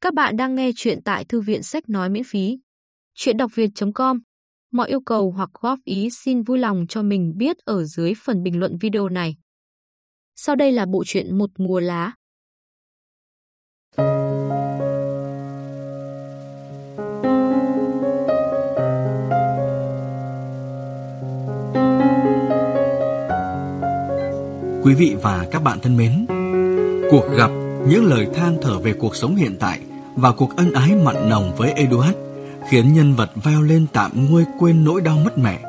Các bạn đang nghe chuyện tại thư viện sách nói miễn phí. Chuyện đọc việt.com Mọi yêu cầu hoặc góp ý xin vui lòng cho mình biết ở dưới phần bình luận video này. Sau đây là bộ truyện Một mùa lá. Quý vị và các bạn thân mến, cuộc gặp những lời than thở về cuộc sống hiện tại và cuộc ân ái mặn nồng với Eduard khiến nhân vật veo lên tạm nguôi quên nỗi đau mất mẹ.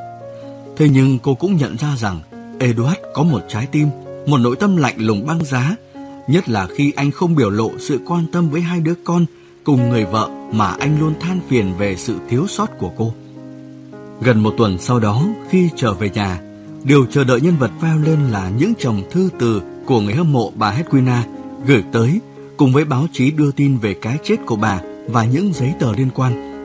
Thế nhưng cô cũng nhận ra rằng Eduard có một trái tim, một nội tâm lạnh lùng băng giá, nhất là khi anh không biểu lộ sự quan tâm với hai đứa con cùng người vợ mà anh luôn than phiền về sự thiếu sót của cô. Gần một tuần sau đó, khi trở về nhà, điều chờ đợi nhân vật veo lên là những chồng thư từ của người hâm mộ bà Hedwina gửi tới cùng với báo chí đưa tin về cái chết của bà và những giấy tờ liên quan.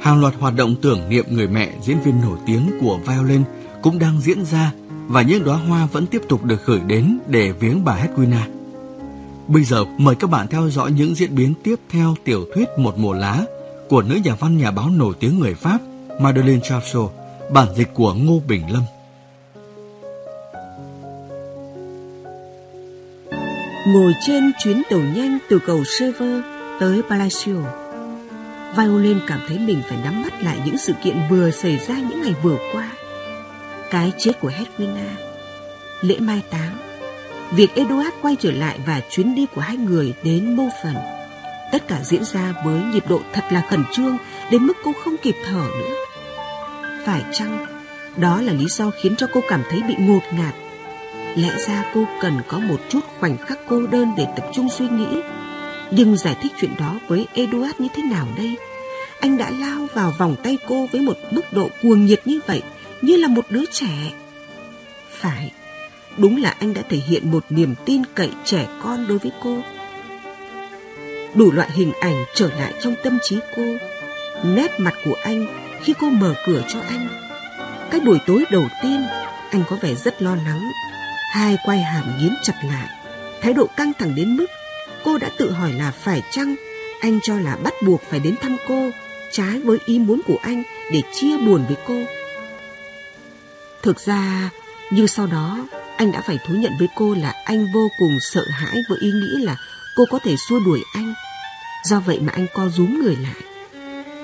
Hàng loạt hoạt động tưởng niệm người mẹ diễn viên nổi tiếng của Violin cũng đang diễn ra và những đóa hoa vẫn tiếp tục được gửi đến để viếng bà Hedwina. Bây giờ mời các bạn theo dõi những diễn biến tiếp theo tiểu thuyết Một mùa lá của nữ nhà văn nhà báo nổi tiếng người Pháp Madeleine Charcot, bản dịch của Ngô Bình Lâm. Ngồi trên chuyến tàu nhanh từ cầu Sever tới Palacio. Violin cảm thấy mình phải nắm bắt lại những sự kiện vừa xảy ra những ngày vừa qua. Cái chết của Hedwina, lễ mai táng, việc Eduard quay trở lại và chuyến đi của hai người đến mô phần. Tất cả diễn ra với nhịp độ thật là khẩn trương đến mức cô không kịp thở nữa. Phải chăng đó là lý do khiến cho cô cảm thấy bị ngột ngạt Lẽ ra cô cần có một chút khoảnh khắc cô đơn để tập trung suy nghĩ. Nhưng giải thích chuyện đó với Eduard như thế nào đây? Anh đã lao vào vòng tay cô với một mức độ cuồng nhiệt như vậy, như là một đứa trẻ. Phải, đúng là anh đã thể hiện một niềm tin cậy trẻ con đối với cô. Đủ loại hình ảnh trở lại trong tâm trí cô. Nét mặt của anh khi cô mở cửa cho anh. Cái buổi tối đầu tiên, anh có vẻ rất lo lắng Hai quay hàm nghiến chặt lại, thái độ căng thẳng đến mức cô đã tự hỏi là phải chăng anh cho là bắt buộc phải đến thăm cô, trái với ý muốn của anh để chia buồn với cô. Thực ra, như sau đó, anh đã phải thú nhận với cô là anh vô cùng sợ hãi với ý nghĩ là cô có thể xua đuổi anh. Do vậy mà anh co rúm người lại.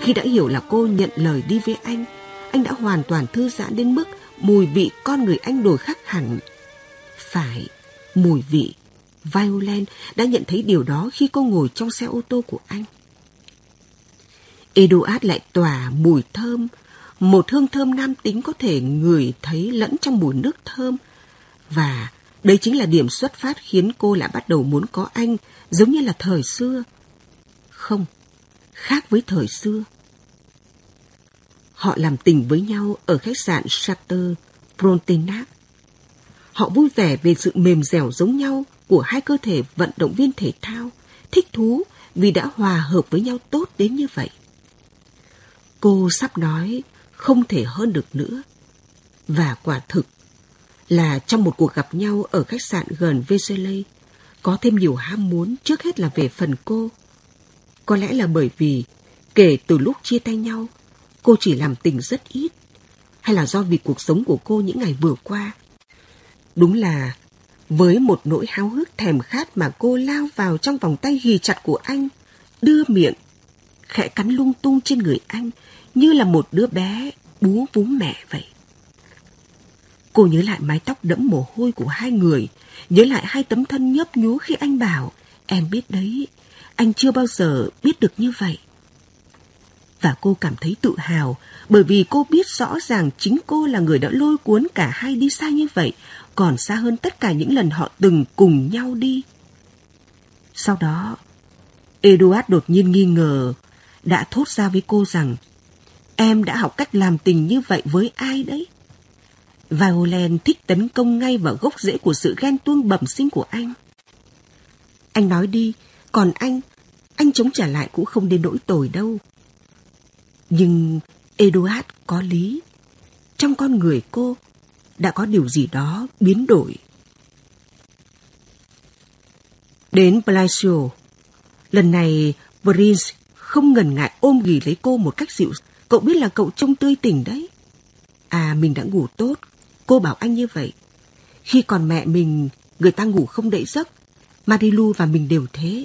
Khi đã hiểu là cô nhận lời đi với anh, anh đã hoàn toàn thư giãn đến mức mùi vị con người anh đổi khác hẳn phải, mùi vị. Violent đã nhận thấy điều đó khi cô ngồi trong xe ô tô của anh. Eduard lại tỏa mùi thơm, một hương thơm nam tính có thể người thấy lẫn trong mùi nước thơm. Và đây chính là điểm xuất phát khiến cô lại bắt đầu muốn có anh, giống như là thời xưa. Không, khác với thời xưa. Họ làm tình với nhau ở khách sạn Chateau Frontenac. Họ vui vẻ về sự mềm dẻo giống nhau của hai cơ thể vận động viên thể thao, thích thú vì đã hòa hợp với nhau tốt đến như vậy. Cô sắp nói không thể hơn được nữa. Và quả thực là trong một cuộc gặp nhau ở khách sạn gần Versailles, có thêm nhiều ham muốn trước hết là về phần cô. Có lẽ là bởi vì kể từ lúc chia tay nhau, cô chỉ làm tình rất ít, hay là do vì cuộc sống của cô những ngày vừa qua Đúng là với một nỗi háo hức thèm khát mà cô lao vào trong vòng tay hì chặt của anh, đưa miệng, khẽ cắn lung tung trên người anh như là một đứa bé bú vú mẹ vậy. Cô nhớ lại mái tóc đẫm mồ hôi của hai người, nhớ lại hai tấm thân nhấp nhú khi anh bảo, em biết đấy, anh chưa bao giờ biết được như vậy. Và cô cảm thấy tự hào bởi vì cô biết rõ ràng chính cô là người đã lôi cuốn cả hai đi xa như vậy, còn xa hơn tất cả những lần họ từng cùng nhau đi. Sau đó, Eduard đột nhiên nghi ngờ, đã thốt ra với cô rằng em đã học cách làm tình như vậy với ai đấy? Violent thích tấn công ngay vào gốc rễ của sự ghen tuông bẩm sinh của anh. Anh nói đi, còn anh, anh chống trả lại cũng không đến nỗi tồi đâu. Nhưng Eduard có lý. Trong con người cô đã có điều gì đó biến đổi. Đến Palacio, lần này Prince không ngần ngại ôm ghì lấy cô một cách dịu. Cậu biết là cậu trông tươi tỉnh đấy. À, mình đã ngủ tốt. Cô bảo anh như vậy. Khi còn mẹ mình, người ta ngủ không đậy giấc. Marilu và mình đều thế.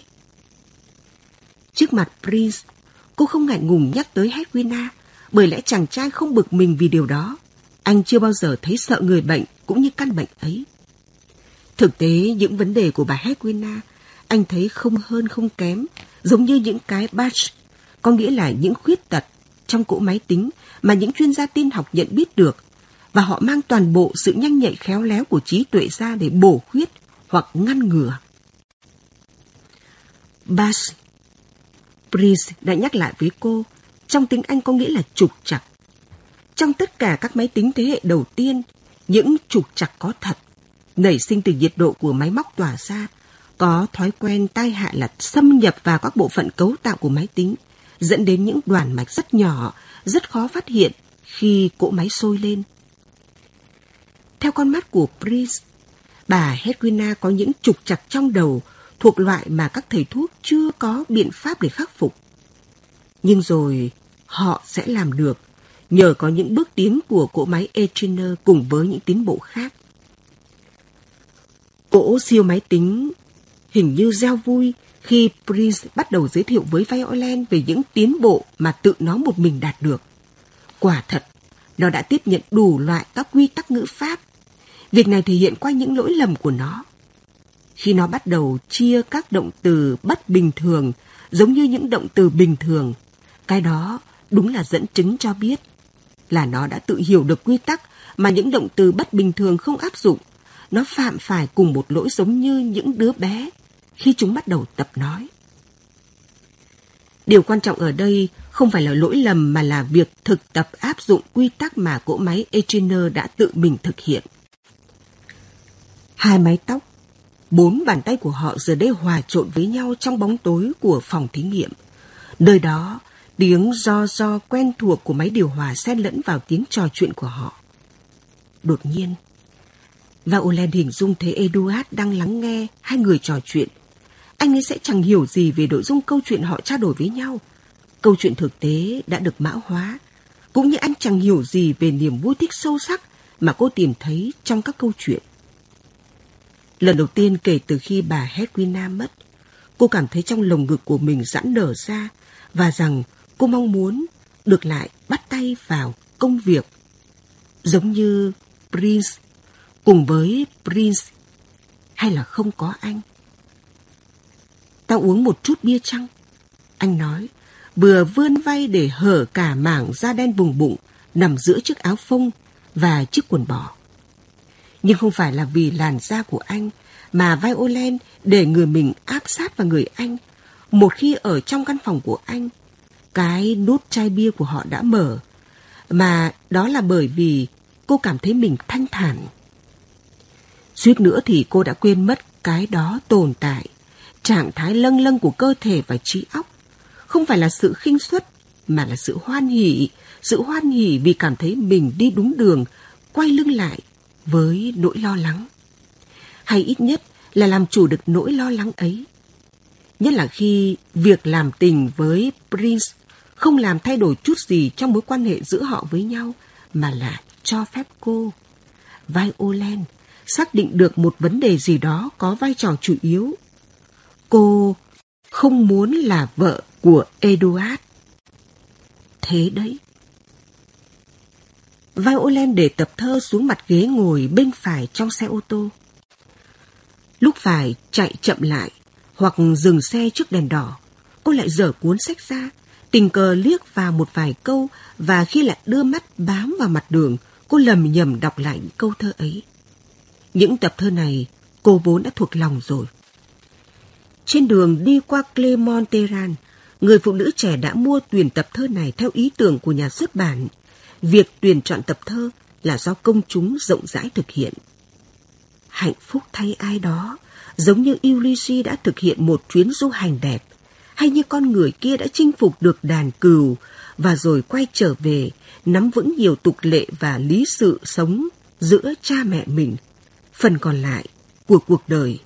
Trước mặt Prince, cô không ngại ngùng nhắc tới Hedwina, bởi lẽ chàng trai không bực mình vì điều đó. Anh chưa bao giờ thấy sợ người bệnh cũng như căn bệnh ấy. Thực tế, những vấn đề của bà Hedwina, anh thấy không hơn không kém, giống như những cái batch, có nghĩa là những khuyết tật trong cỗ máy tính mà những chuyên gia tin học nhận biết được, và họ mang toàn bộ sự nhanh nhạy khéo léo của trí tuệ ra để bổ khuyết hoặc ngăn ngừa. Bash Breeze đã nhắc lại với cô, trong tiếng Anh có nghĩa là trục chặt. Trong tất cả các máy tính thế hệ đầu tiên, những trục chặt có thật, nảy sinh từ nhiệt độ của máy móc tỏa ra, có thói quen tai hại là xâm nhập vào các bộ phận cấu tạo của máy tính, dẫn đến những đoàn mạch rất nhỏ, rất khó phát hiện khi cỗ máy sôi lên. Theo con mắt của Pris, bà Hedwina có những trục chặt trong đầu thuộc loại mà các thầy thuốc chưa có biện pháp để khắc phục. Nhưng rồi họ sẽ làm được nhờ có những bước tiến của cỗ máy Etriner cùng với những tiến bộ khác. Cỗ siêu máy tính hình như gieo vui khi Prince bắt đầu giới thiệu với Violent về những tiến bộ mà tự nó một mình đạt được. Quả thật, nó đã tiếp nhận đủ loại các quy tắc ngữ pháp. Việc này thể hiện qua những lỗi lầm của nó. Khi nó bắt đầu chia các động từ bất bình thường giống như những động từ bình thường, cái đó đúng là dẫn chứng cho biết là nó đã tự hiểu được quy tắc mà những động từ bất bình thường không áp dụng. Nó phạm phải cùng một lỗi giống như những đứa bé khi chúng bắt đầu tập nói. Điều quan trọng ở đây không phải là lỗi lầm mà là việc thực tập áp dụng quy tắc mà cỗ máy Etriner đã tự mình thực hiện. Hai mái tóc, bốn bàn tay của họ giờ đây hòa trộn với nhau trong bóng tối của phòng thí nghiệm. Nơi đó, tiếng do do quen thuộc của máy điều hòa xen lẫn vào tiếng trò chuyện của họ. Đột nhiên, Violet hình dung thấy Eduard đang lắng nghe hai người trò chuyện anh ấy sẽ chẳng hiểu gì về nội dung câu chuyện họ trao đổi với nhau. Câu chuyện thực tế đã được mã hóa, cũng như anh chẳng hiểu gì về niềm vui thích sâu sắc mà cô tìm thấy trong các câu chuyện. Lần đầu tiên kể từ khi bà Hedwina mất, cô cảm thấy trong lồng ngực của mình giãn nở ra và rằng cô mong muốn được lại bắt tay vào công việc. Giống như Prince cùng với Prince hay là không có anh. Tao uống một chút bia chăng? Anh nói, vừa vươn vai để hở cả mảng da đen vùng bụng nằm giữa chiếc áo phông và chiếc quần bò. Nhưng không phải là vì làn da của anh mà Violin để người mình áp sát vào người anh. Một khi ở trong căn phòng của anh, cái nút chai bia của họ đã mở. Mà đó là bởi vì cô cảm thấy mình thanh thản. Suýt nữa thì cô đã quên mất cái đó tồn tại trạng thái lâng lâng của cơ thể và trí óc không phải là sự khinh suất mà là sự hoan hỉ, sự hoan hỉ vì cảm thấy mình đi đúng đường, quay lưng lại với nỗi lo lắng. Hay ít nhất là làm chủ được nỗi lo lắng ấy. Nhất là khi việc làm tình với Prince không làm thay đổi chút gì trong mối quan hệ giữa họ với nhau, mà là cho phép cô, Violin, xác định được một vấn đề gì đó có vai trò chủ yếu Cô không muốn là vợ của Eduard. Thế đấy. Violin để tập thơ xuống mặt ghế ngồi bên phải trong xe ô tô. Lúc phải chạy chậm lại hoặc dừng xe trước đèn đỏ, cô lại dở cuốn sách ra, tình cờ liếc vào một vài câu và khi lại đưa mắt bám vào mặt đường, cô lầm nhầm đọc lại những câu thơ ấy. Những tập thơ này cô vốn đã thuộc lòng rồi. Trên đường đi qua Clermont Tehran, người phụ nữ trẻ đã mua tuyển tập thơ này theo ý tưởng của nhà xuất bản. Việc tuyển chọn tập thơ là do công chúng rộng rãi thực hiện. Hạnh phúc thay ai đó, giống như Ulysses đã thực hiện một chuyến du hành đẹp, hay như con người kia đã chinh phục được đàn cừu và rồi quay trở về, nắm vững nhiều tục lệ và lý sự sống giữa cha mẹ mình. Phần còn lại của cuộc đời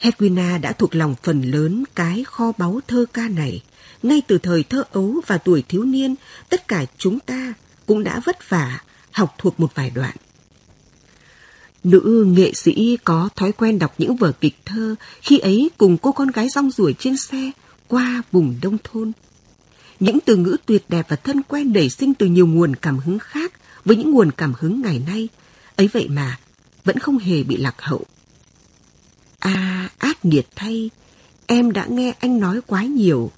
Hedwina đã thuộc lòng phần lớn cái kho báu thơ ca này. Ngay từ thời thơ ấu và tuổi thiếu niên, tất cả chúng ta cũng đã vất vả học thuộc một vài đoạn. Nữ nghệ sĩ có thói quen đọc những vở kịch thơ khi ấy cùng cô con gái rong ruổi trên xe qua vùng đông thôn. Những từ ngữ tuyệt đẹp và thân quen nảy sinh từ nhiều nguồn cảm hứng khác với những nguồn cảm hứng ngày nay. Ấy vậy mà, vẫn không hề bị lạc hậu. À, ác nghiệt thay, em đã nghe anh nói quá nhiều.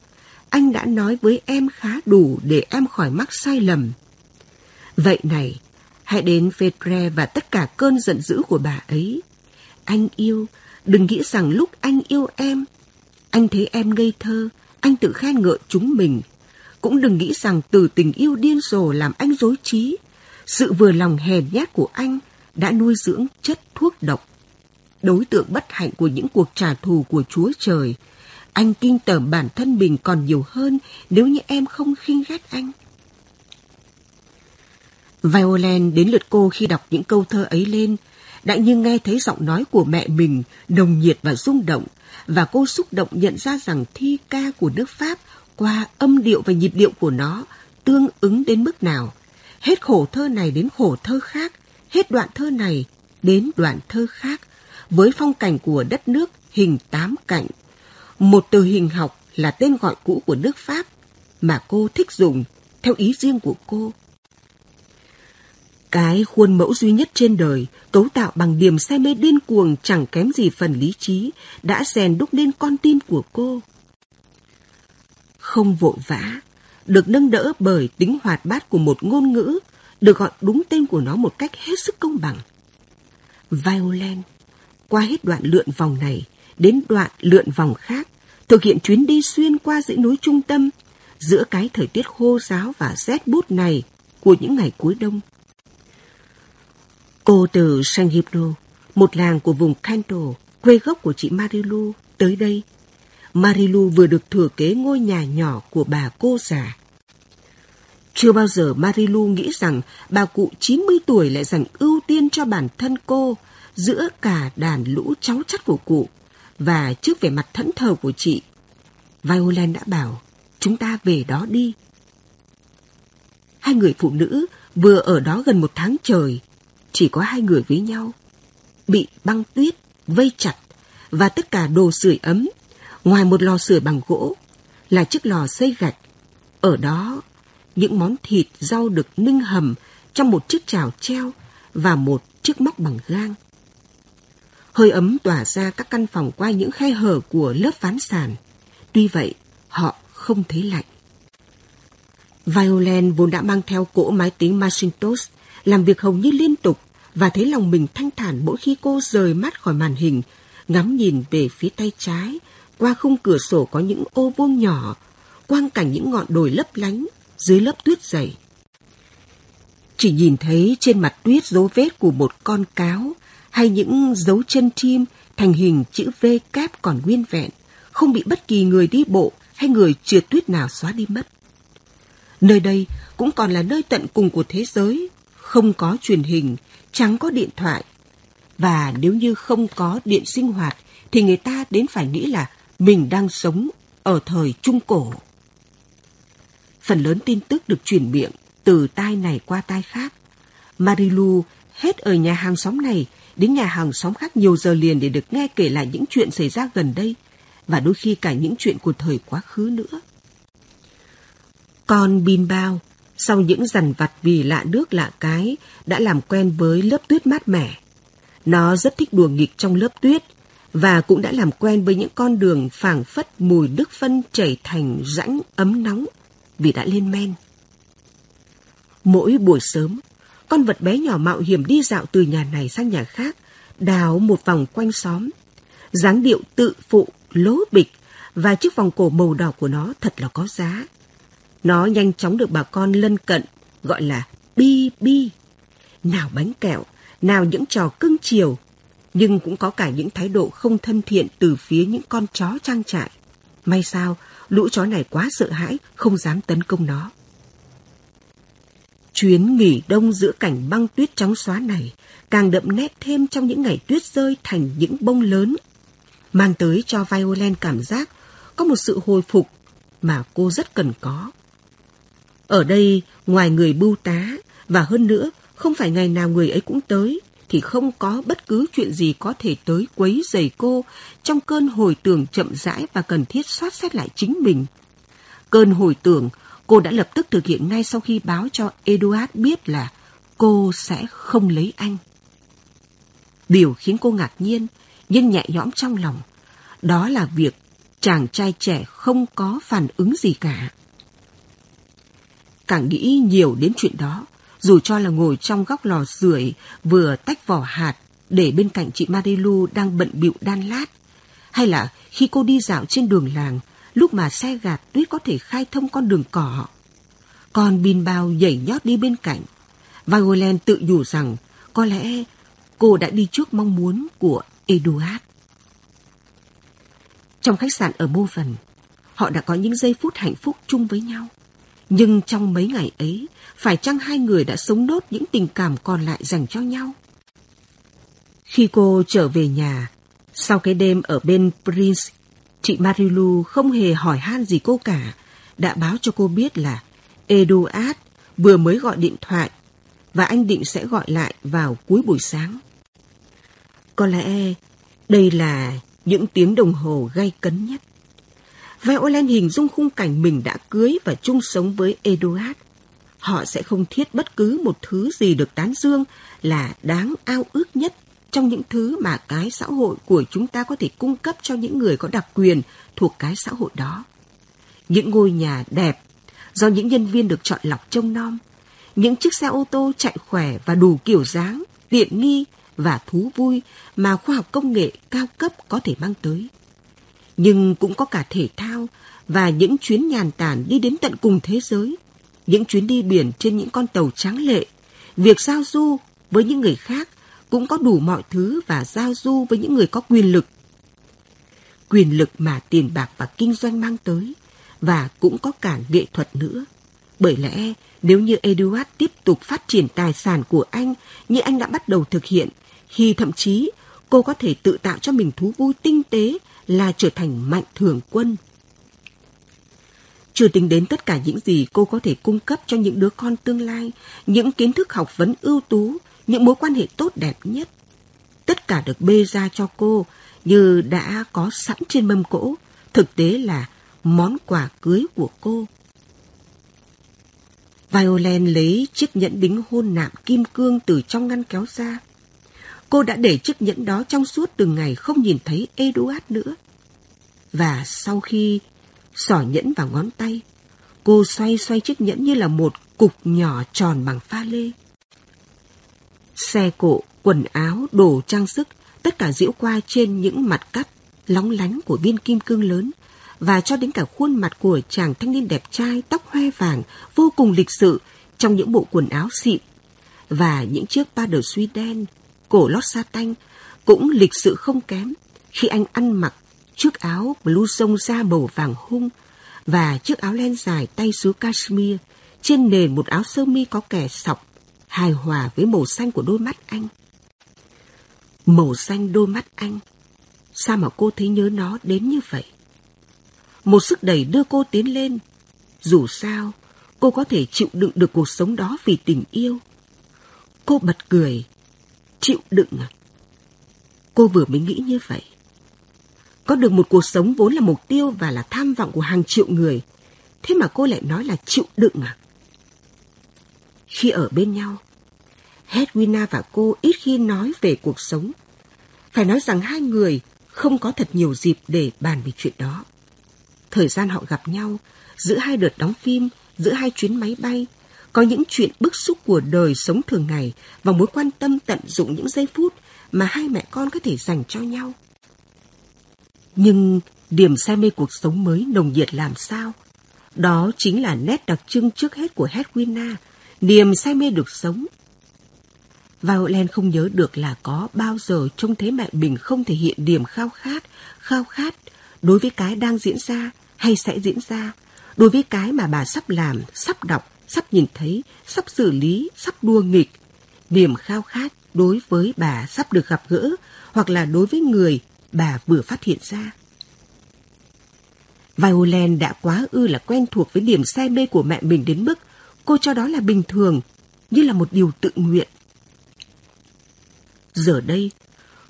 Anh đã nói với em khá đủ để em khỏi mắc sai lầm. Vậy này, hãy đến Phedre và tất cả cơn giận dữ của bà ấy. Anh yêu, đừng nghĩ rằng lúc anh yêu em, anh thấy em ngây thơ, anh tự khen ngợi chúng mình. Cũng đừng nghĩ rằng từ tình yêu điên rồ làm anh dối trí. Sự vừa lòng hèn nhát của anh đã nuôi dưỡng chất thuốc độc. Đối tượng bất hạnh của những cuộc trả thù của Chúa Trời. Anh kinh tởm bản thân mình còn nhiều hơn nếu như em không khinh ghét anh. Violent đến lượt cô khi đọc những câu thơ ấy lên, đã như nghe thấy giọng nói của mẹ mình nồng nhiệt và rung động, và cô xúc động nhận ra rằng thi ca của nước Pháp qua âm điệu và nhịp điệu của nó tương ứng đến mức nào. Hết khổ thơ này đến khổ thơ khác, hết đoạn thơ này đến đoạn thơ khác, với phong cảnh của đất nước hình tám cạnh. Một từ hình học là tên gọi cũ của nước Pháp mà cô thích dùng theo ý riêng của cô. Cái khuôn mẫu duy nhất trên đời, cấu tạo bằng niềm say mê điên cuồng chẳng kém gì phần lý trí, đã rèn đúc nên con tim của cô. Không vội vã, được nâng đỡ bởi tính hoạt bát của một ngôn ngữ, được gọi đúng tên của nó một cách hết sức công bằng. Violent, qua hết đoạn lượn vòng này, đến đoạn lượn vòng khác, thực hiện chuyến đi xuyên qua dãy núi trung tâm, giữa cái thời tiết khô giáo và rét bút này của những ngày cuối đông. Cô từ San một làng của vùng Kanto, quê gốc của chị Marilu, tới đây. Marilu vừa được thừa kế ngôi nhà nhỏ của bà cô già. Chưa bao giờ Marilu nghĩ rằng bà cụ 90 tuổi lại dành ưu tiên cho bản thân cô giữa cả đàn lũ cháu chắt của cụ và trước vẻ mặt thẫn thờ của chị. Violent đã bảo, chúng ta về đó đi. Hai người phụ nữ vừa ở đó gần một tháng trời chỉ có hai người với nhau, bị băng tuyết vây chặt và tất cả đồ sưởi ấm, ngoài một lò sưởi bằng gỗ là chiếc lò xây gạch. Ở đó, những món thịt rau được ninh hầm trong một chiếc chảo treo và một chiếc móc bằng gang. Hơi ấm tỏa ra các căn phòng qua những khe hở của lớp ván sàn. Tuy vậy, họ không thấy lạnh. Violin vốn đã mang theo cỗ máy tính Macintosh, làm việc hầu như liên tục và thấy lòng mình thanh thản mỗi khi cô rời mắt khỏi màn hình, ngắm nhìn về phía tay trái, qua khung cửa sổ có những ô vuông nhỏ, quang cảnh những ngọn đồi lấp lánh dưới lớp tuyết dày. Chỉ nhìn thấy trên mặt tuyết dấu vết của một con cáo hay những dấu chân chim thành hình chữ V kép còn nguyên vẹn, không bị bất kỳ người đi bộ hay người trượt tuyết nào xóa đi mất. Nơi đây cũng còn là nơi tận cùng của thế giới, không có truyền hình, chẳng có điện thoại. Và nếu như không có điện sinh hoạt thì người ta đến phải nghĩ là mình đang sống ở thời Trung Cổ. Phần lớn tin tức được truyền miệng từ tai này qua tai khác. Marilu hết ở nhà hàng xóm này đến nhà hàng xóm khác nhiều giờ liền để được nghe kể lại những chuyện xảy ra gần đây và đôi khi cả những chuyện của thời quá khứ nữa con Bin Bao sau những dằn vặt vì lạ nước lạ cái đã làm quen với lớp tuyết mát mẻ. Nó rất thích đùa nghịch trong lớp tuyết và cũng đã làm quen với những con đường phảng phất mùi nước phân chảy thành rãnh ấm nóng vì đã lên men. Mỗi buổi sớm, con vật bé nhỏ mạo hiểm đi dạo từ nhà này sang nhà khác, đào một vòng quanh xóm. dáng điệu tự phụ, lố bịch và chiếc vòng cổ màu đỏ của nó thật là có giá. Nó nhanh chóng được bà con lân cận gọi là bi bi. Nào bánh kẹo, nào những trò cưng chiều, nhưng cũng có cả những thái độ không thân thiện từ phía những con chó trang trại. May sao, lũ chó này quá sợ hãi, không dám tấn công nó. Chuyến nghỉ đông giữa cảnh băng tuyết trắng xóa này càng đậm nét thêm trong những ngày tuyết rơi thành những bông lớn. mang tới cho Violin cảm giác có một sự hồi phục mà cô rất cần có. Ở đây, ngoài người bưu tá, và hơn nữa, không phải ngày nào người ấy cũng tới, thì không có bất cứ chuyện gì có thể tới quấy rầy cô trong cơn hồi tưởng chậm rãi và cần thiết soát xét lại chính mình. Cơn hồi tưởng cô đã lập tức thực hiện ngay sau khi báo cho Eduard biết là cô sẽ không lấy anh. Điều khiến cô ngạc nhiên nhưng nhẹ nhõm trong lòng, đó là việc chàng trai trẻ không có phản ứng gì cả. Càng nghĩ nhiều đến chuyện đó, dù cho là ngồi trong góc lò sưởi vừa tách vỏ hạt để bên cạnh chị Marilu đang bận bịu đan lát, hay là khi cô đi dạo trên đường làng, lúc mà xe gạt tuyết có thể khai thông con đường cỏ. Còn bin bao nhảy nhót đi bên cạnh. Violent tự nhủ rằng có lẽ cô đã đi trước mong muốn của Eduard. Trong khách sạn ở Mô Phần, họ đã có những giây phút hạnh phúc chung với nhau. Nhưng trong mấy ngày ấy, phải chăng hai người đã sống nốt những tình cảm còn lại dành cho nhau? Khi cô trở về nhà, sau cái đêm ở bên Prince, chị Marilu không hề hỏi han gì cô cả, đã báo cho cô biết là Eduard vừa mới gọi điện thoại và anh định sẽ gọi lại vào cuối buổi sáng. Có lẽ đây là những tiếng đồng hồ gay cấn nhất. Violin hình dung khung cảnh mình đã cưới và chung sống với Eduard. Họ sẽ không thiết bất cứ một thứ gì được tán dương là đáng ao ước nhất trong những thứ mà cái xã hội của chúng ta có thể cung cấp cho những người có đặc quyền thuộc cái xã hội đó. Những ngôi nhà đẹp do những nhân viên được chọn lọc trông nom, những chiếc xe ô tô chạy khỏe và đủ kiểu dáng, tiện nghi và thú vui mà khoa học công nghệ cao cấp có thể mang tới. Nhưng cũng có cả thể thao và những chuyến nhàn tản đi đến tận cùng thế giới, những chuyến đi biển trên những con tàu trắng lệ, việc giao du với những người khác cũng có đủ mọi thứ và giao du với những người có quyền lực. Quyền lực mà tiền bạc và kinh doanh mang tới, và cũng có cả nghệ thuật nữa. Bởi lẽ, nếu như Eduard tiếp tục phát triển tài sản của anh như anh đã bắt đầu thực hiện, thì thậm chí cô có thể tự tạo cho mình thú vui tinh tế là trở thành mạnh thường quân. Chưa tính đến tất cả những gì cô có thể cung cấp cho những đứa con tương lai, những kiến thức học vấn ưu tú, những mối quan hệ tốt đẹp nhất. Tất cả được bê ra cho cô như đã có sẵn trên mâm cỗ, thực tế là món quà cưới của cô. Violent lấy chiếc nhẫn đính hôn nạm kim cương từ trong ngăn kéo ra. Cô đã để chiếc nhẫn đó trong suốt từng ngày không nhìn thấy Eduard nữa. Và sau khi xỏ nhẫn vào ngón tay, cô xoay xoay chiếc nhẫn như là một cục nhỏ tròn bằng pha lê. Xe cộ, quần áo, đồ trang sức, tất cả diễu qua trên những mặt cắt lóng lánh của viên kim cương lớn và cho đến cả khuôn mặt của chàng thanh niên đẹp trai tóc hoe vàng vô cùng lịch sự trong những bộ quần áo xịn và những chiếc ba đờ suy đen, cổ lót sa tanh cũng lịch sự không kém khi anh ăn mặc chiếc áo blue sông da màu vàng hung và chiếc áo len dài tay xứ cashmere trên nền một áo sơ mi có kẻ sọc hài hòa với màu xanh của đôi mắt anh. Màu xanh đôi mắt anh, sao mà cô thấy nhớ nó đến như vậy? Một sức đẩy đưa cô tiến lên. Dù sao, cô có thể chịu đựng được cuộc sống đó vì tình yêu. Cô bật cười. Chịu đựng à? Cô vừa mới nghĩ như vậy. Có được một cuộc sống vốn là mục tiêu và là tham vọng của hàng triệu người. Thế mà cô lại nói là chịu đựng à? Khi ở bên nhau, Hedwina và cô ít khi nói về cuộc sống. Phải nói rằng hai người không có thật nhiều dịp để bàn về chuyện đó. Thời gian họ gặp nhau, giữa hai đợt đóng phim, giữa hai chuyến máy bay, có những chuyện bức xúc của đời sống thường ngày và mối quan tâm tận dụng những giây phút mà hai mẹ con có thể dành cho nhau. Nhưng điểm say mê cuộc sống mới nồng nhiệt làm sao? Đó chính là nét đặc trưng trước hết của Hedwina, niềm say mê được sống. Violet không nhớ được là có bao giờ trông thấy mẹ mình không thể hiện điểm khao khát, khao khát đối với cái đang diễn ra hay sẽ diễn ra, đối với cái mà bà sắp làm, sắp đọc, sắp nhìn thấy, sắp xử lý, sắp đua nghịch. Niềm khao khát đối với bà sắp được gặp gỡ hoặc là đối với người bà vừa phát hiện ra. Violent đã quá ư là quen thuộc với điểm say mê của mẹ mình đến mức cô cho đó là bình thường, như là một điều tự nguyện. Giờ đây,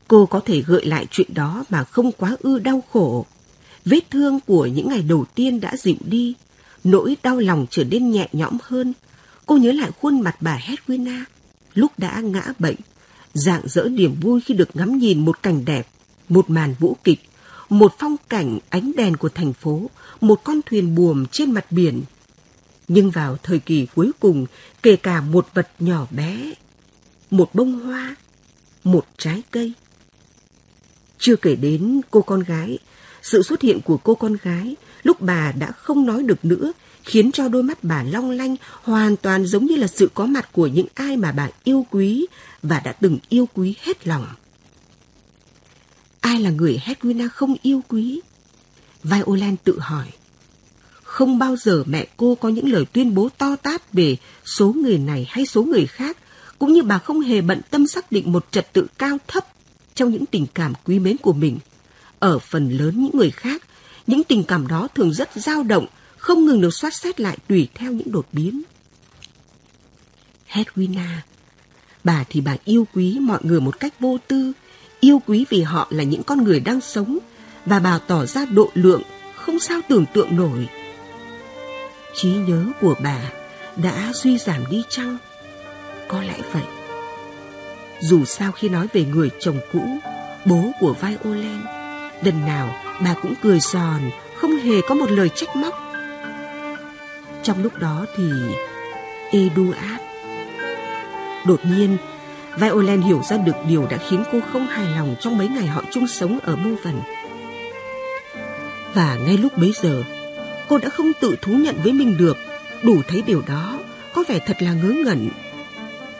cô có thể gợi lại chuyện đó mà không quá ư đau khổ. Vết thương của những ngày đầu tiên đã dịu đi, nỗi đau lòng trở nên nhẹ nhõm hơn. Cô nhớ lại khuôn mặt bà Hedwina lúc đã ngã bệnh, dạng dỡ niềm vui khi được ngắm nhìn một cảnh đẹp, một màn vũ kịch, một phong cảnh ánh đèn của thành phố, một con thuyền buồm trên mặt biển. Nhưng vào thời kỳ cuối cùng, kể cả một vật nhỏ bé, một bông hoa, một trái cây. Chưa kể đến cô con gái, sự xuất hiện của cô con gái lúc bà đã không nói được nữa khiến cho đôi mắt bà long lanh hoàn toàn giống như là sự có mặt của những ai mà bà yêu quý và đã từng yêu quý hết lòng. Ai là người Hedwina không yêu quý? Violan tự hỏi. Không bao giờ mẹ cô có những lời tuyên bố to tát về số người này hay số người khác, cũng như bà không hề bận tâm xác định một trật tự cao thấp trong những tình cảm quý mến của mình. Ở phần lớn những người khác, những tình cảm đó thường rất dao động, không ngừng được soát xét lại tùy theo những đột biến. Hedwina, bà thì bà yêu quý mọi người một cách vô tư, yêu quý vì họ là những con người đang sống, và bà tỏ ra độ lượng không sao tưởng tượng nổi. trí nhớ của bà đã suy giảm đi chăng? Có lẽ vậy. Dù sao khi nói về người chồng cũ, bố của Violent, lần nào bà cũng cười giòn, không hề có một lời trách móc. Trong lúc đó thì Eduard. Đột nhiên, Violet hiểu ra được điều đã khiến cô không hài lòng trong mấy ngày họ chung sống ở Mưu Vần. Và ngay lúc bấy giờ, cô đã không tự thú nhận với mình được, đủ thấy điều đó có vẻ thật là ngớ ngẩn.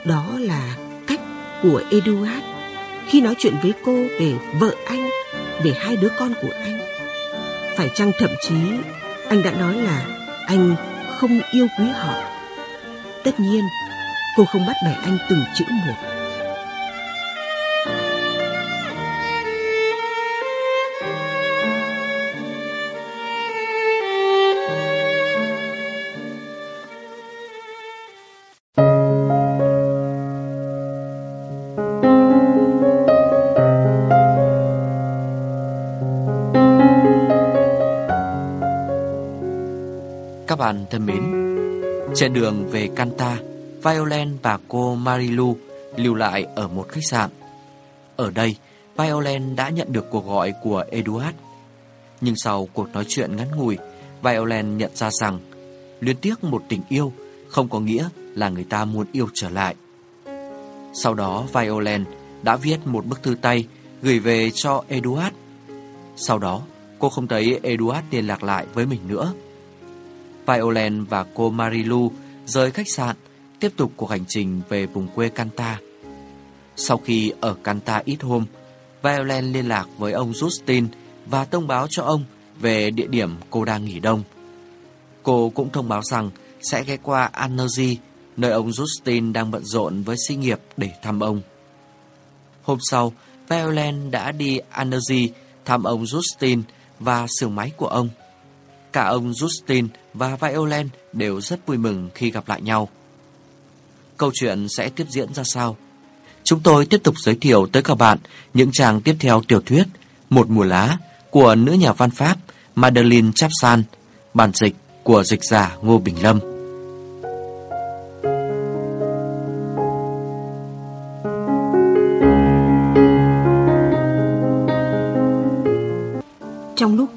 Đó là cách của Eduard khi nói chuyện với cô về vợ anh, về hai đứa con của anh. Phải chăng thậm chí anh đã nói là anh không yêu quý họ. Tất nhiên, cô không bắt bẻ anh từng chữ một. Bạn thân mến, trên đường về Canta, Violent và cô Marilu lưu lại ở một khách sạn. Ở đây, Violent đã nhận được cuộc gọi của Eduard. Nhưng sau cuộc nói chuyện ngắn ngủi, Violent nhận ra rằng luyến tiếc một tình yêu không có nghĩa là người ta muốn yêu trở lại. Sau đó, Violent đã viết một bức thư tay gửi về cho Eduard. Sau đó, cô không thấy Eduard liên lạc lại với mình nữa. Violent và cô Marilu rời khách sạn, tiếp tục cuộc hành trình về vùng quê Canta. Sau khi ở Canta ít hôm, Violent liên lạc với ông Justin và thông báo cho ông về địa điểm cô đang nghỉ đông. Cô cũng thông báo rằng sẽ ghé qua Annecy, nơi ông Justin đang bận rộn với sinh nghiệp để thăm ông. Hôm sau, Violent đã đi Annecy thăm ông Justin và xưởng máy của ông. Cả ông Justin và Violent đều rất vui mừng khi gặp lại nhau. Câu chuyện sẽ tiếp diễn ra sao? Chúng tôi tiếp tục giới thiệu tới các bạn những trang tiếp theo tiểu thuyết Một mùa lá của nữ nhà văn Pháp Madeleine Chapsan, bản dịch của dịch giả Ngô Bình Lâm.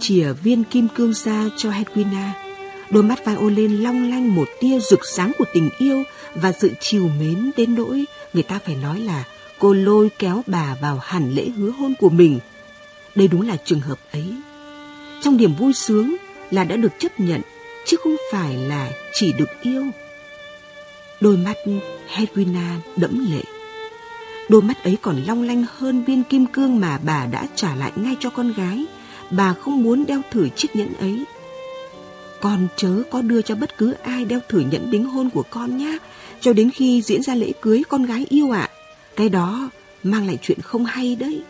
Chìa viên kim cương ra cho Hedwina, đôi mắt Violin long lanh một tia rực sáng của tình yêu và sự chiều mến đến nỗi người ta phải nói là cô lôi kéo bà vào hẳn lễ hứa hôn của mình. Đây đúng là trường hợp ấy. Trong niềm vui sướng là đã được chấp nhận, chứ không phải là chỉ được yêu. Đôi mắt Hedwina đẫm lệ. Đôi mắt ấy còn long lanh hơn viên kim cương mà bà đã trả lại ngay cho con gái bà không muốn đeo thử chiếc nhẫn ấy. Con chớ có đưa cho bất cứ ai đeo thử nhẫn đính hôn của con nhé, cho đến khi diễn ra lễ cưới con gái yêu ạ. Cái đó mang lại chuyện không hay đấy.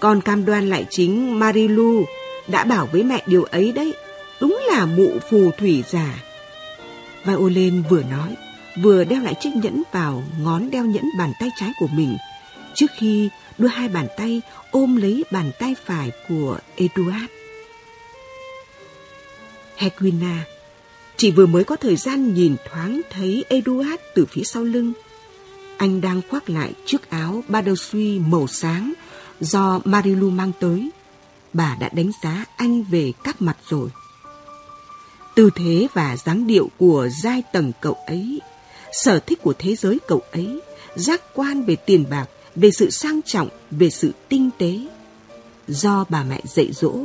Con cam đoan lại chính Marilu đã bảo với mẹ điều ấy đấy. Đúng là mụ phù thủy già. Violin vừa nói, vừa đeo lại chiếc nhẫn vào ngón đeo nhẫn bàn tay trái của mình, trước khi đưa hai bàn tay ôm lấy bàn tay phải của Eduard. Hedwina chỉ vừa mới có thời gian nhìn thoáng thấy Eduard từ phía sau lưng. Anh đang khoác lại chiếc áo suy màu sáng do Marilu mang tới. Bà đã đánh giá anh về các mặt rồi. Tư thế và dáng điệu của giai tầng cậu ấy, sở thích của thế giới cậu ấy, giác quan về tiền bạc, về sự sang trọng, về sự tinh tế. Do bà mẹ dạy dỗ,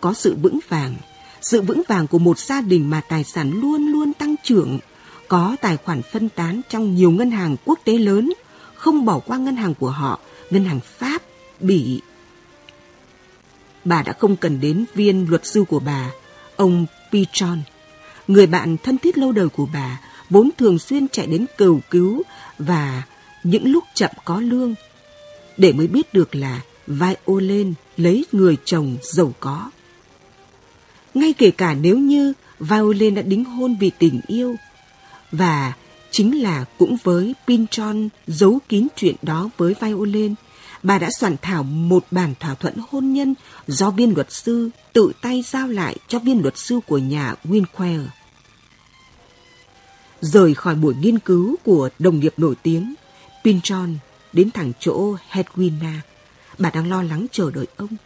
có sự vững vàng, sự vững vàng của một gia đình mà tài sản luôn luôn tăng trưởng, có tài khoản phân tán trong nhiều ngân hàng quốc tế lớn, không bỏ qua ngân hàng của họ, ngân hàng Pháp, Bỉ. Bà đã không cần đến viên luật sư của bà, ông Pichon, người bạn thân thiết lâu đời của bà, vốn thường xuyên chạy đến cầu cứu và những lúc chậm có lương, để mới biết được là vai ô lên lấy người chồng giàu có. Ngay kể cả nếu như Violin đã đính hôn vì tình yêu, và chính là cũng với Pintron giấu kín chuyện đó với Violin, bà đã soạn thảo một bản thỏa thuận hôn nhân do viên luật sư tự tay giao lại cho viên luật sư của nhà Winquare. Rời khỏi buổi nghiên cứu của đồng nghiệp nổi tiếng, Pintron đến thẳng chỗ Hedwina. Bà đang lo lắng chờ đợi ông.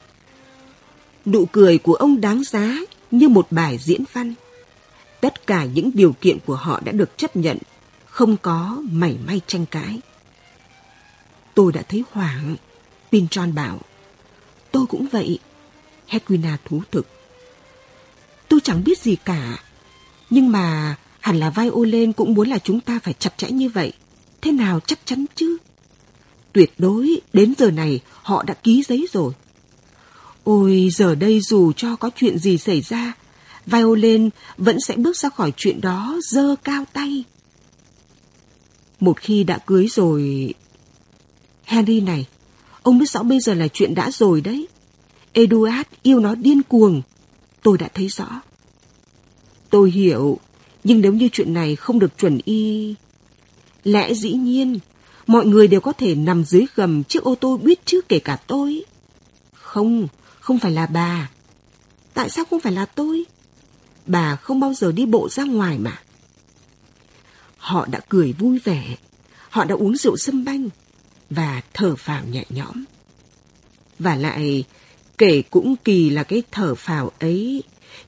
Nụ cười của ông đáng giá như một bài diễn văn. Tất cả những điều kiện của họ đã được chấp nhận, không có mảy may tranh cãi. Tôi đã thấy hoảng, Pinchon bảo. Tôi cũng vậy, Hedwina thú thực. Tôi chẳng biết gì cả, nhưng mà hẳn là vai Olen cũng muốn là chúng ta phải chặt chẽ như vậy. Thế nào chắc chắn chứ? Tuyệt đối, đến giờ này họ đã ký giấy rồi. Ôi, giờ đây dù cho có chuyện gì xảy ra, Violin vẫn sẽ bước ra khỏi chuyện đó dơ cao tay. Một khi đã cưới rồi... Henry này, ông biết rõ bây giờ là chuyện đã rồi đấy. Eduard yêu nó điên cuồng. Tôi đã thấy rõ. Tôi hiểu, nhưng nếu như chuyện này không được chuẩn y... Lẽ dĩ nhiên, mọi người đều có thể nằm dưới gầm chiếc ô tô biết chứ kể cả tôi. Không, không phải là bà. Tại sao không phải là tôi? Bà không bao giờ đi bộ ra ngoài mà. Họ đã cười vui vẻ, họ đã uống rượu sâm banh và thở phào nhẹ nhõm. Và lại, kể cũng kỳ là cái thở phào ấy,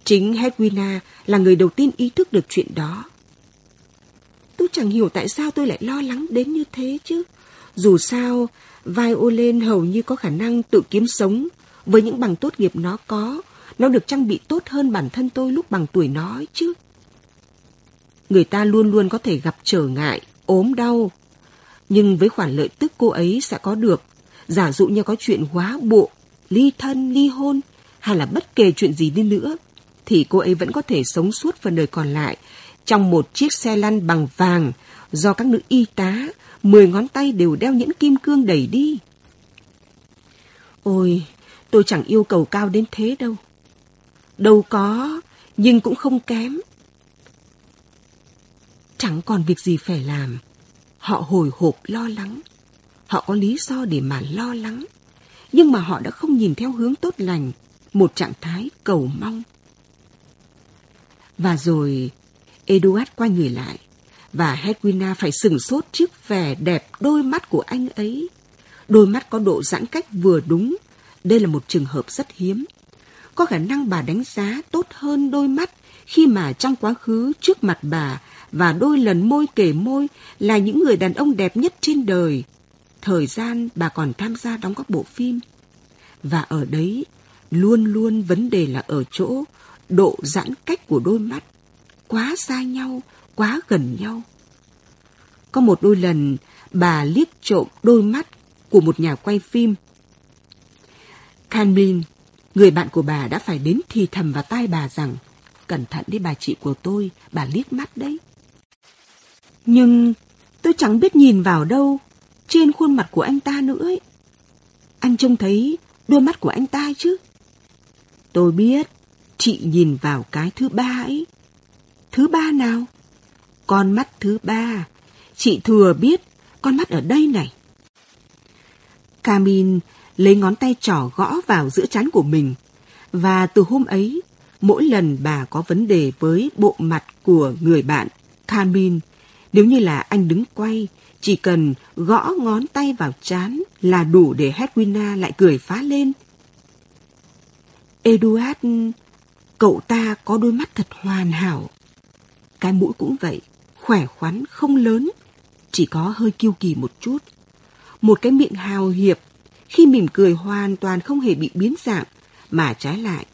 chính Hedwina là người đầu tiên ý thức được chuyện đó. Tôi chẳng hiểu tại sao tôi lại lo lắng đến như thế chứ. Dù sao, Violin hầu như có khả năng tự kiếm sống với những bằng tốt nghiệp nó có. Nó được trang bị tốt hơn bản thân tôi lúc bằng tuổi nó chứ. Người ta luôn luôn có thể gặp trở ngại, ốm đau. Nhưng với khoản lợi tức cô ấy sẽ có được, giả dụ như có chuyện quá bộ, ly thân, ly hôn, hay là bất kể chuyện gì đi nữa, thì cô ấy vẫn có thể sống suốt phần đời còn lại trong một chiếc xe lăn bằng vàng do các nữ y tá, mười ngón tay đều đeo những kim cương đẩy đi. Ôi, tôi chẳng yêu cầu cao đến thế đâu. Đâu có, nhưng cũng không kém. Chẳng còn việc gì phải làm. Họ hồi hộp lo lắng. Họ có lý do để mà lo lắng. Nhưng mà họ đã không nhìn theo hướng tốt lành, một trạng thái cầu mong. Và rồi Eduard quay người lại và Hedwina phải sừng sốt trước vẻ đẹp đôi mắt của anh ấy. Đôi mắt có độ giãn cách vừa đúng. Đây là một trường hợp rất hiếm. Có khả năng bà đánh giá tốt hơn đôi mắt khi mà trong quá khứ trước mặt bà và đôi lần môi kể môi là những người đàn ông đẹp nhất trên đời. Thời gian bà còn tham gia đóng các bộ phim. Và ở đấy, luôn luôn vấn đề là ở chỗ độ giãn cách của đôi mắt quá xa nhau, quá gần nhau. Có một đôi lần, bà liếc trộm đôi mắt của một nhà quay phim. Canmin, người bạn của bà đã phải đến thì thầm vào tai bà rằng cẩn thận đi bà chị của tôi, bà liếc mắt đấy. Nhưng tôi chẳng biết nhìn vào đâu, trên khuôn mặt của anh ta nữa ấy. Anh trông thấy đôi mắt của anh ta chứ. Tôi biết, chị nhìn vào cái thứ ba ấy. Thứ ba nào? Con mắt thứ ba. Chị thừa biết con mắt ở đây này. Camin lấy ngón tay trỏ gõ vào giữa trán của mình. Và từ hôm ấy, mỗi lần bà có vấn đề với bộ mặt của người bạn, Camin, nếu như là anh đứng quay, chỉ cần gõ ngón tay vào trán là đủ để Hedwina lại cười phá lên. Eduard, cậu ta có đôi mắt thật hoàn hảo. Cái mũi cũng vậy, khỏe khoắn, không lớn, chỉ có hơi kiêu kỳ một chút. Một cái miệng hào hiệp, khi mỉm cười hoàn toàn không hề bị biến dạng, mà trái lại,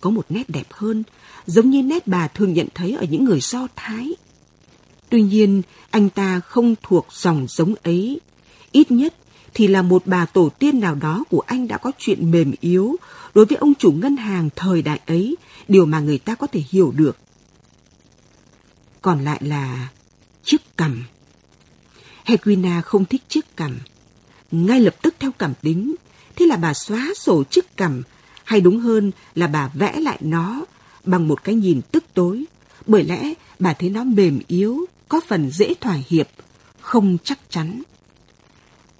có một nét đẹp hơn, giống như nét bà thường nhận thấy ở những người Do Thái. Tuy nhiên, anh ta không thuộc dòng giống ấy. Ít nhất thì là một bà tổ tiên nào đó của anh đã có chuyện mềm yếu đối với ông chủ ngân hàng thời đại ấy, điều mà người ta có thể hiểu được. Còn lại là chiếc cằm. Hedwina không thích chiếc cằm. Ngay lập tức theo cảm tính, thế là bà xóa sổ chiếc cằm, hay đúng hơn là bà vẽ lại nó bằng một cái nhìn tức tối, bởi lẽ bà thấy nó mềm yếu, có phần dễ thỏa hiệp, không chắc chắn.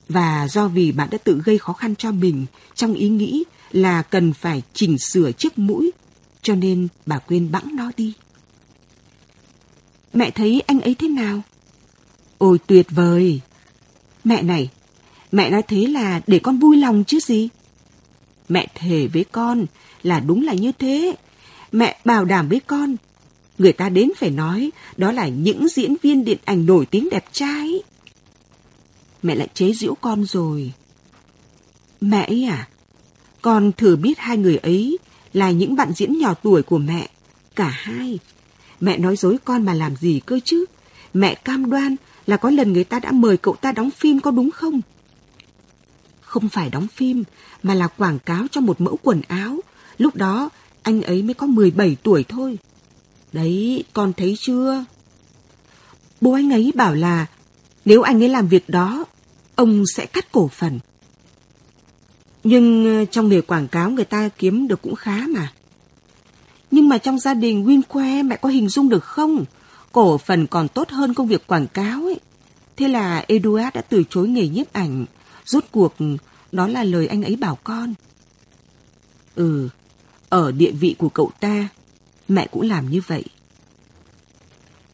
Và do vì bạn đã tự gây khó khăn cho mình trong ý nghĩ là cần phải chỉnh sửa chiếc mũi, cho nên bà quên bẵng nó đi. Mẹ thấy anh ấy thế nào? Ôi tuyệt vời! Mẹ này, mẹ nói thế là để con vui lòng chứ gì? Mẹ thề với con là đúng là như thế. Mẹ bảo đảm với con người ta đến phải nói đó là những diễn viên điện ảnh nổi tiếng đẹp trai. Mẹ lại chế giễu con rồi. Mẹ ấy à, con thử biết hai người ấy là những bạn diễn nhỏ tuổi của mẹ, cả hai. Mẹ nói dối con mà làm gì cơ chứ? Mẹ cam đoan là có lần người ta đã mời cậu ta đóng phim có đúng không? Không phải đóng phim, mà là quảng cáo cho một mẫu quần áo. Lúc đó, anh ấy mới có 17 tuổi thôi. Đấy, con thấy chưa? Bố anh ấy bảo là nếu anh ấy làm việc đó, ông sẽ cắt cổ phần. Nhưng ờ, trong nghề quảng cáo người ta kiếm được cũng khá mà. Nhưng mà trong gia đình Winque mẹ có hình dung được không? Cổ phần còn tốt hơn công việc quảng cáo ấy. Thế là Eduard đã từ chối nghề nhiếp ảnh. Rốt cuộc đó là lời anh ấy bảo con. Ừ, ở địa vị của cậu ta, mẹ cũng làm như vậy.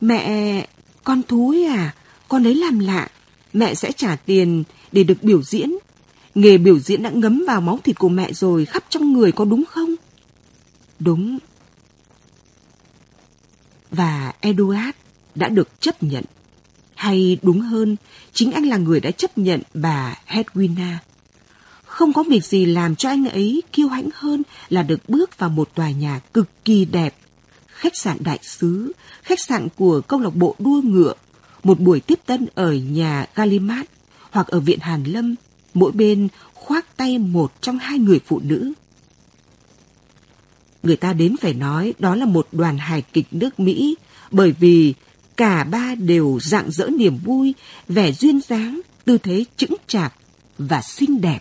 Mẹ, con thú ấy à, con ấy làm lạ, mẹ sẽ trả tiền để được biểu diễn. Nghề biểu diễn đã ngấm vào máu thịt của mẹ rồi, khắp trong người có đúng không? Đúng. Eduard đã được chấp nhận. Hay đúng hơn, chính anh là người đã chấp nhận bà Hedwina. Không có việc gì làm cho anh ấy kiêu hãnh hơn là được bước vào một tòa nhà cực kỳ đẹp. Khách sạn đại sứ, khách sạn của câu lạc bộ đua ngựa, một buổi tiếp tân ở nhà Galimat hoặc ở viện Hàn Lâm, mỗi bên khoác tay một trong hai người phụ nữ. Người ta đến phải nói đó là một đoàn hài kịch nước Mỹ bởi vì cả ba đều dạng dỡ niềm vui, vẻ duyên dáng, tư thế chững chạc và xinh đẹp.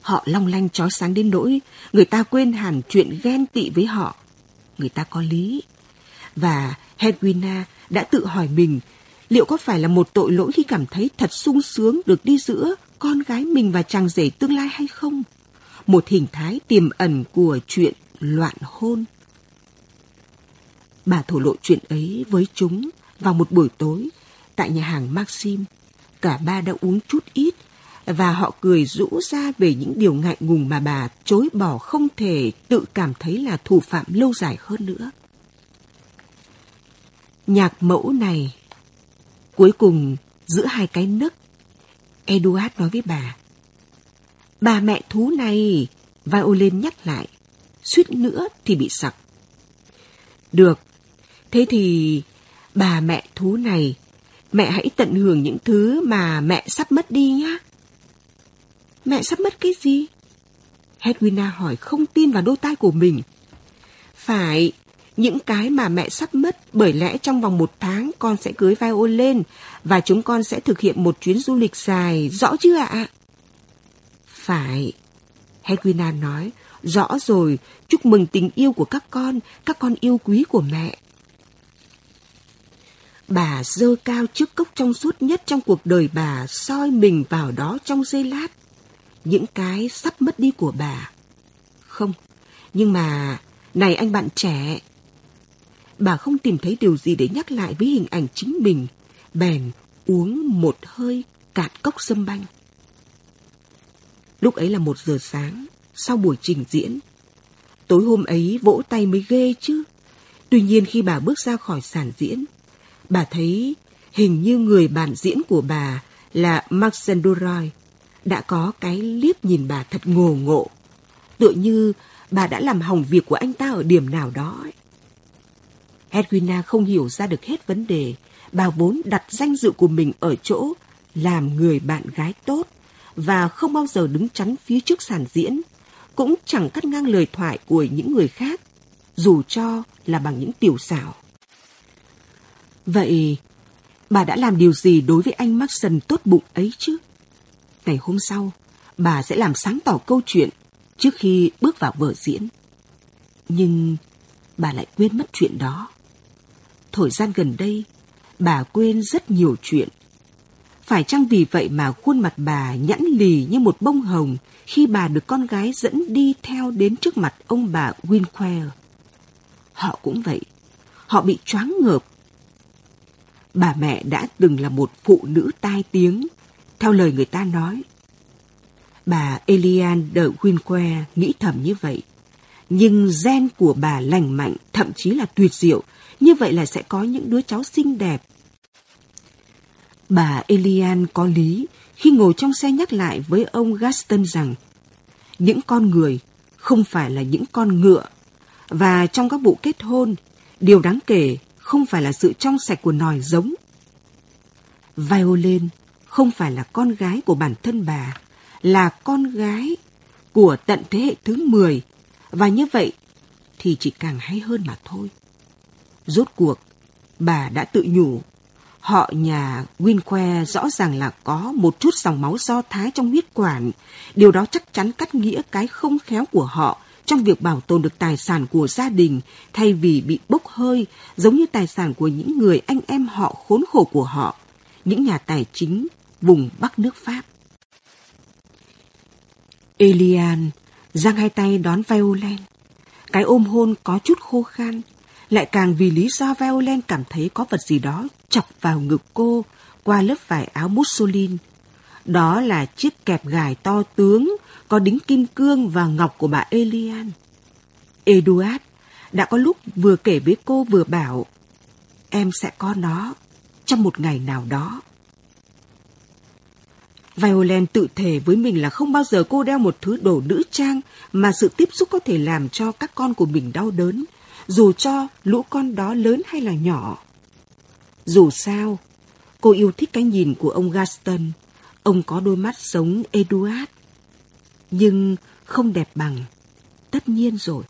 Họ long lanh chói sáng đến nỗi người ta quên hẳn chuyện ghen tị với họ. Người ta có lý. Và Hedwina đã tự hỏi mình liệu có phải là một tội lỗi khi cảm thấy thật sung sướng được đi giữa con gái mình và chàng rể tương lai hay không? Một hình thái tiềm ẩn của chuyện loạn hôn. Bà thổ lộ chuyện ấy với chúng vào một buổi tối tại nhà hàng Maxim. Cả ba đã uống chút ít và họ cười rũ ra về những điều ngại ngùng mà bà chối bỏ không thể tự cảm thấy là thủ phạm lâu dài hơn nữa. Nhạc mẫu này, cuối cùng giữa hai cái nấc, Eduard nói với bà Bà mẹ thú này Violin nhắc lại, Suýt nữa thì bị sặc Được Thế thì bà mẹ thú này Mẹ hãy tận hưởng những thứ mà mẹ sắp mất đi nhá Mẹ sắp mất cái gì? Hedwina hỏi không tin vào đôi tai của mình. Phải, những cái mà mẹ sắp mất bởi lẽ trong vòng một tháng con sẽ cưới Viol lên và chúng con sẽ thực hiện một chuyến du lịch dài, rõ chưa ạ? Phải, Hedwina nói, rõ rồi, chúc mừng tình yêu của các con, các con yêu quý của mẹ. Bà dơ cao chiếc cốc trong suốt nhất trong cuộc đời bà soi mình vào đó trong giây lát. Những cái sắp mất đi của bà. Không, nhưng mà, này anh bạn trẻ. Bà không tìm thấy điều gì để nhắc lại với hình ảnh chính mình. Bèn uống một hơi cạn cốc sâm banh. Lúc ấy là một giờ sáng, sau buổi trình diễn. Tối hôm ấy vỗ tay mới ghê chứ. Tuy nhiên khi bà bước ra khỏi sàn diễn, bà thấy hình như người bạn diễn của bà là Maxen Duroy đã có cái liếc nhìn bà thật ngồ ngộ. Tựa như bà đã làm hỏng việc của anh ta ở điểm nào đó. Ấy. Edwina không hiểu ra được hết vấn đề. Bà vốn đặt danh dự của mình ở chỗ làm người bạn gái tốt và không bao giờ đứng chắn phía trước sàn diễn, cũng chẳng cắt ngang lời thoại của những người khác, dù cho là bằng những tiểu xảo. Vậy, bà đã làm điều gì đối với anh Maxson tốt bụng ấy chứ? Ngày hôm sau, bà sẽ làm sáng tỏ câu chuyện trước khi bước vào vở diễn. Nhưng bà lại quên mất chuyện đó. Thời gian gần đây, bà quên rất nhiều chuyện. Phải chăng vì vậy mà khuôn mặt bà nhẵn lì như một bông hồng khi bà được con gái dẫn đi theo đến trước mặt ông bà Winquare? Họ cũng vậy. Họ bị choáng ngợp. Bà mẹ đã từng là một phụ nữ tai tiếng, theo lời người ta nói. Bà Elian de Winque nghĩ thầm như vậy. Nhưng gen của bà lành mạnh, thậm chí là tuyệt diệu, như vậy là sẽ có những đứa cháu xinh đẹp. Bà Elian có lý khi ngồi trong xe nhắc lại với ông Gaston rằng những con người không phải là những con ngựa và trong các vụ kết hôn, điều đáng kể không phải là sự trong sạch của nòi giống. Violin không phải là con gái của bản thân bà, là con gái của tận thế hệ thứ 10 và như vậy thì chỉ càng hay hơn mà thôi. Rốt cuộc, bà đã tự nhủ, họ nhà Winque rõ ràng là có một chút dòng máu do thái trong huyết quản. Điều đó chắc chắn cắt nghĩa cái không khéo của họ trong việc bảo tồn được tài sản của gia đình thay vì bị bốc hơi giống như tài sản của những người anh em họ khốn khổ của họ, những nhà tài chính vùng Bắc nước Pháp. Elian giang hai tay đón Violen. Cái ôm hôn có chút khô khan, lại càng vì lý do Violen cảm thấy có vật gì đó chọc vào ngực cô qua lớp vải áo Mussolini. Đó là chiếc kẹp gài to tướng, có đính kim cương và ngọc của bà Elian. Eduard đã có lúc vừa kể với cô vừa bảo, em sẽ có nó trong một ngày nào đó. Violent tự thề với mình là không bao giờ cô đeo một thứ đồ nữ trang mà sự tiếp xúc có thể làm cho các con của mình đau đớn, dù cho lũ con đó lớn hay là nhỏ. Dù sao, cô yêu thích cái nhìn của ông Gaston. Ông có đôi mắt giống Eduard. Nhưng không đẹp bằng. Tất nhiên rồi.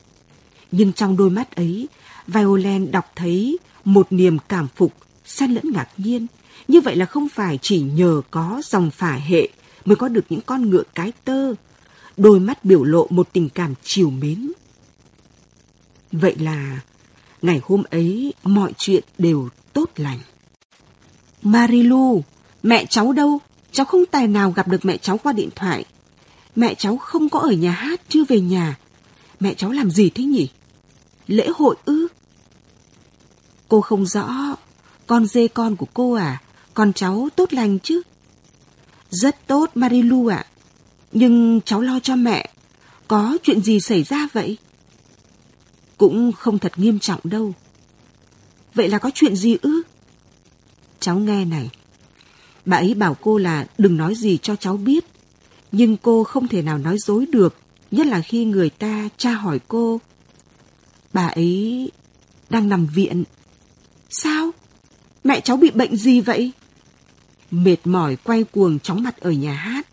Nhưng trong đôi mắt ấy, Violen đọc thấy một niềm cảm phục, xen lẫn ngạc nhiên, như vậy là không phải chỉ nhờ có dòng phả hệ mới có được những con ngựa cái tơ. Đôi mắt biểu lộ một tình cảm chiều mến. Vậy là ngày hôm ấy mọi chuyện đều tốt lành. Marilu, mẹ cháu đâu? Cháu không tài nào gặp được mẹ cháu qua điện thoại. Mẹ cháu không có ở nhà hát, chưa về nhà. Mẹ cháu làm gì thế nhỉ? Lễ hội ư? Cô không rõ. Con dê con của cô à? Con cháu tốt lành chứ? Rất tốt, Marilu ạ. Nhưng cháu lo cho mẹ. Có chuyện gì xảy ra vậy? Cũng không thật nghiêm trọng đâu. Vậy là có chuyện gì ư? Cháu nghe này. Bà ấy bảo cô là đừng nói gì cho cháu biết. Nhưng cô không thể nào nói dối được, nhất là khi người ta tra hỏi cô. Bà ấy đang nằm viện. Sao? Mẹ cháu bị bệnh gì vậy? mệt mỏi quay cuồng chóng mặt ở nhà hát.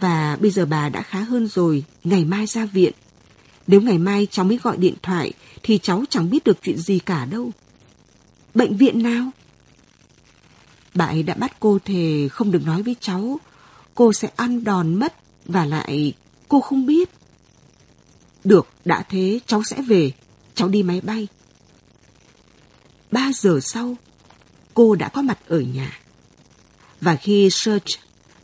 Và bây giờ bà đã khá hơn rồi, ngày mai ra viện. Nếu ngày mai cháu mới gọi điện thoại thì cháu chẳng biết được chuyện gì cả đâu. Bệnh viện nào? Bà ấy đã bắt cô thề không được nói với cháu. Cô sẽ ăn đòn mất và lại Cô không biết. Được, đã thế cháu sẽ về. Cháu đi máy bay. Ba giờ sau, cô đã có mặt ở nhà. Và khi Serge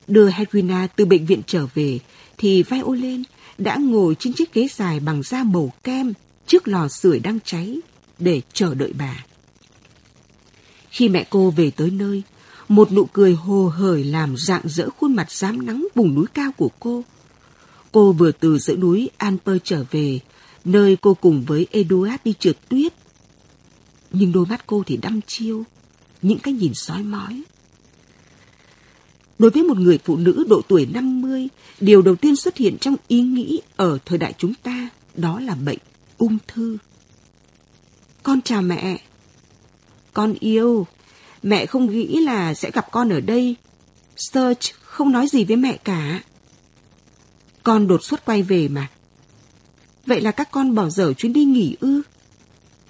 đưa Hedwina từ bệnh viện trở về, thì Violin đã ngồi trên chiếc ghế dài bằng da màu kem trước lò sưởi đang cháy để chờ đợi bà. Khi mẹ cô về tới nơi, một nụ cười hồ hởi làm rạng rỡ khuôn mặt dám nắng vùng núi cao của cô. Cô vừa từ giữa núi Alper trở về, nơi cô cùng với Eduard đi trượt tuyết. Nhưng đôi mắt cô thì đăm chiêu, những cái nhìn sói mói. Đối với một người phụ nữ độ tuổi 50, điều đầu tiên xuất hiện trong ý nghĩ ở thời đại chúng ta đó là bệnh ung thư. Con chào mẹ. Con yêu, mẹ không nghĩ là sẽ gặp con ở đây. Serge không nói gì với mẹ cả. Con đột xuất quay về mà. Vậy là các con bỏ dở chuyến đi nghỉ ư?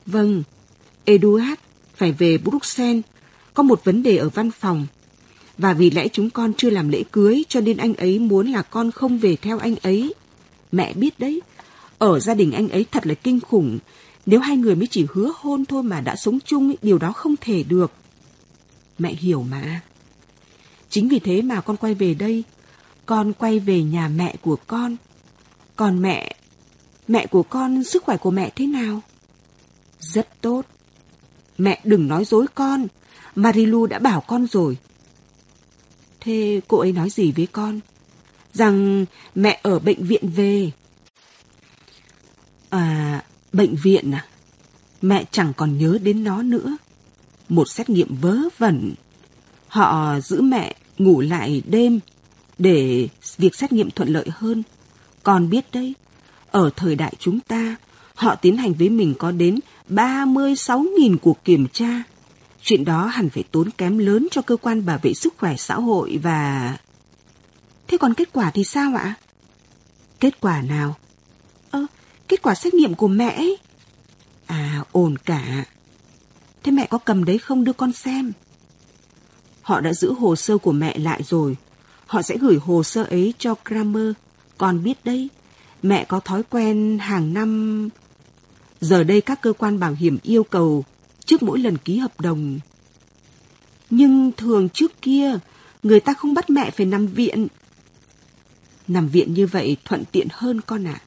Vâng, Eduard phải về Bruxelles. Có một vấn đề ở văn phòng. Và vì lẽ chúng con chưa làm lễ cưới cho nên anh ấy muốn là con không về theo anh ấy. Mẹ biết đấy, ở gia đình anh ấy thật là kinh khủng. Nếu hai người mới chỉ hứa hôn thôi mà đã sống chung, điều đó không thể được. Mẹ hiểu mà. Chính vì thế mà con quay về đây. Con quay về nhà mẹ của con. Còn mẹ, mẹ của con, sức khỏe của mẹ thế nào? Rất tốt. Mẹ đừng nói dối con. Marilu đã bảo con rồi. Thế cô ấy nói gì với con? Rằng mẹ ở bệnh viện về. À, bệnh viện à? Mẹ chẳng còn nhớ đến nó nữa. Một xét nghiệm vớ vẩn. Họ giữ mẹ ngủ lại đêm để việc xét nghiệm thuận lợi hơn. còn biết đấy, ở thời đại chúng ta, họ tiến hành với mình có đến 36.000 cuộc kiểm tra. Chuyện đó hẳn phải tốn kém lớn cho cơ quan bảo vệ sức khỏe xã hội và... Thế còn kết quả thì sao ạ? Kết quả nào? Ơ, kết quả xét nghiệm của mẹ ấy. À, ổn cả. Thế mẹ có cầm đấy không đưa con xem? Họ đã giữ hồ sơ của mẹ lại rồi. Họ sẽ gửi hồ sơ ấy cho Kramer. Con biết đấy, mẹ có thói quen hàng năm... Giờ đây các cơ quan bảo hiểm yêu cầu trước mỗi lần ký hợp đồng. Nhưng thường trước kia, người ta không bắt mẹ phải nằm viện. Nằm viện như vậy thuận tiện hơn con ạ. À.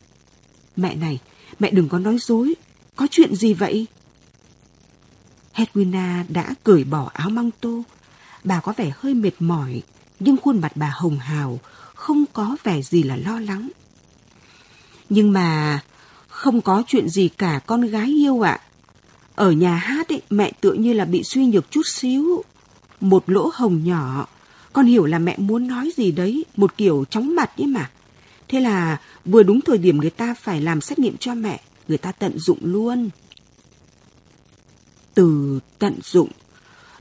Mẹ này, mẹ đừng có nói dối. Có chuyện gì vậy? Hedwina đã cởi bỏ áo măng tô. Bà có vẻ hơi mệt mỏi, nhưng khuôn mặt bà hồng hào, không có vẻ gì là lo lắng. Nhưng mà không có chuyện gì cả con gái yêu ạ. Ở nhà hát ấy, mẹ tựa như là bị suy nhược chút xíu. Một lỗ hồng nhỏ. Con hiểu là mẹ muốn nói gì đấy, một kiểu chóng mặt ấy mà. Thế là vừa đúng thời điểm người ta phải làm xét nghiệm cho mẹ, người ta tận dụng luôn. Từ tận dụng,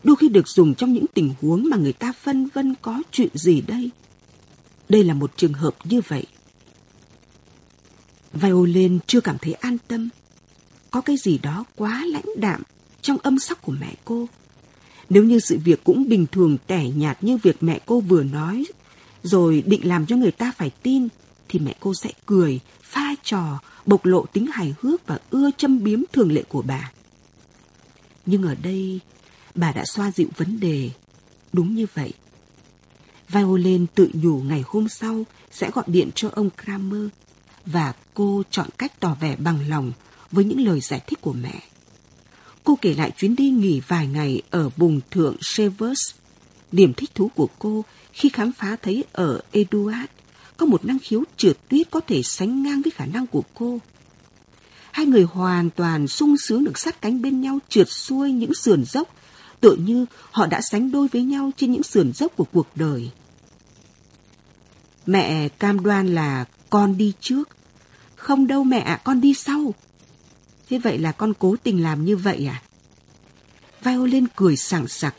đôi khi được dùng trong những tình huống mà người ta phân vân có chuyện gì đây. Đây là một trường hợp như vậy. Violin chưa cảm thấy an tâm. Có cái gì đó quá lãnh đạm trong âm sắc của mẹ cô. Nếu như sự việc cũng bình thường tẻ nhạt như việc mẹ cô vừa nói, rồi định làm cho người ta phải tin, thì mẹ cô sẽ cười, pha trò, bộc lộ tính hài hước và ưa châm biếm thường lệ của bà. Nhưng ở đây, bà đã xoa dịu vấn đề. Đúng như vậy. Violin tự nhủ ngày hôm sau sẽ gọi điện cho ông Kramer và cô chọn cách tỏ vẻ bằng lòng với những lời giải thích của mẹ. Cô kể lại chuyến đi nghỉ vài ngày ở vùng thượng Severs, Điểm thích thú của cô khi khám phá thấy ở Eduard có một năng khiếu trượt tuyết có thể sánh ngang với khả năng của cô. Hai người hoàn toàn sung sướng được sát cánh bên nhau trượt xuôi những sườn dốc, tựa như họ đã sánh đôi với nhau trên những sườn dốc của cuộc đời. Mẹ cam đoan là con đi trước. Không đâu mẹ ạ, con đi sau. Thế vậy là con cố tình làm như vậy à? Violin cười sảng sặc.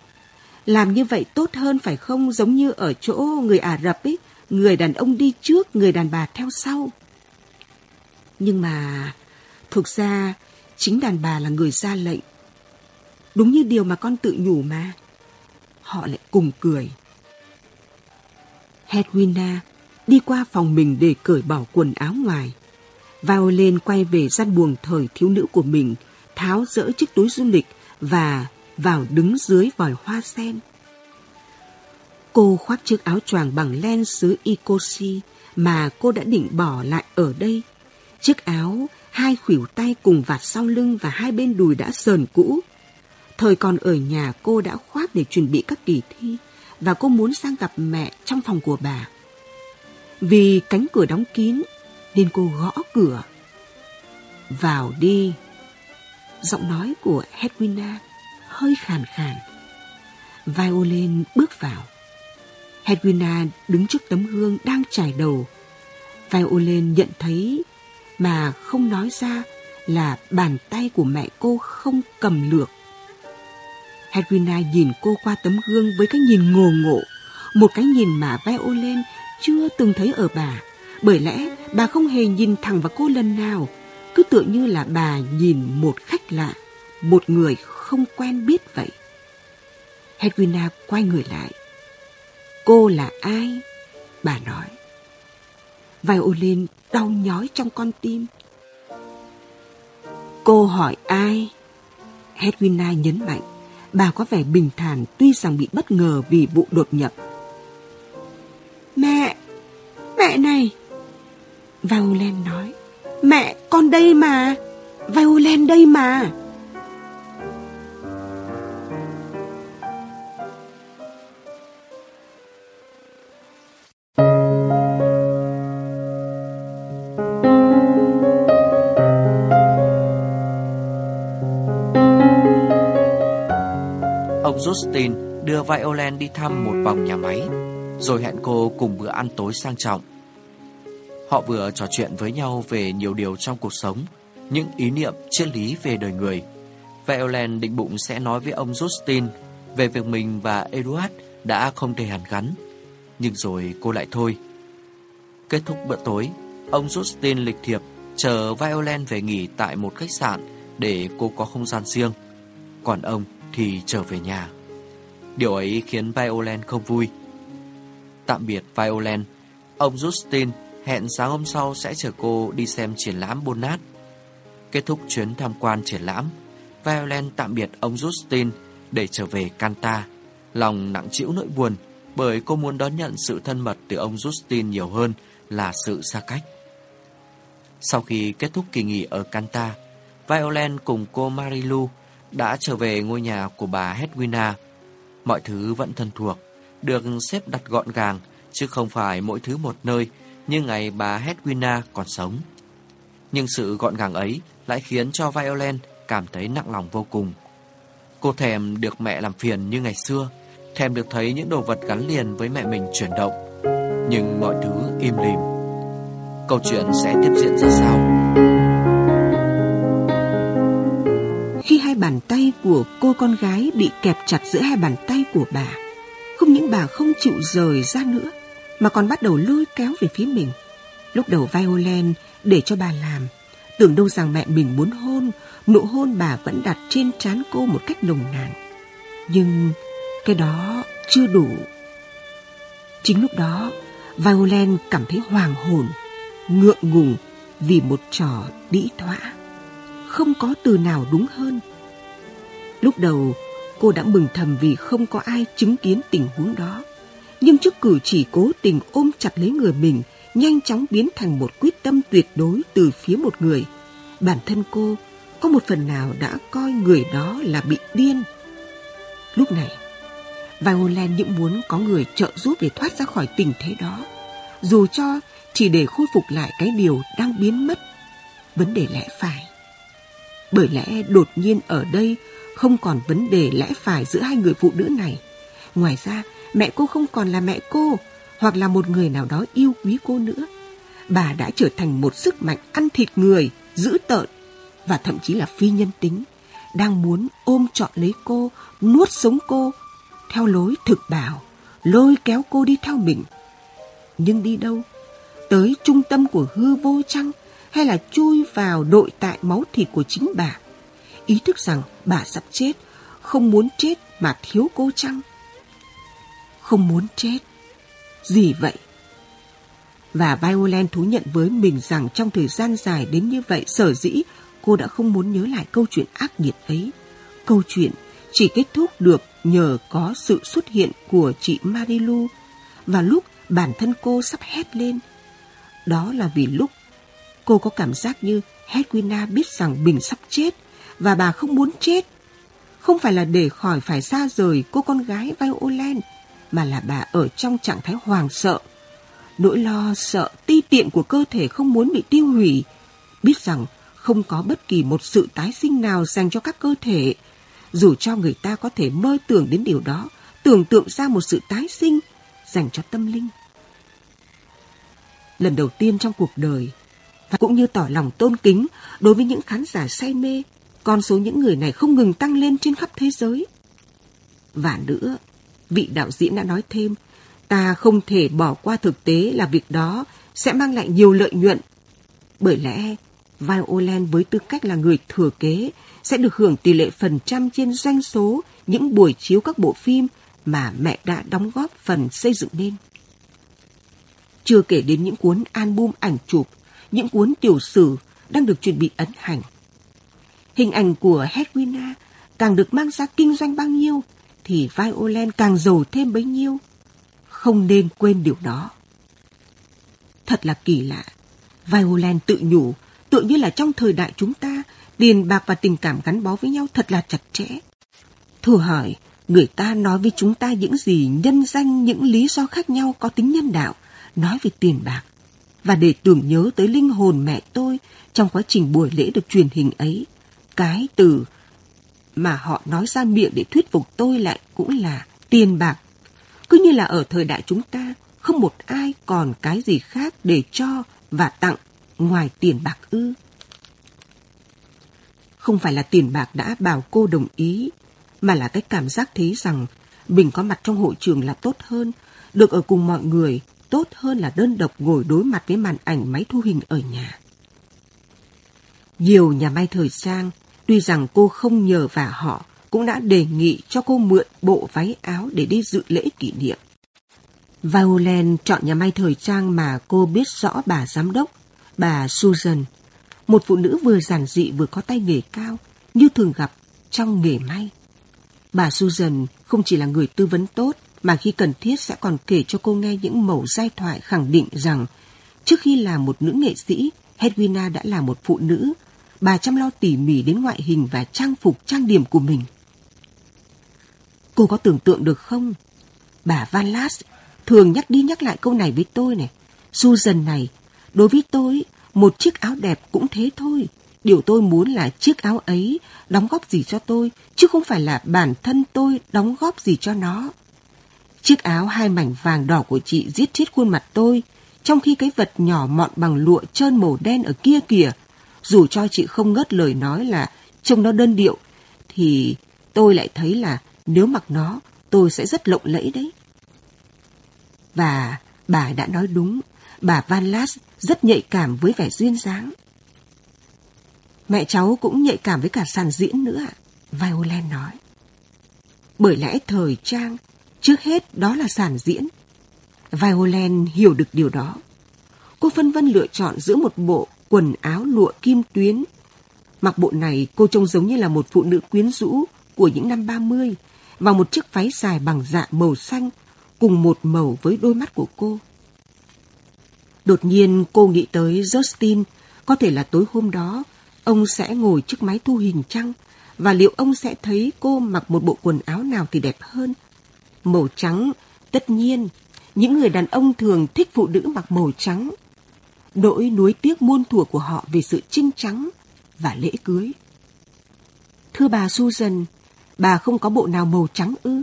Làm như vậy tốt hơn phải không? Giống như ở chỗ người Ả Rập ấy, người đàn ông đi trước, người đàn bà theo sau. Nhưng mà, thực ra, chính đàn bà là người ra lệnh. Đúng như điều mà con tự nhủ mà. Họ lại cùng cười. Hedwina đi qua phòng mình để cởi bỏ quần áo ngoài. Violin quay về gian buồng thời thiếu nữ của mình, tháo rỡ chiếc túi du lịch và vào đứng dưới vòi hoa sen. Cô khoác chiếc áo choàng bằng len xứ Icosi mà cô đã định bỏ lại ở đây. Chiếc áo, hai khuỷu tay cùng vạt sau lưng và hai bên đùi đã sờn cũ. Thời còn ở nhà, cô đã khoác để chuẩn bị các kỳ thi và cô muốn sang gặp mẹ trong phòng của bà. Vì cánh cửa đóng kín nên cô gõ cửa. Vào đi. Giọng nói của Hedwina hơi khàn khàn. Violin bước vào. Hedwina đứng trước tấm gương đang trải đầu. Violin nhận thấy mà không nói ra là bàn tay của mẹ cô không cầm lược. Hedwina nhìn cô qua tấm gương với cái nhìn ngồ ngộ, một cái nhìn mà Violin chưa từng thấy ở bà. Bởi lẽ bà không hề nhìn thẳng vào cô lần nào, cứ tựa như là bà nhìn một khách lạ, một người không quen biết vậy. Hedwina quay người lại. Cô là ai? Bà nói. Violin đau nhói trong con tim. Cô hỏi ai? Hedwina nhấn mạnh. Bà có vẻ bình thản tuy rằng bị bất ngờ vì vụ đột nhập. Mẹ! Mẹ này! Violin nói. Mẹ, con đây mà! Violin đây mà! Justin đưa Violen đi thăm một vòng nhà máy, rồi hẹn cô cùng bữa ăn tối sang trọng. Họ vừa trò chuyện với nhau về nhiều điều trong cuộc sống, những ý niệm, triết lý về đời người. Violen định bụng sẽ nói với ông Justin về việc mình và Edward đã không thể hàn gắn, nhưng rồi cô lại thôi. Kết thúc bữa tối, ông Justin lịch thiệp chờ Violen về nghỉ tại một khách sạn để cô có không gian riêng. Còn ông thì trở về nhà. Điều ấy khiến Violent không vui. Tạm biệt Violent, ông Justin hẹn sáng hôm sau sẽ chở cô đi xem triển lãm Bonat. Kết thúc chuyến tham quan triển lãm, Violent tạm biệt ông Justin để trở về Canta. Lòng nặng trĩu nỗi buồn bởi cô muốn đón nhận sự thân mật từ ông Justin nhiều hơn là sự xa cách. Sau khi kết thúc kỳ nghỉ ở Canta, Violent cùng cô Marilu đã trở về ngôi nhà của bà Hedwina. Mọi thứ vẫn thân thuộc, được xếp đặt gọn gàng, chứ không phải mỗi thứ một nơi như ngày bà Hedwina còn sống. Nhưng sự gọn gàng ấy lại khiến cho Violent cảm thấy nặng lòng vô cùng. Cô thèm được mẹ làm phiền như ngày xưa, thèm được thấy những đồ vật gắn liền với mẹ mình chuyển động. Nhưng mọi thứ im lìm. Câu chuyện sẽ tiếp diễn ra sao? Khi hai bàn tay của cô con gái bị kẹp chặt giữa hai bàn tay của bà, không những bà không chịu rời ra nữa, mà còn bắt đầu lôi kéo về phía mình. Lúc đầu Violin để cho bà làm, tưởng đâu rằng mẹ mình muốn hôn, nụ hôn bà vẫn đặt trên trán cô một cách nồng nàn. Nhưng cái đó chưa đủ. Chính lúc đó, Violin cảm thấy hoàng hồn, ngượng ngùng vì một trò đĩ thỏa. Không có từ nào đúng hơn. Lúc đầu, cô đã mừng thầm vì không có ai chứng kiến tình huống đó. Nhưng trước cử chỉ cố tình ôm chặt lấy người mình, nhanh chóng biến thành một quyết tâm tuyệt đối từ phía một người. Bản thân cô có một phần nào đã coi người đó là bị điên. Lúc này, Violent những muốn có người trợ giúp để thoát ra khỏi tình thế đó, dù cho chỉ để khôi phục lại cái điều đang biến mất, vấn đề lẽ phải. Bởi lẽ đột nhiên ở đây không còn vấn đề lẽ phải giữa hai người phụ nữ này. Ngoài ra, mẹ cô không còn là mẹ cô, hoặc là một người nào đó yêu quý cô nữa. Bà đã trở thành một sức mạnh ăn thịt người, dữ tợn, và thậm chí là phi nhân tính, đang muốn ôm trọn lấy cô, nuốt sống cô, theo lối thực bảo, lôi kéo cô đi theo mình. Nhưng đi đâu? Tới trung tâm của hư vô chăng? Hay là chui vào đội tại máu thịt của chính bà? Ý thức rằng bà sắp chết, không muốn chết mà thiếu cô chăng? Không muốn chết. Gì vậy? Và Violent thú nhận với mình rằng trong thời gian dài đến như vậy sở dĩ cô đã không muốn nhớ lại câu chuyện ác nghiệt ấy. Câu chuyện chỉ kết thúc được nhờ có sự xuất hiện của chị Marilu và lúc bản thân cô sắp hét lên. Đó là vì lúc cô có cảm giác như Hedwina biết rằng mình sắp chết và bà không muốn chết. Không phải là để khỏi phải xa rời cô con gái Violet, mà là bà ở trong trạng thái hoàng sợ. Nỗi lo sợ ti tiện của cơ thể không muốn bị tiêu hủy, biết rằng không có bất kỳ một sự tái sinh nào dành cho các cơ thể. Dù cho người ta có thể mơ tưởng đến điều đó, tưởng tượng ra một sự tái sinh dành cho tâm linh. Lần đầu tiên trong cuộc đời, và cũng như tỏ lòng tôn kính đối với những khán giả say mê, con số những người này không ngừng tăng lên trên khắp thế giới. Và nữa, vị đạo diễn đã nói thêm, ta không thể bỏ qua thực tế là việc đó sẽ mang lại nhiều lợi nhuận. Bởi lẽ, Violent với tư cách là người thừa kế sẽ được hưởng tỷ lệ phần trăm trên doanh số những buổi chiếu các bộ phim mà mẹ đã đóng góp phần xây dựng nên. Chưa kể đến những cuốn album ảnh chụp, những cuốn tiểu sử đang được chuẩn bị ấn hành. Hình ảnh của Hedwina càng được mang ra kinh doanh bao nhiêu thì Violent càng giàu thêm bấy nhiêu. Không nên quên điều đó. Thật là kỳ lạ. Violent tự nhủ tự như là trong thời đại chúng ta, tiền bạc và tình cảm gắn bó với nhau thật là chặt chẽ. Thử hỏi, người ta nói với chúng ta những gì nhân danh những lý do khác nhau có tính nhân đạo, nói về tiền bạc. Và để tưởng nhớ tới linh hồn mẹ tôi trong quá trình buổi lễ được truyền hình ấy, cái từ mà họ nói ra miệng để thuyết phục tôi lại cũng là tiền bạc. Cứ như là ở thời đại chúng ta, không một ai còn cái gì khác để cho và tặng ngoài tiền bạc ư? Không phải là tiền bạc đã bảo cô đồng ý, mà là cái cảm giác thấy rằng mình có mặt trong hội trường là tốt hơn, được ở cùng mọi người tốt hơn là đơn độc ngồi đối mặt với màn ảnh máy thu hình ở nhà. Nhiều nhà may thời trang, tuy rằng cô không nhờ vả họ, cũng đã đề nghị cho cô mượn bộ váy áo để đi dự lễ kỷ niệm. Violent chọn nhà may thời trang mà cô biết rõ bà giám đốc bà Susan, một phụ nữ vừa giản dị vừa có tay nghề cao, như thường gặp trong nghề may. Bà Susan không chỉ là người tư vấn tốt, mà khi cần thiết sẽ còn kể cho cô nghe những mẩu giai thoại khẳng định rằng trước khi là một nữ nghệ sĩ, Hedwina đã là một phụ nữ. Bà chăm lo tỉ mỉ đến ngoại hình và trang phục trang điểm của mình. Cô có tưởng tượng được không? Bà Van Lass thường nhắc đi nhắc lại câu này với tôi này. Susan này Đối với tôi, một chiếc áo đẹp cũng thế thôi. Điều tôi muốn là chiếc áo ấy đóng góp gì cho tôi, chứ không phải là bản thân tôi đóng góp gì cho nó. Chiếc áo hai mảnh vàng đỏ của chị giết chết khuôn mặt tôi, trong khi cái vật nhỏ mọn bằng lụa trơn màu đen ở kia kìa. Dù cho chị không ngớt lời nói là trông nó đơn điệu, thì tôi lại thấy là nếu mặc nó, tôi sẽ rất lộng lẫy đấy. Và bà đã nói đúng, bà Van Lass rất nhạy cảm với vẻ duyên dáng. Mẹ cháu cũng nhạy cảm với cả sàn diễn nữa ạ, Violet nói. Bởi lẽ thời trang, trước hết đó là sản diễn. Violent hiểu được điều đó. Cô phân vân lựa chọn giữa một bộ quần áo lụa kim tuyến. Mặc bộ này cô trông giống như là một phụ nữ quyến rũ của những năm 30 và một chiếc váy dài bằng dạ màu xanh cùng một màu với đôi mắt của cô. Đột nhiên cô nghĩ tới Justin, có thể là tối hôm đó ông sẽ ngồi trước máy thu hình trăng và liệu ông sẽ thấy cô mặc một bộ quần áo nào thì đẹp hơn. Màu trắng, tất nhiên, những người đàn ông thường thích phụ nữ mặc màu trắng. Nỗi nuối tiếc muôn thuở của họ về sự trinh trắng và lễ cưới. Thưa bà Susan, bà không có bộ nào màu trắng ư?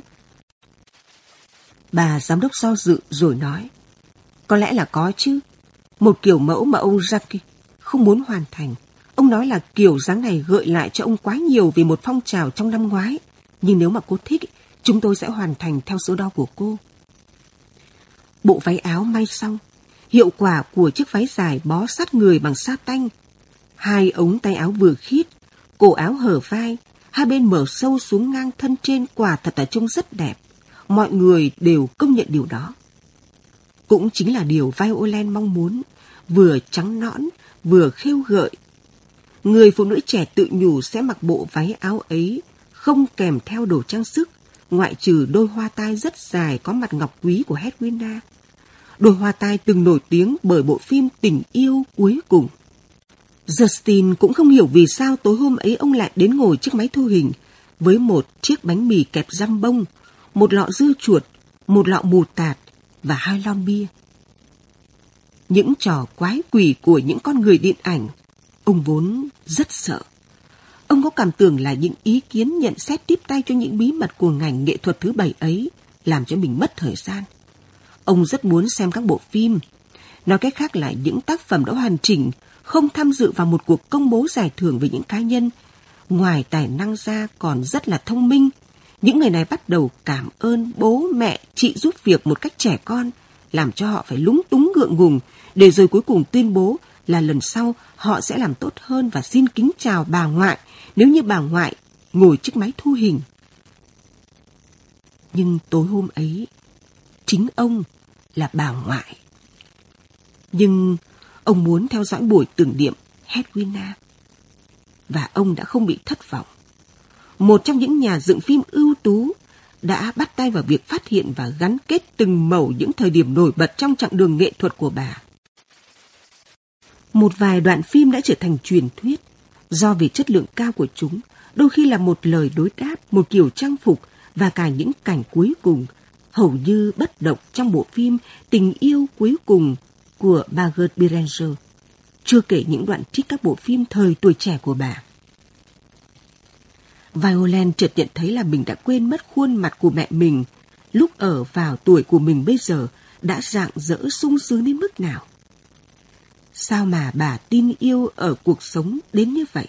Bà giám đốc do dự rồi nói. Có lẽ là có chứ. Một kiểu mẫu mà ông Jackie không muốn hoàn thành. Ông nói là kiểu dáng này gợi lại cho ông quá nhiều về một phong trào trong năm ngoái. Nhưng nếu mà cô thích, chúng tôi sẽ hoàn thành theo số đo của cô. Bộ váy áo may xong, hiệu quả của chiếc váy dài bó sát người bằng sa tanh. Hai ống tay áo vừa khít, cổ áo hở vai, hai bên mở sâu xuống ngang thân trên quả thật là trông rất đẹp. Mọi người đều công nhận điều đó. Cũng chính là điều Violent mong muốn, vừa trắng nõn, vừa khêu gợi. Người phụ nữ trẻ tự nhủ sẽ mặc bộ váy áo ấy, không kèm theo đồ trang sức, ngoại trừ đôi hoa tai rất dài có mặt ngọc quý của Hedwina. Đôi hoa tai từng nổi tiếng bởi bộ phim Tình yêu cuối cùng. Justin cũng không hiểu vì sao tối hôm ấy ông lại đến ngồi trước máy thu hình với một chiếc bánh mì kẹp răm bông, một lọ dưa chuột, một lọ mù tạt và hai lon bia. Những trò quái quỷ của những con người điện ảnh, ông vốn rất sợ. Ông có cảm tưởng là những ý kiến nhận xét tiếp tay cho những bí mật của ngành nghệ thuật thứ bảy ấy làm cho mình mất thời gian. Ông rất muốn xem các bộ phim. Nói cách khác là những tác phẩm đã hoàn chỉnh, không tham dự vào một cuộc công bố giải thưởng về những cá nhân. Ngoài tài năng ra còn rất là thông minh. Những người này bắt đầu cảm ơn bố mẹ chị giúp việc một cách trẻ con, làm cho họ phải lúng túng ngượng ngùng, để rồi cuối cùng tuyên bố là lần sau họ sẽ làm tốt hơn và xin kính chào bà ngoại nếu như bà ngoại ngồi trước máy thu hình. Nhưng tối hôm ấy, chính ông là bà ngoại. Nhưng ông muốn theo dõi buổi tưởng niệm Hedwina. Và ông đã không bị thất vọng. Một trong những nhà dựng phim ưu tú đã bắt tay vào việc phát hiện và gắn kết từng mẩu những thời điểm nổi bật trong chặng đường nghệ thuật của bà. Một vài đoạn phim đã trở thành truyền thuyết do vì chất lượng cao của chúng, đôi khi là một lời đối đáp, một kiểu trang phục và cả những cảnh cuối cùng hầu như bất động trong bộ phim Tình yêu cuối cùng của Margaret Beranger, chưa kể những đoạn trích các bộ phim thời tuổi trẻ của bà. Violen chợt nhận thấy là mình đã quên mất khuôn mặt của mẹ mình lúc ở vào tuổi của mình bây giờ đã dạng dỡ sung sướng đến mức nào. Sao mà bà tin yêu ở cuộc sống đến như vậy?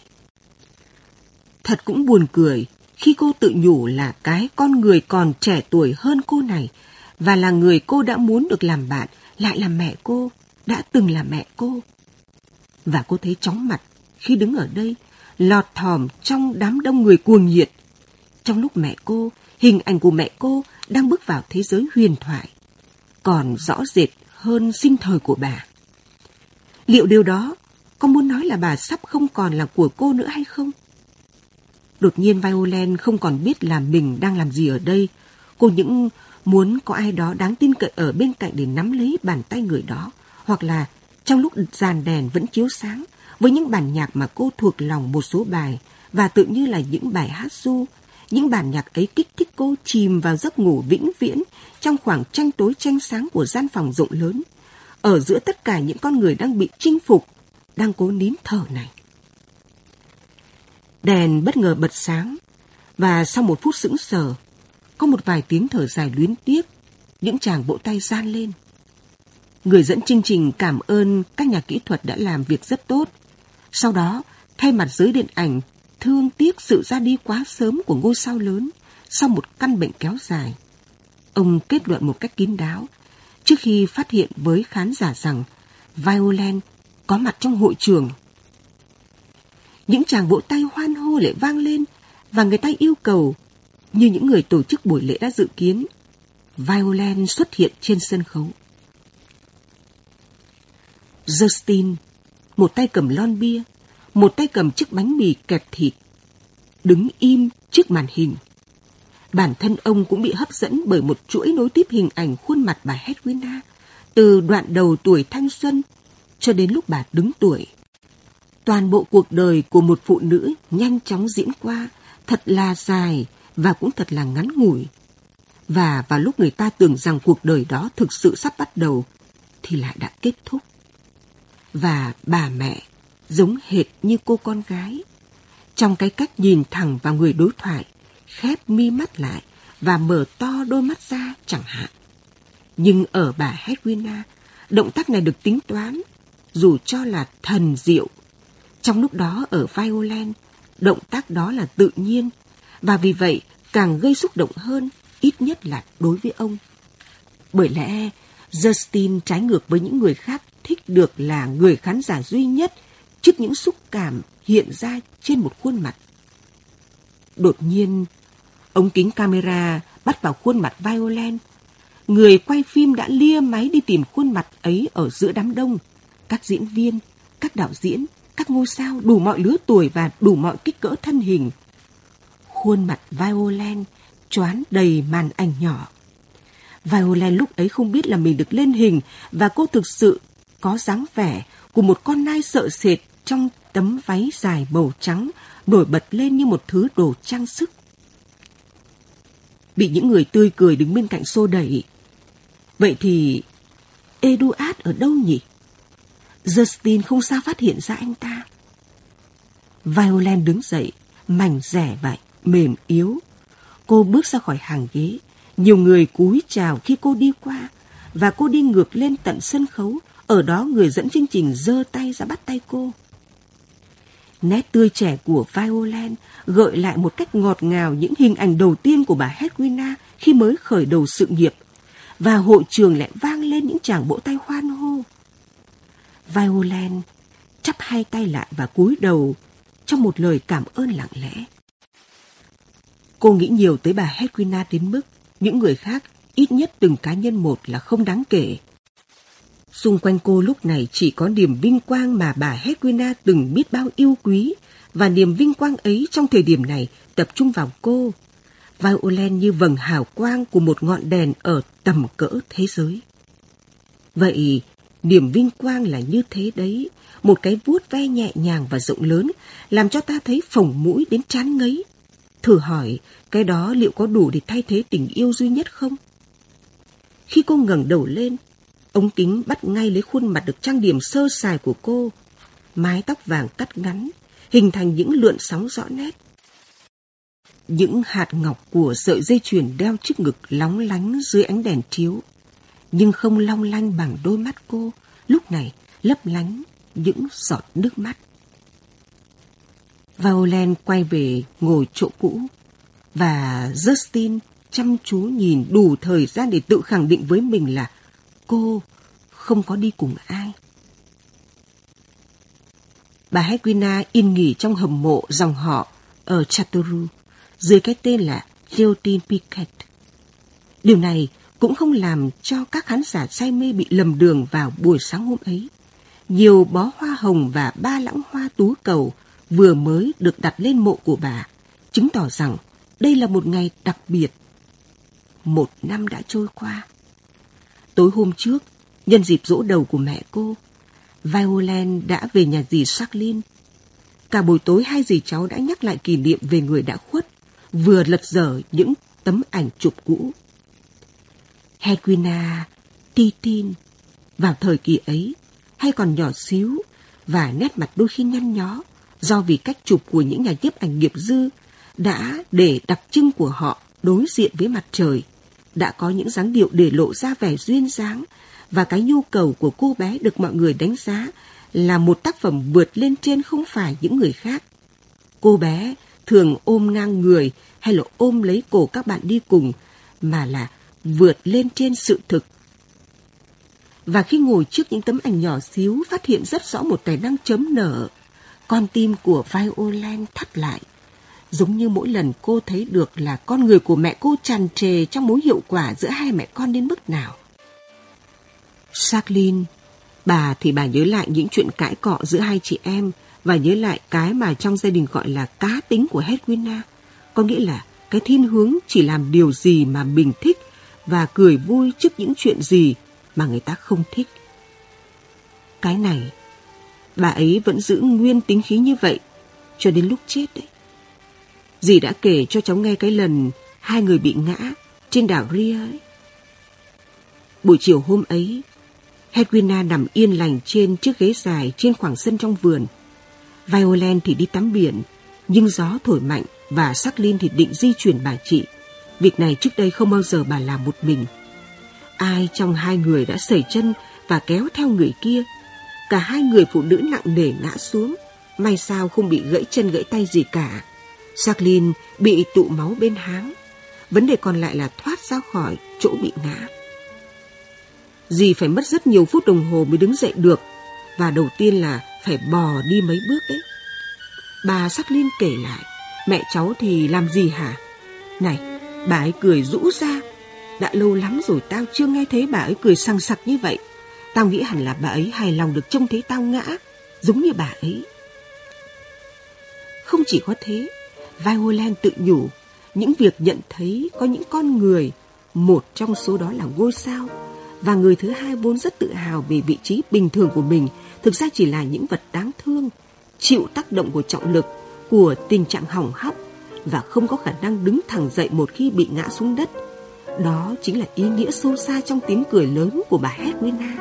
Thật cũng buồn cười khi cô tự nhủ là cái con người còn trẻ tuổi hơn cô này và là người cô đã muốn được làm bạn lại là mẹ cô, đã từng là mẹ cô. Và cô thấy chóng mặt khi đứng ở đây lọt thỏm trong đám đông người cuồng nhiệt. Trong lúc mẹ cô, hình ảnh của mẹ cô đang bước vào thế giới huyền thoại, còn rõ rệt hơn sinh thời của bà. Liệu điều đó có muốn nói là bà sắp không còn là của cô nữa hay không? Đột nhiên Violet không còn biết là mình đang làm gì ở đây. Cô những muốn có ai đó đáng tin cậy ở bên cạnh để nắm lấy bàn tay người đó. Hoặc là trong lúc dàn đèn vẫn chiếu sáng, với những bản nhạc mà cô thuộc lòng một số bài và tự như là những bài hát du, những bản nhạc ấy kích thích cô chìm vào giấc ngủ vĩnh viễn trong khoảng tranh tối tranh sáng của gian phòng rộng lớn, ở giữa tất cả những con người đang bị chinh phục, đang cố nín thở này. Đèn bất ngờ bật sáng và sau một phút sững sờ, có một vài tiếng thở dài luyến tiếc, những chàng bộ tay gian lên. Người dẫn chương trình cảm ơn các nhà kỹ thuật đã làm việc rất tốt. Sau đó, thay mặt giới điện ảnh, thương tiếc sự ra đi quá sớm của ngôi sao lớn sau một căn bệnh kéo dài. Ông kết luận một cách kín đáo trước khi phát hiện với khán giả rằng Violent có mặt trong hội trường. Những chàng vỗ tay hoan hô lại vang lên và người ta yêu cầu như những người tổ chức buổi lễ đã dự kiến. Violent xuất hiện trên sân khấu. Justin, một tay cầm lon bia, một tay cầm chiếc bánh mì kẹp thịt, đứng im trước màn hình. Bản thân ông cũng bị hấp dẫn bởi một chuỗi nối tiếp hình ảnh khuôn mặt bà Hedwina, từ đoạn đầu tuổi thanh xuân cho đến lúc bà đứng tuổi. Toàn bộ cuộc đời của một phụ nữ nhanh chóng diễn qua, thật là dài và cũng thật là ngắn ngủi. Và vào lúc người ta tưởng rằng cuộc đời đó thực sự sắp bắt đầu, thì lại đã kết thúc. Và bà mẹ giống hệt như cô con gái. Trong cái cách nhìn thẳng vào người đối thoại, khép mi mắt lại và mở to đôi mắt ra chẳng hạn. Nhưng ở bà Hedwina, động tác này được tính toán, dù cho là thần diệu. Trong lúc đó ở Violent, động tác đó là tự nhiên, và vì vậy càng gây xúc động hơn, ít nhất là đối với ông. Bởi lẽ, Justin trái ngược với những người khác thích được là người khán giả duy nhất trước những xúc cảm hiện ra trên một khuôn mặt. Đột nhiên, ống kính camera bắt vào khuôn mặt Violent người quay phim đã lia máy đi tìm khuôn mặt ấy ở giữa đám đông. Các diễn viên, các đạo diễn, các ngôi sao đủ mọi lứa tuổi và đủ mọi kích cỡ thân hình. Khuôn mặt Violent choán đầy màn ảnh nhỏ. Violent lúc ấy không biết là mình được lên hình và cô thực sự có dáng vẻ của một con nai sợ sệt trong tấm váy dài màu trắng nổi bật lên như một thứ đồ trang sức. Bị những người tươi cười đứng bên cạnh xô đẩy. Vậy thì Eduard ở đâu nhỉ? Justin không sao phát hiện ra anh ta. Violent đứng dậy, mảnh rẻ vậy, mềm yếu. Cô bước ra khỏi hàng ghế. Nhiều người cúi chào khi cô đi qua. Và cô đi ngược lên tận sân khấu. Ở đó người dẫn chương trình giơ tay ra bắt tay cô. Nét tươi trẻ của Violent gợi lại một cách ngọt ngào những hình ảnh đầu tiên của bà Hedwina khi mới khởi đầu sự nghiệp. Và hội trường lại vang lên những tràng vỗ tay hoan hô. Violent chắp hai tay lại và cúi đầu trong một lời cảm ơn lặng lẽ. Cô nghĩ nhiều tới bà Hedwina đến mức những người khác, ít nhất từng cá nhân một là không đáng kể. Xung quanh cô lúc này chỉ có niềm vinh quang mà bà Hedwina từng biết bao yêu quý và niềm vinh quang ấy trong thời điểm này tập trung vào cô. Violent như vầng hào quang của một ngọn đèn ở tầm cỡ thế giới. Vậy, niềm vinh quang là như thế đấy, một cái vuốt ve nhẹ nhàng và rộng lớn làm cho ta thấy phồng mũi đến chán ngấy. Thử hỏi, cái đó liệu có đủ để thay thế tình yêu duy nhất không? Khi cô ngẩng đầu lên, ống kính bắt ngay lấy khuôn mặt được trang điểm sơ sài của cô. Mái tóc vàng cắt ngắn, hình thành những lượn sóng rõ nét. Những hạt ngọc của sợi dây chuyền đeo trước ngực lóng lánh dưới ánh đèn chiếu, nhưng không long lanh bằng đôi mắt cô, lúc này lấp lánh những giọt nước mắt. Violent quay về ngồi chỗ cũ và Justin chăm chú nhìn đủ thời gian để tự khẳng định với mình là cô không có đi cùng ai. Bà Hedwina yên nghỉ trong hầm mộ dòng họ ở Chatoru dưới cái tên là Leotin Piquet. Điều này cũng không làm cho các khán giả say mê bị lầm đường vào buổi sáng hôm ấy. Nhiều bó hoa hồng và ba lãng hoa tú cầu vừa mới được đặt lên mộ của bà, chứng tỏ rằng đây là một ngày đặc biệt. Một năm đã trôi qua. Tối hôm trước, nhân dịp dỗ đầu của mẹ cô, Violent đã về nhà dì Jacqueline. Cả buổi tối hai dì cháu đã nhắc lại kỷ niệm về người đã khuất, vừa lật dở những tấm ảnh chụp cũ. Hedwina, Titin, vào thời kỳ ấy, hay còn nhỏ xíu và nét mặt đôi khi nhăn nhó do vì cách chụp của những nhà nhiếp ảnh nghiệp dư đã để đặc trưng của họ đối diện với mặt trời, đã có những dáng điệu để lộ ra vẻ duyên dáng và cái nhu cầu của cô bé được mọi người đánh giá là một tác phẩm vượt lên trên không phải những người khác. Cô bé thường ôm ngang người hay là ôm lấy cổ các bạn đi cùng mà là vượt lên trên sự thực. Và khi ngồi trước những tấm ảnh nhỏ xíu phát hiện rất rõ một tài năng chấm nở, con tim của Violent thắt lại. Giống như mỗi lần cô thấy được là con người của mẹ cô tràn trề trong mối hiệu quả giữa hai mẹ con đến mức nào. Jacqueline, bà thì bà nhớ lại những chuyện cãi cọ giữa hai chị em và nhớ lại cái mà trong gia đình gọi là cá tính của Hedwina. Có nghĩa là cái thiên hướng chỉ làm điều gì mà mình thích và cười vui trước những chuyện gì mà người ta không thích. Cái này, bà ấy vẫn giữ nguyên tính khí như vậy cho đến lúc chết đấy. Dì đã kể cho cháu nghe cái lần hai người bị ngã trên đảo Ria ấy. Buổi chiều hôm ấy, Hedwina nằm yên lành trên chiếc ghế dài trên khoảng sân trong vườn. Violent thì đi tắm biển, nhưng gió thổi mạnh và sắc Linh thì định di chuyển bà chị. Việc này trước đây không bao giờ bà làm một mình. Ai trong hai người đã sẩy chân và kéo theo người kia. Cả hai người phụ nữ nặng nề ngã xuống. May sao không bị gãy chân gãy tay gì cả. Jacqueline bị tụ máu bên háng. Vấn đề còn lại là thoát ra khỏi chỗ bị ngã. Dì phải mất rất nhiều phút đồng hồ mới đứng dậy được. Và đầu tiên là phải bò đi mấy bước đấy. Bà Jacqueline kể lại, mẹ cháu thì làm gì hả? Này, bà ấy cười rũ ra, Đã lâu lắm rồi tao chưa nghe thấy bà ấy cười sang sặc như vậy. Tao nghĩ hẳn là bà ấy hài lòng được trông thấy tao ngã, giống như bà ấy. Không chỉ có thế, Violent tự nhủ, những việc nhận thấy có những con người, một trong số đó là ngôi sao, và người thứ hai vốn rất tự hào về vị trí bình thường của mình, thực ra chỉ là những vật đáng thương, chịu tác động của trọng lực, của tình trạng hỏng hóc và không có khả năng đứng thẳng dậy một khi bị ngã xuống đất. Đó chính là ý nghĩa sâu xa trong tiếng cười lớn của bà Hedwina.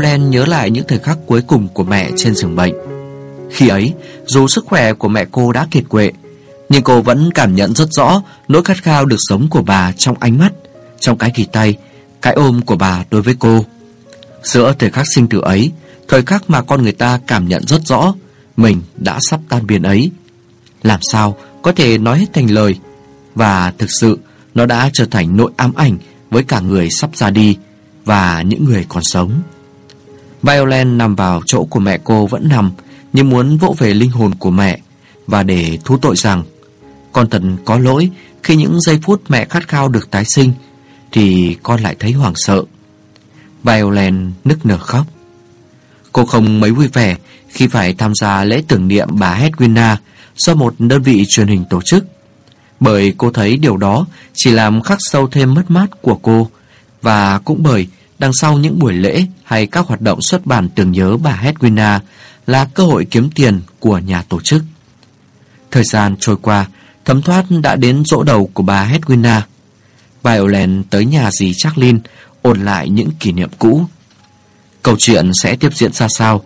Helen nhớ lại những thời khắc cuối cùng của mẹ trên giường bệnh. Khi ấy, dù sức khỏe của mẹ cô đã kiệt quệ, nhưng cô vẫn cảm nhận rất rõ nỗi khát khao được sống của bà trong ánh mắt, trong cái kỳ tay, cái ôm của bà đối với cô. Giữa thời khắc sinh tử ấy, thời khắc mà con người ta cảm nhận rất rõ mình đã sắp tan biến ấy. Làm sao có thể nói hết thành lời, và thực sự nó đã trở thành nỗi ám ảnh với cả người sắp ra đi và những người còn sống. Violent nằm vào chỗ của mẹ cô vẫn nằm, như muốn vỗ về linh hồn của mẹ, và để thú tội rằng, con thật có lỗi, khi những giây phút mẹ khát khao được tái sinh, thì con lại thấy hoảng sợ. Violent nức nở khóc. Cô không mấy vui vẻ khi phải tham gia lễ tưởng niệm bà Hedwina do một đơn vị truyền hình tổ chức. Bởi cô thấy điều đó chỉ làm khắc sâu thêm mất mát của cô, và cũng bởi đằng sau những buổi lễ hay các hoạt động xuất bản tưởng nhớ bà Hedwina là cơ hội kiếm tiền của nhà tổ chức. Thời gian trôi qua, thấm thoát đã đến dỗ đầu của bà Hedwina. Violent tới nhà dì Jacqueline ôn lại những kỷ niệm cũ. Câu chuyện sẽ tiếp diễn ra sao?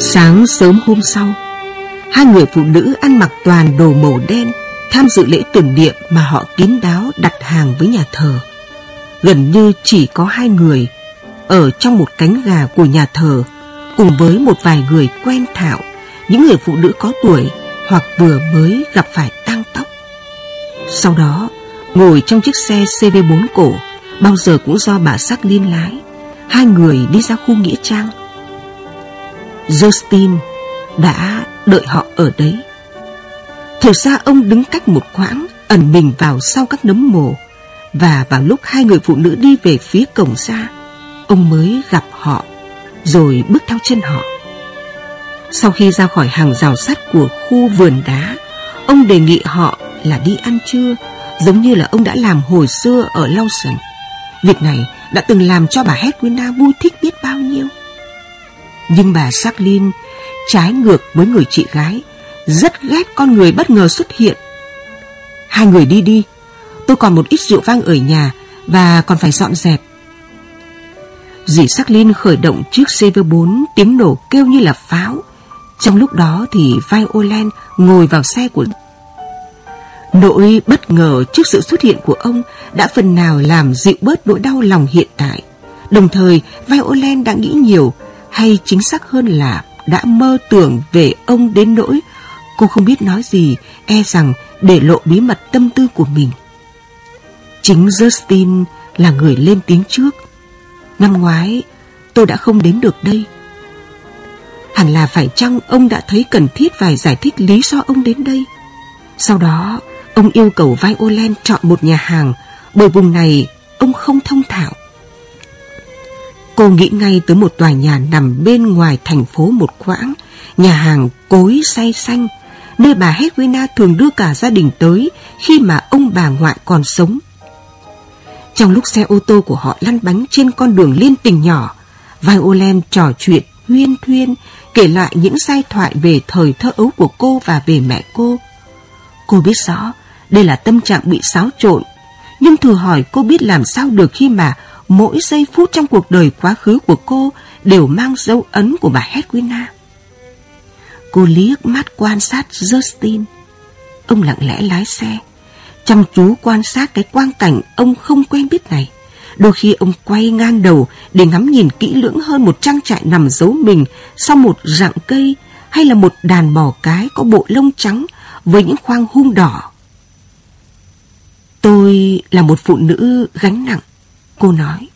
Sáng sớm hôm sau, hai người phụ nữ ăn mặc toàn đồ màu đen tham dự lễ tưởng niệm mà họ kín đáo đặt hàng với nhà thờ. Gần như chỉ có hai người ở trong một cánh gà của nhà thờ cùng với một vài người quen thạo, những người phụ nữ có tuổi hoặc vừa mới gặp phải tăng tóc. Sau đó, ngồi trong chiếc xe CV4 cổ, bao giờ cũng do bà sắc liên lái, hai người đi ra khu nghĩa trang. Justin đã đợi họ ở đấy. Thực ra ông đứng cách một quãng, ẩn mình vào sau các nấm mồ, và vào lúc hai người phụ nữ đi về phía cổng ra, ông mới gặp họ, rồi bước theo chân họ. Sau khi ra khỏi hàng rào sắt của khu vườn đá, ông đề nghị họ là đi ăn trưa, giống như là ông đã làm hồi xưa ở Lawson. Việc này đã từng làm cho bà Hedwina vui thích biết bao nhiêu. Nhưng bà Jacqueline trái ngược với người chị gái, rất ghét con người bất ngờ xuất hiện. Hai người đi đi, tôi còn một ít rượu vang ở nhà và còn phải dọn dẹp. Dì sắc Linh khởi động chiếc CV4 tiếng nổ kêu như là pháo. Trong lúc đó thì Violent ngồi vào xe của Nỗi bất ngờ trước sự xuất hiện của ông đã phần nào làm dịu bớt nỗi đau lòng hiện tại. Đồng thời, Violent đã nghĩ nhiều, hay chính xác hơn là đã mơ tưởng về ông đến nỗi cô không biết nói gì, e rằng để lộ bí mật tâm tư của mình. Chính Justin là người lên tiếng trước. Năm ngoái, tôi đã không đến được đây. Hẳn là phải chăng ông đã thấy cần thiết phải giải thích lý do ông đến đây. Sau đó, ông yêu cầu Violent chọn một nhà hàng, bởi vùng này ông không thông thạo. Cô nghĩ ngay tới một tòa nhà nằm bên ngoài thành phố một quãng, nhà hàng cối say xanh, nơi bà Hedwina thường đưa cả gia đình tới khi mà ông bà ngoại còn sống. Trong lúc xe ô tô của họ lăn bánh trên con đường liên tình nhỏ, Violem trò chuyện, huyên thuyên, kể lại những giai thoại về thời thơ ấu của cô và về mẹ cô. Cô biết rõ đây là tâm trạng bị xáo trộn, nhưng thử hỏi cô biết làm sao được khi mà mỗi giây phút trong cuộc đời quá khứ của cô đều mang dấu ấn của bà Hedwina. Cô liếc mắt quan sát Justin. Ông lặng lẽ lái xe, chăm chú quan sát cái quang cảnh ông không quen biết này. Đôi khi ông quay ngang đầu để ngắm nhìn kỹ lưỡng hơn một trang trại nằm giấu mình sau một rặng cây hay là một đàn bò cái có bộ lông trắng với những khoang hung đỏ. Tôi là một phụ nữ gánh nặng, cô nói.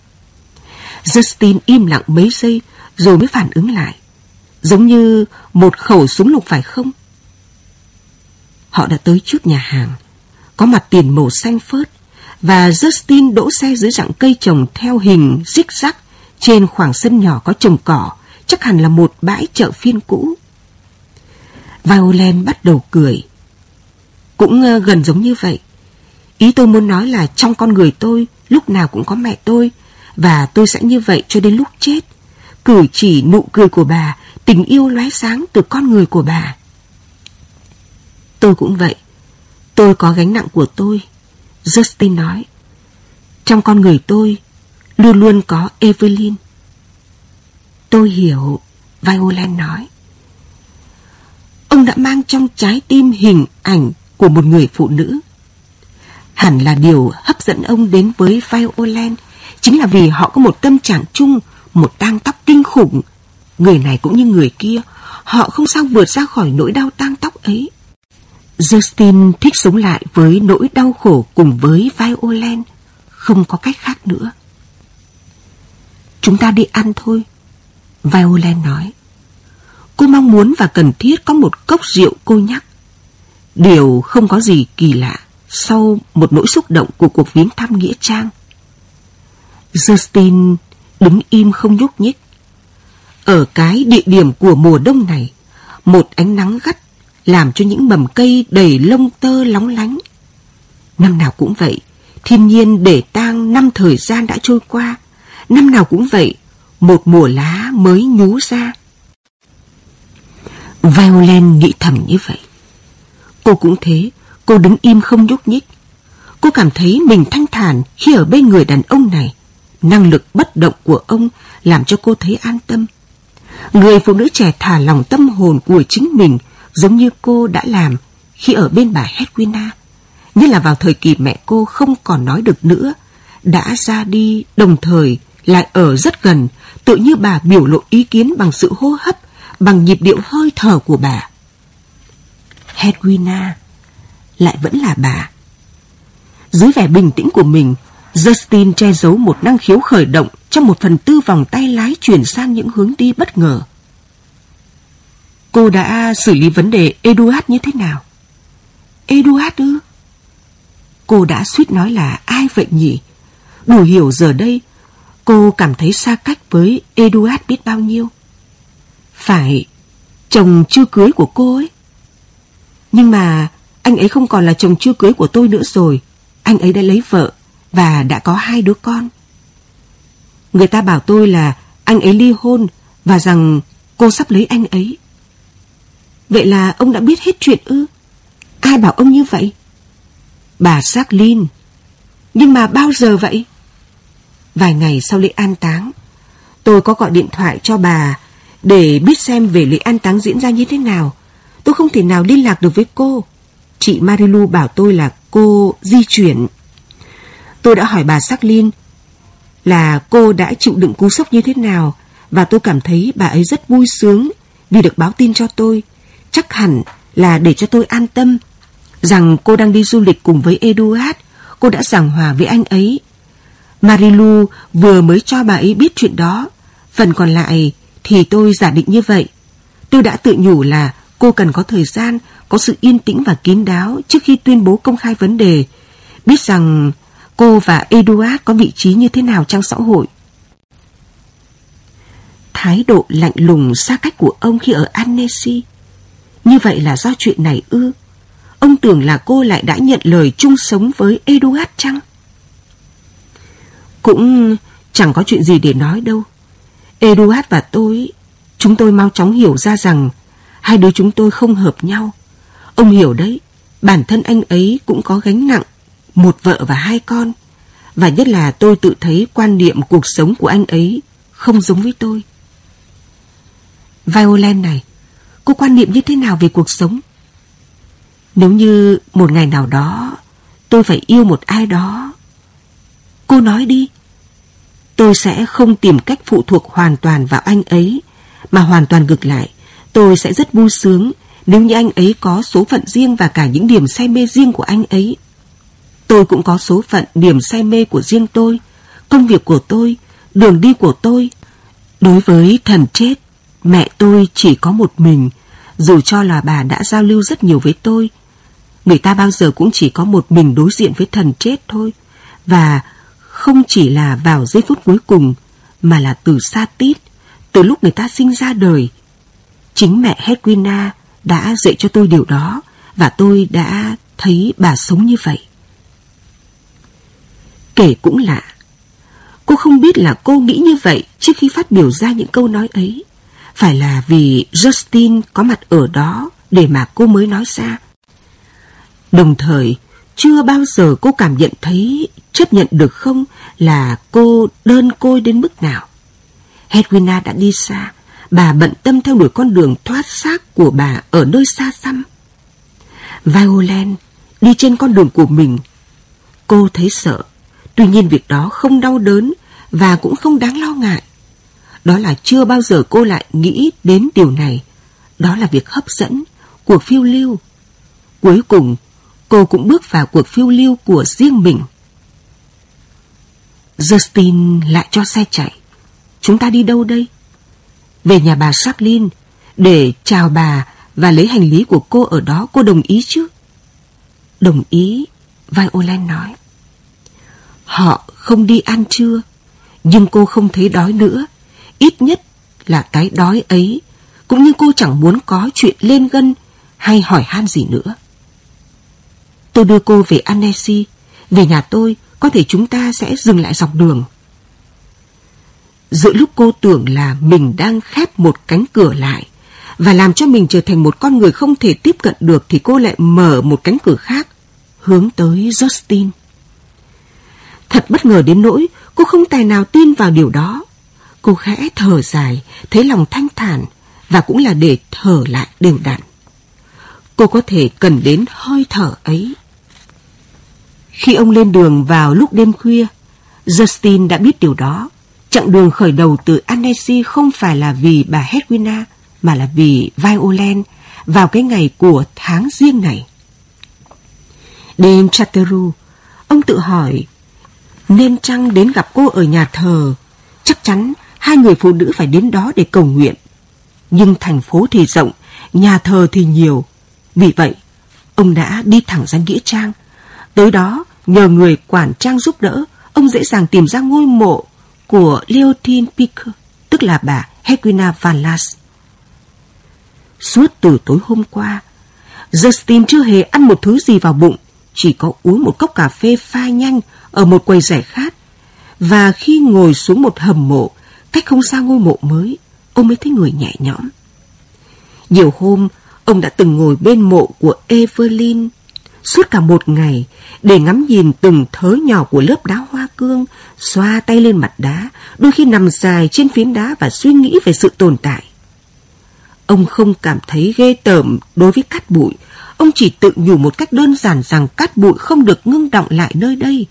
Justin im lặng mấy giây rồi mới phản ứng lại. Giống như một khẩu súng lục phải không? Họ đã tới trước nhà hàng, có mặt tiền màu xanh phớt và Justin đỗ xe dưới dạng cây trồng theo hình rích rắc trên khoảng sân nhỏ có trồng cỏ, chắc hẳn là một bãi chợ phiên cũ. Violent bắt đầu cười. Cũng ờ, gần giống như vậy. Ý tôi muốn nói là trong con người tôi lúc nào cũng có mẹ tôi và tôi sẽ như vậy cho đến lúc chết. Cử chỉ nụ cười của bà, tình yêu lóe sáng từ con người của bà. Tôi cũng vậy. Tôi có gánh nặng của tôi. Justin nói. Trong con người tôi luôn luôn có Evelyn. Tôi hiểu, Violet nói. Ông đã mang trong trái tim hình ảnh của một người phụ nữ. Hẳn là điều hấp dẫn ông đến với Violent chính là vì họ có một tâm trạng chung, một tang tóc kinh khủng. Người này cũng như người kia, họ không sao vượt ra khỏi nỗi đau tang tóc ấy. Justin thích sống lại với nỗi đau khổ cùng với Violent, không có cách khác nữa. Chúng ta đi ăn thôi, Violent nói. Cô mong muốn và cần thiết có một cốc rượu cô nhắc. Điều không có gì kỳ lạ sau một nỗi xúc động của cuộc viếng thăm Nghĩa Trang. Justin đứng im không nhúc nhích. Ở cái địa điểm của mùa đông này, một ánh nắng gắt làm cho những mầm cây đầy lông tơ lóng lánh. Năm nào cũng vậy, thiên nhiên để tang năm thời gian đã trôi qua. Năm nào cũng vậy, một mùa lá mới nhú ra. Violin nghĩ thầm như vậy. Cô cũng thế, cô đứng im không nhúc nhích. Cô cảm thấy mình thanh thản khi ở bên người đàn ông này. Năng lực bất động của ông làm cho cô thấy an tâm. Người phụ nữ trẻ thả lòng tâm hồn của chính mình giống như cô đã làm khi ở bên bà Hedwina. Như là vào thời kỳ mẹ cô không còn nói được nữa, đã ra đi đồng thời lại ở rất gần, tự như bà biểu lộ ý kiến bằng sự hô hấp, bằng nhịp điệu hơi thở của bà. Hedwina lại vẫn là bà. Dưới vẻ bình tĩnh của mình, Justin che giấu một năng khiếu khởi động trong một phần tư vòng tay lái chuyển sang những hướng đi bất ngờ. Cô đã xử lý vấn đề Eduard như thế nào? Eduard ư? Cô đã suýt nói là ai vậy nhỉ? Đủ hiểu giờ đây, cô cảm thấy xa cách với Eduard biết bao nhiêu. Phải, chồng chưa cưới của cô ấy. Nhưng mà anh ấy không còn là chồng chưa cưới của tôi nữa rồi. Anh ấy đã lấy vợ và đã có hai đứa con. Người ta bảo tôi là anh ấy ly hôn và rằng cô sắp lấy anh ấy. Vậy là ông đã biết hết chuyện ư? Ai bảo ông như vậy? Bà Jacqueline. Nhưng mà bao giờ vậy? Vài ngày sau lễ an táng, tôi có gọi điện thoại cho bà để biết xem về lễ an táng diễn ra như thế nào. Tôi không thể nào liên lạc được với cô. Chị Marilu bảo tôi là cô di chuyển. Tôi đã hỏi bà Jacqueline là cô đã chịu đựng cú sốc như thế nào và tôi cảm thấy bà ấy rất vui sướng vì được báo tin cho tôi chắc hẳn là để cho tôi an tâm rằng cô đang đi du lịch cùng với Eduard, cô đã giảng hòa với anh ấy. Marilu vừa mới cho bà ấy biết chuyện đó, phần còn lại thì tôi giả định như vậy. Tôi đã tự nhủ là cô cần có thời gian, có sự yên tĩnh và kín đáo trước khi tuyên bố công khai vấn đề, biết rằng cô và Eduard có vị trí như thế nào trong xã hội. Thái độ lạnh lùng xa cách của ông khi ở Annecy như vậy là do chuyện này ư? Ông tưởng là cô lại đã nhận lời chung sống với Eduard chăng? Cũng chẳng có chuyện gì để nói đâu. Eduard và tôi, chúng tôi mau chóng hiểu ra rằng hai đứa chúng tôi không hợp nhau. Ông hiểu đấy, bản thân anh ấy cũng có gánh nặng, một vợ và hai con. Và nhất là tôi tự thấy quan niệm cuộc sống của anh ấy không giống với tôi. Violent này, cô quan niệm như thế nào về cuộc sống? Nếu như một ngày nào đó tôi phải yêu một ai đó, cô nói đi, tôi sẽ không tìm cách phụ thuộc hoàn toàn vào anh ấy, mà hoàn toàn ngược lại, tôi sẽ rất vui sướng nếu như anh ấy có số phận riêng và cả những điểm say mê riêng của anh ấy. Tôi cũng có số phận, điểm say mê của riêng tôi, công việc của tôi, đường đi của tôi. Đối với thần chết, mẹ tôi chỉ có một mình, dù cho là bà đã giao lưu rất nhiều với tôi. Người ta bao giờ cũng chỉ có một mình đối diện với thần chết thôi. Và không chỉ là vào giây phút cuối cùng, mà là từ xa tít, từ lúc người ta sinh ra đời. Chính mẹ Hedwina đã dạy cho tôi điều đó, và tôi đã thấy bà sống như vậy. Kể cũng lạ, cô không biết là cô nghĩ như vậy trước khi phát biểu ra những câu nói ấy. Phải là vì Justin có mặt ở đó để mà cô mới nói ra. Đồng thời, chưa bao giờ cô cảm nhận thấy chấp nhận được không là cô đơn côi đến mức nào. Hedwina đã đi xa, bà bận tâm theo đuổi con đường thoát xác của bà ở nơi xa xăm. Violent đi trên con đường của mình. Cô thấy sợ, tuy nhiên việc đó không đau đớn và cũng không đáng lo ngại. Đó là chưa bao giờ cô lại nghĩ đến điều này. Đó là việc hấp dẫn, của phiêu lưu. Cuối cùng, cô cũng bước vào cuộc phiêu lưu của riêng mình. Justin lại cho xe chạy. Chúng ta đi đâu đây? Về nhà bà Jacqueline để chào bà và lấy hành lý của cô ở đó cô đồng ý chứ? Đồng ý, Violet nói. Họ không đi ăn trưa, nhưng cô không thấy đói nữa. Ít nhất là cái đói ấy, cũng như cô chẳng muốn có chuyện lên gân hay hỏi han gì nữa. Tôi đưa cô về Annecy, về nhà tôi, có thể chúng ta sẽ dừng lại dọc đường. Giữa lúc cô tưởng là mình đang khép một cánh cửa lại và làm cho mình trở thành một con người không thể tiếp cận được thì cô lại mở một cánh cửa khác, hướng tới Justin. Thật bất ngờ đến nỗi cô không tài nào tin vào điều đó. Cô khẽ thở dài, thấy lòng thanh thản và cũng là để thở lại đều đặn. Cô có thể cần đến hơi thở ấy. Khi ông lên đường vào lúc đêm khuya, Justin đã biết điều đó. Chặng đường khởi đầu từ Annecy không phải là vì bà Hedwina, mà là vì Violent vào cái ngày của tháng riêng này. Đêm Chateru, ông tự hỏi, nên chăng đến gặp cô ở nhà thờ? Chắc chắn hai người phụ nữ phải đến đó để cầu nguyện. Nhưng thành phố thì rộng, nhà thờ thì nhiều. Vì vậy, ông đã đi thẳng ra Nghĩa Trang. Tới đó, nhờ người quản trang giúp đỡ, ông dễ dàng tìm ra ngôi mộ của Leontine Picker, tức là bà Hequina Van Las. Suốt từ tối hôm qua, Justin chưa hề ăn một thứ gì vào bụng, chỉ có uống một cốc cà phê pha nhanh ở một quầy rẻ khát. Và khi ngồi xuống một hầm mộ, cách không xa ngôi mộ mới, ông mới thấy người nhẹ nhõm. Nhiều hôm, ông đã từng ngồi bên mộ của Evelyn suốt cả một ngày để ngắm nhìn từng thớ nhỏ của lớp đá hoa cương, xoa tay lên mặt đá, đôi khi nằm dài trên phiến đá và suy nghĩ về sự tồn tại. Ông không cảm thấy ghê tởm đối với cát bụi, ông chỉ tự nhủ một cách đơn giản rằng cát bụi không được ngưng động lại nơi đây.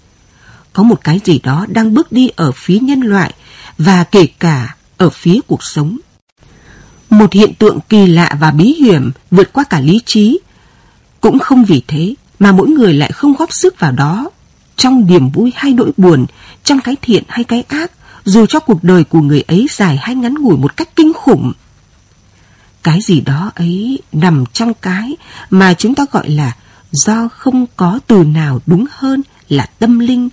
Có một cái gì đó đang bước đi ở phía nhân loại và kể cả ở phía cuộc sống. Một hiện tượng kỳ lạ và bí hiểm vượt qua cả lý trí. Cũng không vì thế mà mỗi người lại không góp sức vào đó. Trong niềm vui hay nỗi buồn, trong cái thiện hay cái ác, dù cho cuộc đời của người ấy dài hay ngắn ngủi một cách kinh khủng. Cái gì đó ấy nằm trong cái mà chúng ta gọi là do không có từ nào đúng hơn là tâm linh.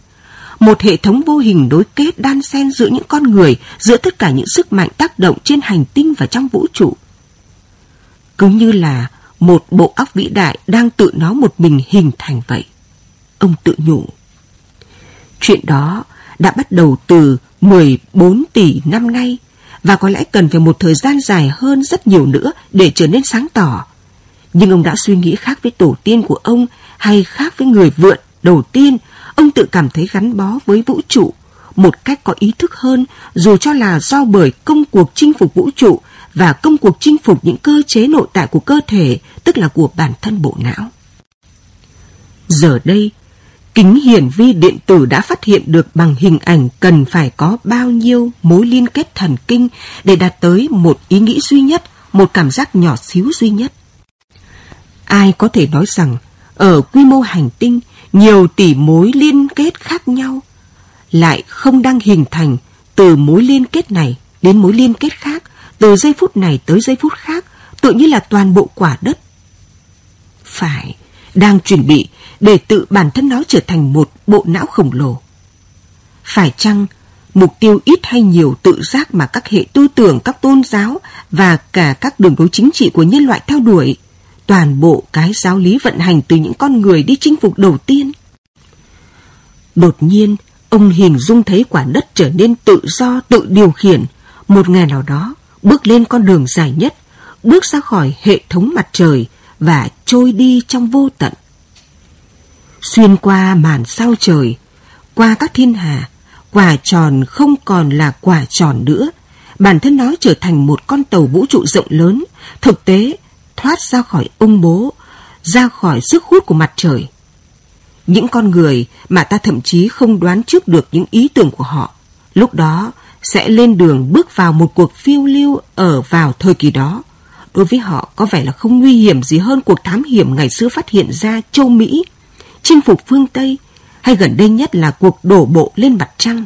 Một hệ thống vô hình đối kết đan xen giữa những con người, giữa tất cả những sức mạnh tác động trên hành tinh và trong vũ trụ. Cứ như là một bộ óc vĩ đại đang tự nó một mình hình thành vậy. Ông tự nhủ. Chuyện đó đã bắt đầu từ 14 tỷ năm nay và có lẽ cần phải một thời gian dài hơn rất nhiều nữa để trở nên sáng tỏ. Nhưng ông đã suy nghĩ khác với tổ tiên của ông hay khác với người vượn đầu tiên, ông tự cảm thấy gắn bó với vũ trụ một cách có ý thức hơn dù cho là do bởi công cuộc chinh phục vũ trụ và công cuộc chinh phục những cơ chế nội tại của cơ thể, tức là của bản thân bộ não. Giờ đây, kính hiển vi điện tử đã phát hiện được bằng hình ảnh cần phải có bao nhiêu mối liên kết thần kinh để đạt tới một ý nghĩ duy nhất, một cảm giác nhỏ xíu duy nhất. Ai có thể nói rằng ở quy mô hành tinh nhiều tỷ mối liên kết khác nhau lại không đang hình thành từ mối liên kết này đến mối liên kết khác, từ giây phút này tới giây phút khác, tự như là toàn bộ quả đất. Phải, đang chuẩn bị để tự bản thân nó trở thành một bộ não khổng lồ. Phải chăng mục tiêu ít hay nhiều tự giác mà các hệ tư tưởng, các tôn giáo và cả các đường lối chính trị của nhân loại theo đuổi, toàn bộ cái giáo lý vận hành từ những con người đi chinh phục đầu tiên. Đột nhiên, ông hình dung thấy quả đất trở nên tự do, tự điều khiển, một ngày nào đó bước lên con đường dài nhất, bước ra khỏi hệ thống mặt trời và trôi đi trong vô tận. Xuyên qua màn sao trời, qua các thiên hà, quả tròn không còn là quả tròn nữa. Bản thân nó trở thành một con tàu vũ trụ rộng lớn, thực tế thoát ra khỏi ông bố, ra khỏi sức hút của mặt trời. Những con người mà ta thậm chí không đoán trước được những ý tưởng của họ, lúc đó sẽ lên đường bước vào một cuộc phiêu lưu ở vào thời kỳ đó. Đối với họ có vẻ là không nguy hiểm gì hơn cuộc thám hiểm ngày xưa phát hiện ra châu Mỹ, chinh phục phương Tây, hay gần đây nhất là cuộc đổ bộ lên mặt trăng.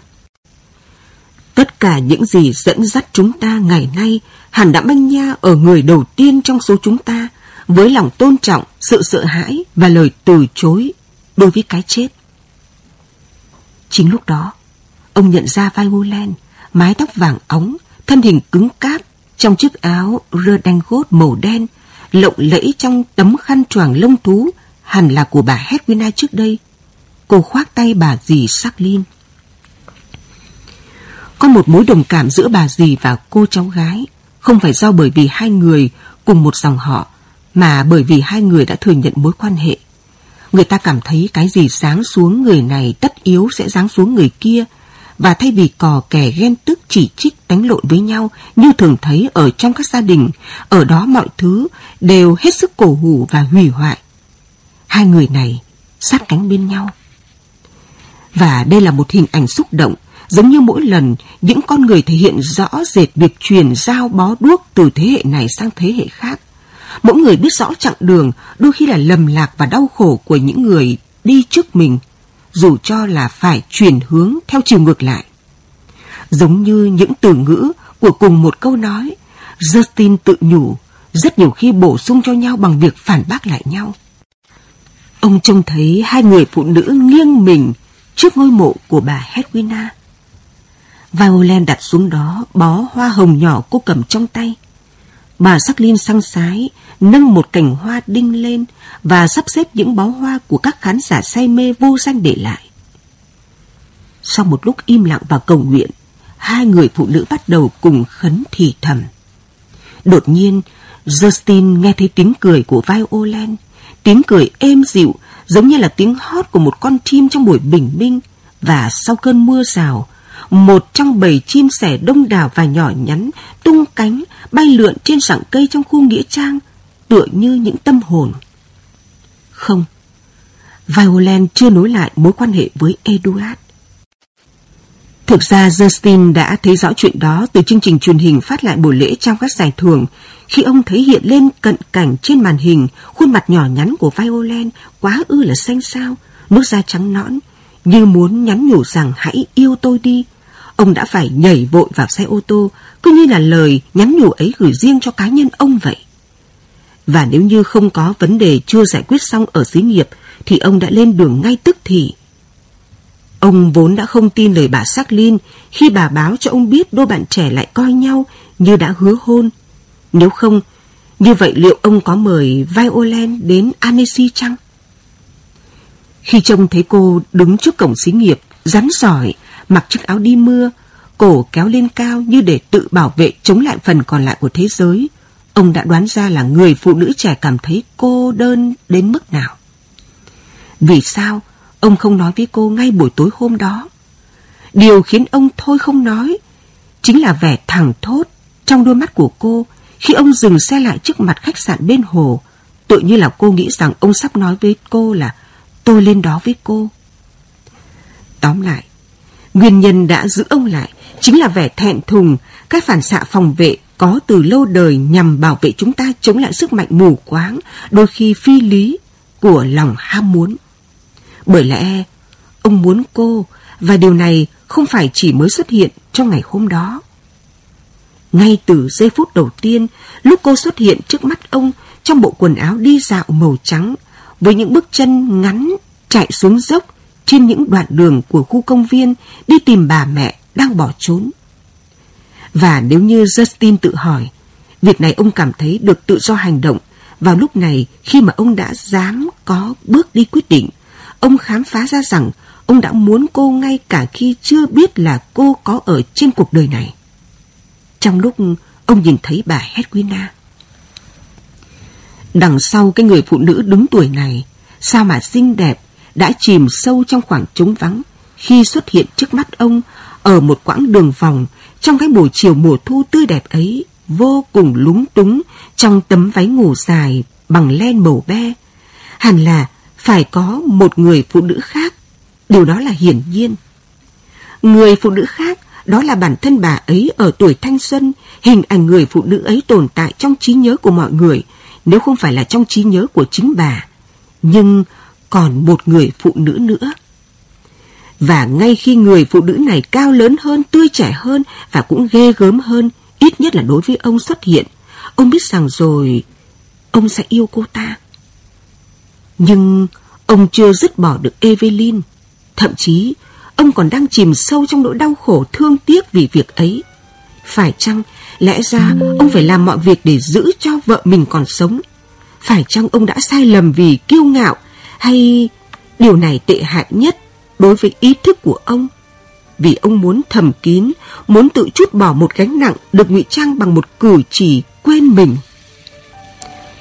Tất cả những gì dẫn dắt chúng ta ngày nay hẳn đã manh nha ở người đầu tiên trong số chúng ta với lòng tôn trọng, sự sợ hãi và lời từ chối đối với cái chết. Chính lúc đó, ông nhận ra Violent, mái tóc vàng óng, thân hình cứng cáp trong chiếc áo rơ đanh gốt màu đen, lộng lẫy trong tấm khăn choàng lông thú hẳn là của bà Hedwina trước đây. Cô khoác tay bà dì Saklin. Có một mối đồng cảm giữa bà dì và cô cháu gái, không phải do bởi vì hai người cùng một dòng họ, mà bởi vì hai người đã thừa nhận mối quan hệ. Người ta cảm thấy cái gì sáng xuống người này tất yếu sẽ giáng xuống người kia, và thay vì cò kè ghen tức chỉ trích đánh lộn với nhau như thường thấy ở trong các gia đình, ở đó mọi thứ đều hết sức cổ hủ và hủy hoại. Hai người này sát cánh bên nhau. Và đây là một hình ảnh xúc động, giống như mỗi lần những con người thể hiện rõ rệt việc truyền giao bó đuốc từ thế hệ này sang thế hệ khác. Mỗi người biết rõ chặng đường, đôi khi là lầm lạc và đau khổ của những người đi trước mình, dù cho là phải chuyển hướng theo chiều ngược lại. Giống như những từ ngữ của cùng một câu nói, Justin tự nhủ, rất nhiều khi bổ sung cho nhau bằng việc phản bác lại nhau. Ông trông thấy hai người phụ nữ nghiêng mình trước ngôi mộ của bà Hedwina. Violin đặt xuống đó bó hoa hồng nhỏ cô cầm trong tay. Bà Jacqueline sang sái, nâng một cành hoa đinh lên và sắp xếp những bó hoa của các khán giả say mê vô danh để lại. Sau một lúc im lặng và cầu nguyện, hai người phụ nữ bắt đầu cùng khấn thì thầm. Đột nhiên, Justin nghe thấy tiếng cười của Violin, tiếng cười êm dịu giống như là tiếng hót của một con chim trong buổi bình minh và sau cơn mưa rào, một trong bầy chim sẻ đông đảo và nhỏ nhắn tung cánh bay lượn trên sảng cây trong khu nghĩa trang tựa như những tâm hồn. Không, Violent chưa nối lại mối quan hệ với Eduard. Thực ra Justin đã thấy rõ chuyện đó từ chương trình truyền hình phát lại buổi lễ trong các giải thưởng khi ông thấy hiện lên cận cảnh trên màn hình khuôn mặt nhỏ nhắn của Violent quá ư là xanh xao, nước da trắng nõn, như muốn nhắn nhủ rằng hãy yêu tôi đi. Ông đã phải nhảy vội vào xe ô tô, cứ như là lời nhắn nhủ ấy gửi riêng cho cá nhân ông vậy. Và nếu như không có vấn đề chưa giải quyết xong ở xí nghiệp, thì ông đã lên đường ngay tức thì. Ông vốn đã không tin lời bà Sắc Linh khi bà báo cho ông biết đôi bạn trẻ lại coi nhau như đã hứa hôn. Nếu không, như vậy liệu ông có mời Violin đến Annecy chăng? Khi trông thấy cô đứng trước cổng xí nghiệp, rắn giỏi, mặc chiếc áo đi mưa, cổ kéo lên cao như để tự bảo vệ chống lại phần còn lại của thế giới, ông đã đoán ra là người phụ nữ trẻ cảm thấy cô đơn đến mức nào. Vì sao ông không nói với cô ngay buổi tối hôm đó? Điều khiến ông thôi không nói chính là vẻ thẳng thốt trong đôi mắt của cô khi ông dừng xe lại trước mặt khách sạn bên hồ. Tự như là cô nghĩ rằng ông sắp nói với cô là tôi lên đó với cô. Tóm lại, nguyên nhân đã giữ ông lại chính là vẻ thẹn thùng, các phản xạ phòng vệ có từ lâu đời nhằm bảo vệ chúng ta chống lại sức mạnh mù quáng, đôi khi phi lý của lòng ham muốn. Bởi lẽ, ông muốn cô, và điều này không phải chỉ mới xuất hiện trong ngày hôm đó. Ngay từ giây phút đầu tiên, lúc cô xuất hiện trước mắt ông trong bộ quần áo đi dạo màu trắng, với những bước chân ngắn chạy xuống dốc trên những đoạn đường của khu công viên đi tìm bà mẹ đang bỏ trốn. Và nếu như Justin tự hỏi, việc này ông cảm thấy được tự do hành động vào lúc này khi mà ông đã dám có bước đi quyết định, ông khám phá ra rằng ông đã muốn cô ngay cả khi chưa biết là cô có ở trên cuộc đời này. Trong lúc ông nhìn thấy bà Hedwina. Đằng sau cái người phụ nữ đứng tuổi này, sao mà xinh đẹp, đã chìm sâu trong khoảng trống vắng khi xuất hiện trước mắt ông ở một quãng đường vòng trong cái buổi chiều mùa thu tươi đẹp ấy, vô cùng lúng túng trong tấm váy ngủ dài bằng len màu be. Hẳn là phải có một người phụ nữ khác, điều đó là hiển nhiên. Người phụ nữ khác đó là bản thân bà ấy ở tuổi thanh xuân, hình ảnh người phụ nữ ấy tồn tại trong trí nhớ của mọi người, nếu không phải là trong trí nhớ của chính bà. Nhưng còn một người phụ nữ nữa. Và ngay khi người phụ nữ này cao lớn hơn, tươi trẻ hơn và cũng ghê gớm hơn, ít nhất là đối với ông xuất hiện, ông biết rằng rồi ông sẽ yêu cô ta. Nhưng ông chưa dứt bỏ được Evelyn. Thậm chí, ông còn đang chìm sâu trong nỗi đau khổ thương tiếc vì việc ấy. Phải chăng, lẽ ra ông phải làm mọi việc để giữ cho vợ mình còn sống? Phải chăng ông đã sai lầm vì kiêu ngạo hay điều này tệ hại nhất đối với ý thức của ông? Vì ông muốn thầm kín, muốn tự chút bỏ một gánh nặng được ngụy trang bằng một cử chỉ quên mình.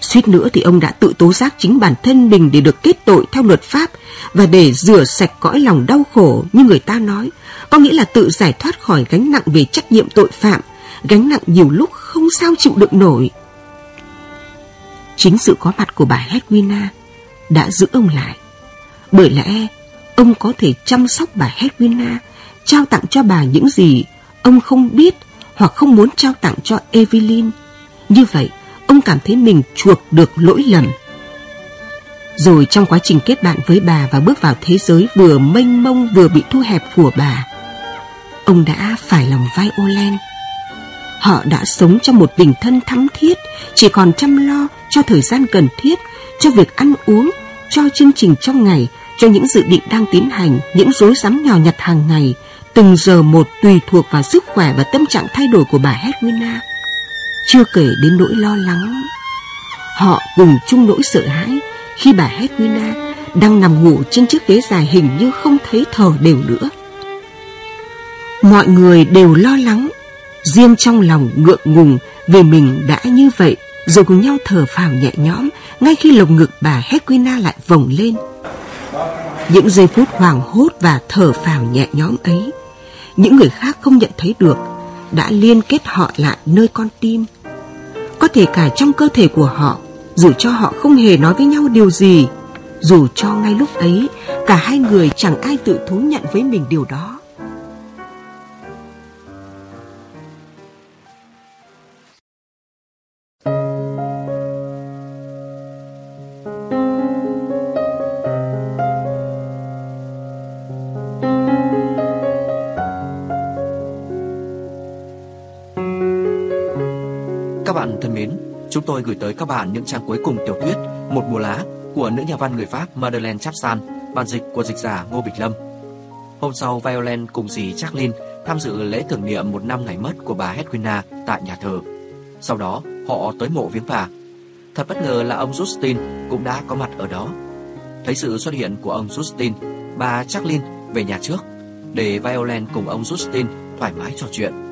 Suýt nữa thì ông đã tự tố giác chính bản thân mình để được kết tội theo luật pháp và để rửa sạch cõi lòng đau khổ như người ta nói, có nghĩa là tự giải thoát khỏi gánh nặng về trách nhiệm tội phạm, gánh nặng nhiều lúc không sao chịu đựng nổi. Chính sự có mặt của bà Hedwina đã giữ ông lại. Bởi lẽ ông có thể chăm sóc bà Hedwina, trao tặng cho bà những gì ông không biết hoặc không muốn trao tặng cho Evelyn. Như vậy, ông cảm thấy mình chuộc được lỗi lầm. Rồi trong quá trình kết bạn với bà và bước vào thế giới vừa mênh mông vừa bị thu hẹp của bà, ông đã phải lòng vai Olen. Họ đã sống trong một tình thân thắm thiết, chỉ còn chăm lo cho thời gian cần thiết, cho việc ăn uống, cho chương trình trong ngày, cho những dự định đang tiến hành, những rối rắm nhỏ nhặt hàng ngày, từng giờ một tùy thuộc vào sức khỏe và tâm trạng thay đổi của bà Hedwina. Chưa kể đến nỗi lo lắng. Họ cùng chung nỗi sợ hãi khi bà Hedwina đang nằm ngủ trên chiếc ghế dài hình như không thấy thở đều nữa. Mọi người đều lo lắng, riêng trong lòng ngượng ngùng vì mình đã như vậy, rồi cùng nhau thở phào nhẹ nhõm ngay khi lồng ngực bà Hedwina lại vòng lên. Những giây phút hoàng hốt và thở phào nhẹ nhõm ấy, những người khác không nhận thấy được, đã liên kết họ lại nơi con tim. Có thể cả trong cơ thể của họ, dù cho họ không hề nói với nhau điều gì, dù cho ngay lúc ấy cả hai người chẳng ai tự thú nhận với mình điều đó. Chúng tôi gửi tới các bạn những trang cuối cùng tiểu thuyết Một mùa lá của nữ nhà văn người Pháp Madeleine Chapsan, bản dịch của dịch giả Ngô Bịch Lâm. Hôm sau, Violent cùng dì Jacqueline tham dự lễ tưởng niệm một năm ngày mất của bà Hedwina tại nhà thờ. Sau đó, họ tới mộ viếng bà. Thật bất ngờ là ông Justin cũng đã có mặt ở đó. Thấy sự xuất hiện của ông Justin, bà Jacqueline về nhà trước để Violent cùng ông Justin thoải mái trò chuyện.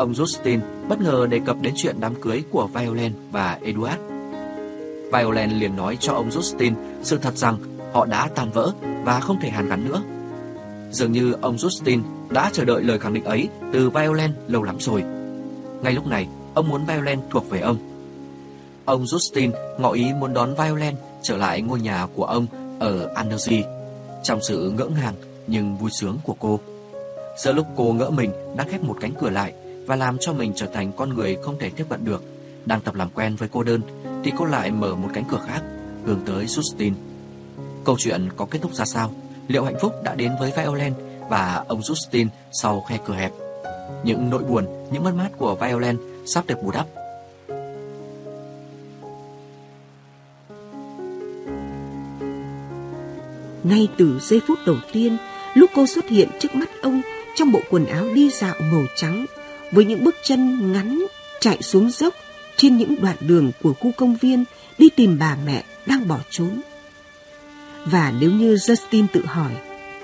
Ông Justin bất ngờ đề cập đến chuyện đám cưới của Violent và Edward. Violent liền nói cho ông Justin sự thật rằng họ đã tan vỡ và không thể hàn gắn nữa. Dường như ông Justin đã chờ đợi lời khẳng định ấy từ Violent lâu lắm rồi. Ngay lúc này, ông muốn Violent thuộc về ông. Ông Justin ngỏ ý muốn đón Violent trở lại ngôi nhà của ông ở Annecy. Trong sự ngỡ ngàng, nhưng vui sướng của cô. Giữa lúc cô ngỡ mình đang khép một cánh cửa lại và làm cho mình trở thành con người không thể tiếp cận được, đang tập làm quen với cô đơn, thì cô lại mở một cánh cửa khác, hướng tới Justin. Câu chuyện có kết thúc ra sao? Liệu hạnh phúc đã đến với Violent và ông Justin sau khe cửa hẹp? Những nỗi buồn, những mất mát của Violent sắp được bù đắp Ngay từ giây phút đầu tiên, lúc cô xuất hiện trước mắt ông trong bộ quần áo đi dạo màu trắng, với những bước chân ngắn chạy xuống dốc trên những đoạn đường của khu công viên đi tìm bà mẹ đang bỏ trốn. Và nếu như Justin tự hỏi,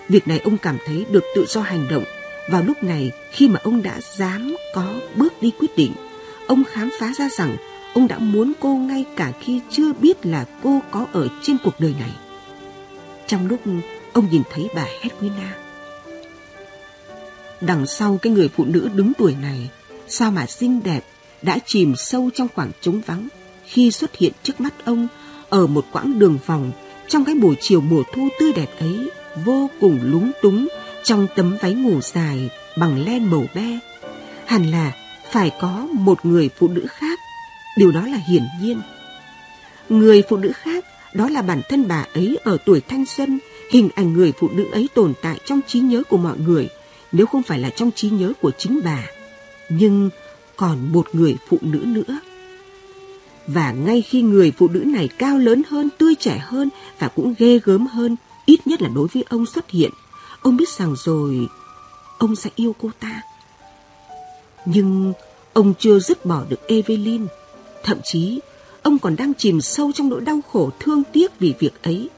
việc này ông cảm thấy được tự do hành động vào lúc này khi mà ông đã dám có bước đi quyết định. Ông khám phá ra rằng ông đã muốn cô ngay cả khi chưa biết là cô có ở trên cuộc đời này trong lúc ông nhìn thấy bà Hedwina. Đằng sau cái người phụ nữ đứng tuổi này, sao mà xinh đẹp, đã chìm sâu trong khoảng trống vắng khi xuất hiện trước mắt ông ở một quãng đường vòng trong cái buổi chiều mùa thu tươi đẹp ấy, vô cùng lúng túng trong tấm váy ngủ dài bằng len màu be. Hẳn là phải có một người phụ nữ khác, điều đó là hiển nhiên. Người phụ nữ khác đó là bản thân bà ấy ở tuổi thanh xuân, hình ảnh người phụ nữ ấy tồn tại trong trí nhớ của mọi người, nếu không phải là trong trí nhớ của chính bà. Nhưng còn một người phụ nữ nữa. Và ngay khi người phụ nữ này cao lớn hơn, tươi trẻ hơn và cũng ghê gớm hơn, ít nhất là đối với ông xuất hiện, ông biết rằng rồi ông sẽ yêu cô ta. Nhưng ông chưa dứt bỏ được Evelyn, thậm chí ông còn đang chìm sâu trong nỗi đau khổ thương tiếc vì việc ấy.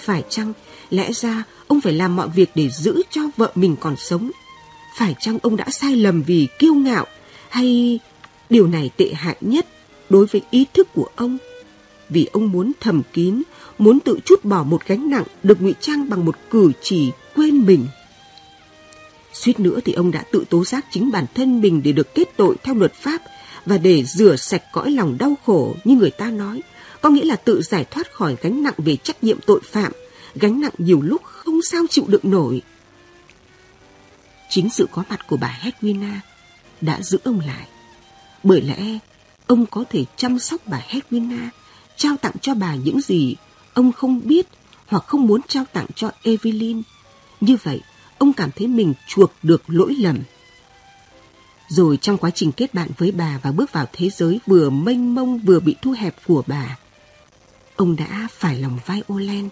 Phải chăng, lẽ ra ông phải làm mọi việc để giữ cho vợ mình còn sống? Phải chăng ông đã sai lầm vì kiêu ngạo hay điều này tệ hại nhất đối với ý thức của ông? Vì ông muốn thầm kín, muốn tự chút bỏ một gánh nặng được ngụy trang bằng một cử chỉ quên mình. Suýt nữa thì ông đã tự tố giác chính bản thân mình để được kết tội theo luật pháp và để rửa sạch cõi lòng đau khổ như người ta nói, có nghĩa là tự giải thoát khỏi gánh nặng về trách nhiệm tội phạm, gánh nặng nhiều lúc không sao chịu đựng nổi. Chính sự có mặt của bà Hedwina đã giữ ông lại. Bởi lẽ ông có thể chăm sóc bà Hedwina, trao tặng cho bà những gì ông không biết hoặc không muốn trao tặng cho Evelyn. Như vậy, ông cảm thấy mình chuộc được lỗi lầm. Rồi trong quá trình kết bạn với bà và bước vào thế giới vừa mênh mông vừa bị thu hẹp của bà, ông đã phải lòng vai Olen.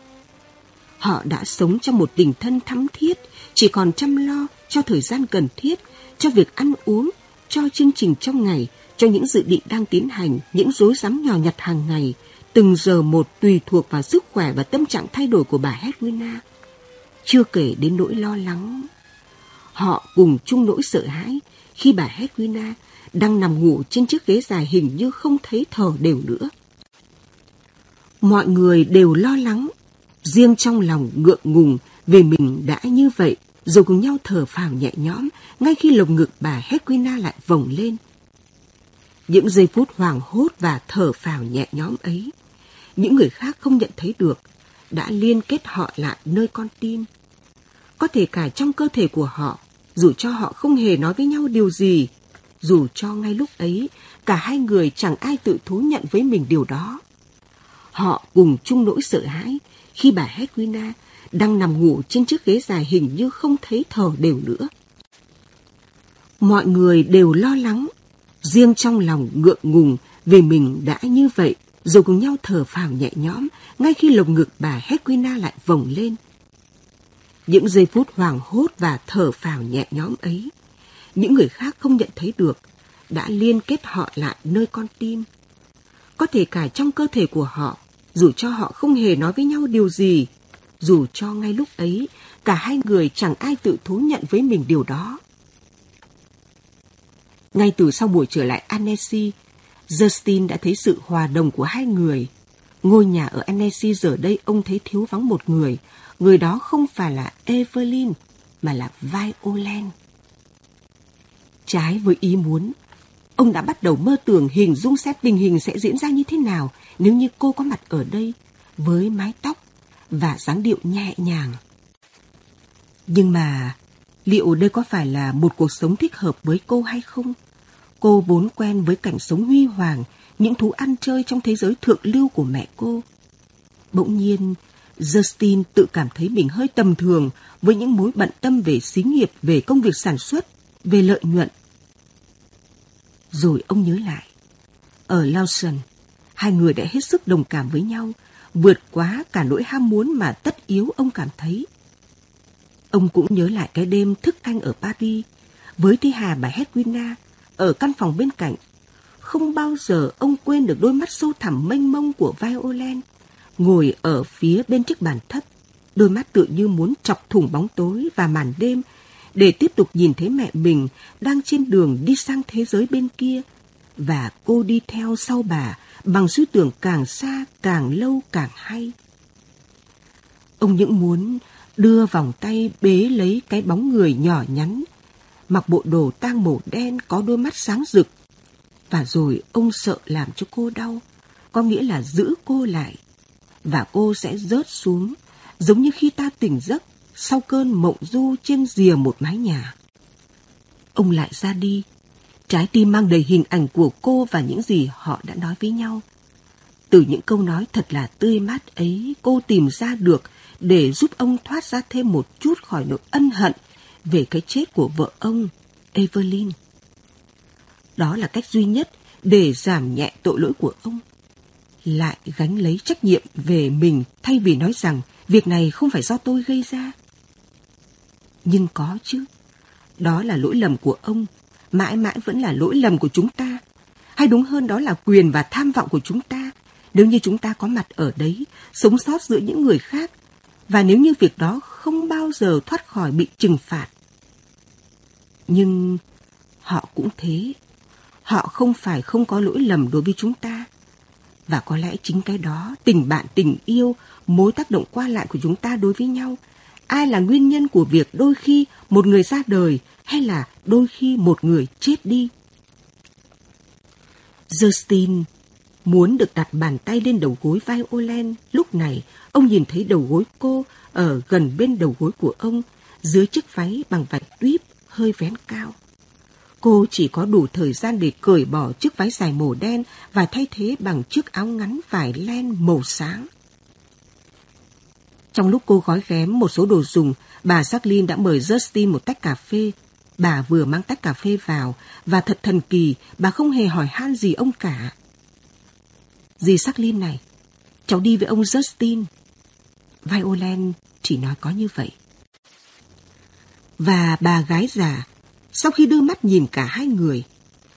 Họ đã sống trong một tình thân thắm thiết, chỉ còn chăm lo cho thời gian cần thiết, cho việc ăn uống, cho chương trình trong ngày, cho những dự định đang tiến hành, những rối rắm nhỏ nhặt hàng ngày, từng giờ một tùy thuộc vào sức khỏe và tâm trạng thay đổi của bà Hedwina. Chưa kể đến nỗi lo lắng. Họ cùng chung nỗi sợ hãi khi bà Hedwina đang nằm ngủ trên chiếc ghế dài hình như không thấy thở đều nữa. Mọi người đều lo lắng, riêng trong lòng ngượng ngùng vì mình đã như vậy, rồi cùng nhau thở phào nhẹ nhõm ngay khi lồng ngực bà Hedwina lại vòng lên. Những giây phút hoàng hốt và thở phào nhẹ nhõm ấy, những người khác không nhận thấy được, đã liên kết họ lại nơi con tim. Có thể cả trong cơ thể của họ dù cho họ không hề nói với nhau điều gì, dù cho ngay lúc ấy cả hai người chẳng ai tự thú nhận với mình điều đó. Họ cùng chung nỗi sợ hãi khi bà Hedwina đang nằm ngủ trên chiếc ghế dài hình như không thấy thở đều nữa. Mọi người đều lo lắng, riêng trong lòng ngượng ngùng vì mình đã như vậy, rồi cùng nhau thở phào nhẹ nhõm ngay khi lồng ngực bà Hedwina lại vòng lên những giây phút hoàng hốt và thở phào nhẹ nhõm ấy, những người khác không nhận thấy được, đã liên kết họ lại nơi con tim. Có thể cả trong cơ thể của họ, dù cho họ không hề nói với nhau điều gì, dù cho ngay lúc ấy cả hai người chẳng ai tự thú nhận với mình điều đó. Ngay từ sau buổi trở lại Annecy, Justin đã thấy sự hòa đồng của hai người. Ngôi nhà ở Annecy giờ đây ông thấy thiếu vắng một người, người đó không phải là Evelyn mà là Violent. Trái với ý muốn, ông đã bắt đầu mơ tưởng hình dung xét tình hình sẽ diễn ra như thế nào nếu như cô có mặt ở đây với mái tóc và dáng điệu nhẹ nhàng. Nhưng mà liệu đây có phải là một cuộc sống thích hợp với cô hay không? Cô vốn quen với cảnh sống huy hoàng, những thú ăn chơi trong thế giới thượng lưu của mẹ cô. Bỗng nhiên, Justin tự cảm thấy mình hơi tầm thường với những mối bận tâm về xí nghiệp, về công việc sản xuất, về lợi nhuận. Rồi ông nhớ lại, ở Lawson, hai người đã hết sức đồng cảm với nhau, vượt quá cả nỗi ham muốn mà tất yếu ông cảm thấy. Ông cũng nhớ lại cái đêm thức canh ở Paris với thi hà bà Hedwina ở căn phòng bên cạnh. Không bao giờ ông quên được đôi mắt sâu thẳm mênh mông của Violent, ngồi ở phía bên chiếc bàn thấp, đôi mắt tự như muốn chọc thủng bóng tối và màn đêm để tiếp tục nhìn thấy mẹ mình đang trên đường đi sang thế giới bên kia và cô đi theo sau bà bằng suy tưởng càng xa càng lâu càng hay. Ông những muốn đưa vòng tay bế lấy cái bóng người nhỏ nhắn, mặc bộ đồ tang màu đen có đôi mắt sáng rực. Và rồi ông sợ làm cho cô đau, có nghĩa là giữ cô lại. Và cô sẽ rớt xuống, giống như khi ta tỉnh giấc sau cơn mộng du trên rìa một mái nhà. Ông lại ra đi, trái tim mang đầy hình ảnh của cô và những gì họ đã nói với nhau. Từ những câu nói thật là tươi mát ấy, cô tìm ra được để giúp ông thoát ra thêm một chút khỏi nỗi ân hận về cái chết của vợ ông, Evelyn. Đó là cách duy nhất để giảm nhẹ tội lỗi của ông. Lại gánh lấy trách nhiệm về mình thay vì nói rằng việc này không phải do tôi gây ra. Nhưng có chứ. Đó là lỗi lầm của ông, mãi mãi vẫn là lỗi lầm của chúng ta. Hay đúng hơn đó là quyền và tham vọng của chúng ta. Nếu như chúng ta có mặt ở đấy, sống sót giữa những người khác, và nếu như việc đó không bao giờ thoát khỏi bị trừng phạt. Nhưng họ cũng thế. Họ không phải không có lỗi lầm đối với chúng ta. Và có lẽ chính cái đó, tình bạn, tình yêu, mối tác động qua lại của chúng ta đối với nhau, ai là nguyên nhân của việc đôi khi một người ra đời hay là đôi khi một người chết đi. Justin muốn được đặt bàn tay lên đầu gối vai Olen. Lúc này, ông nhìn thấy đầu gối cô ở gần bên đầu gối của ông, dưới chiếc váy bằng vạch tuyếp hơi vén cao. Cô chỉ có đủ thời gian để cởi bỏ chiếc váy dài màu đen và thay thế bằng chiếc áo ngắn vải len màu sáng. Trong lúc cô gói ghém một số đồ dùng, bà Jacqueline đã mời Justin một tách cà phê. Bà vừa mang tách cà phê vào và thật thần kỳ, bà không hề hỏi han gì ông cả. Dì Jacqueline này, cháu đi với ông Justin. Violent chỉ nói có như vậy. Và bà gái già, sau khi đưa mắt nhìn cả hai người,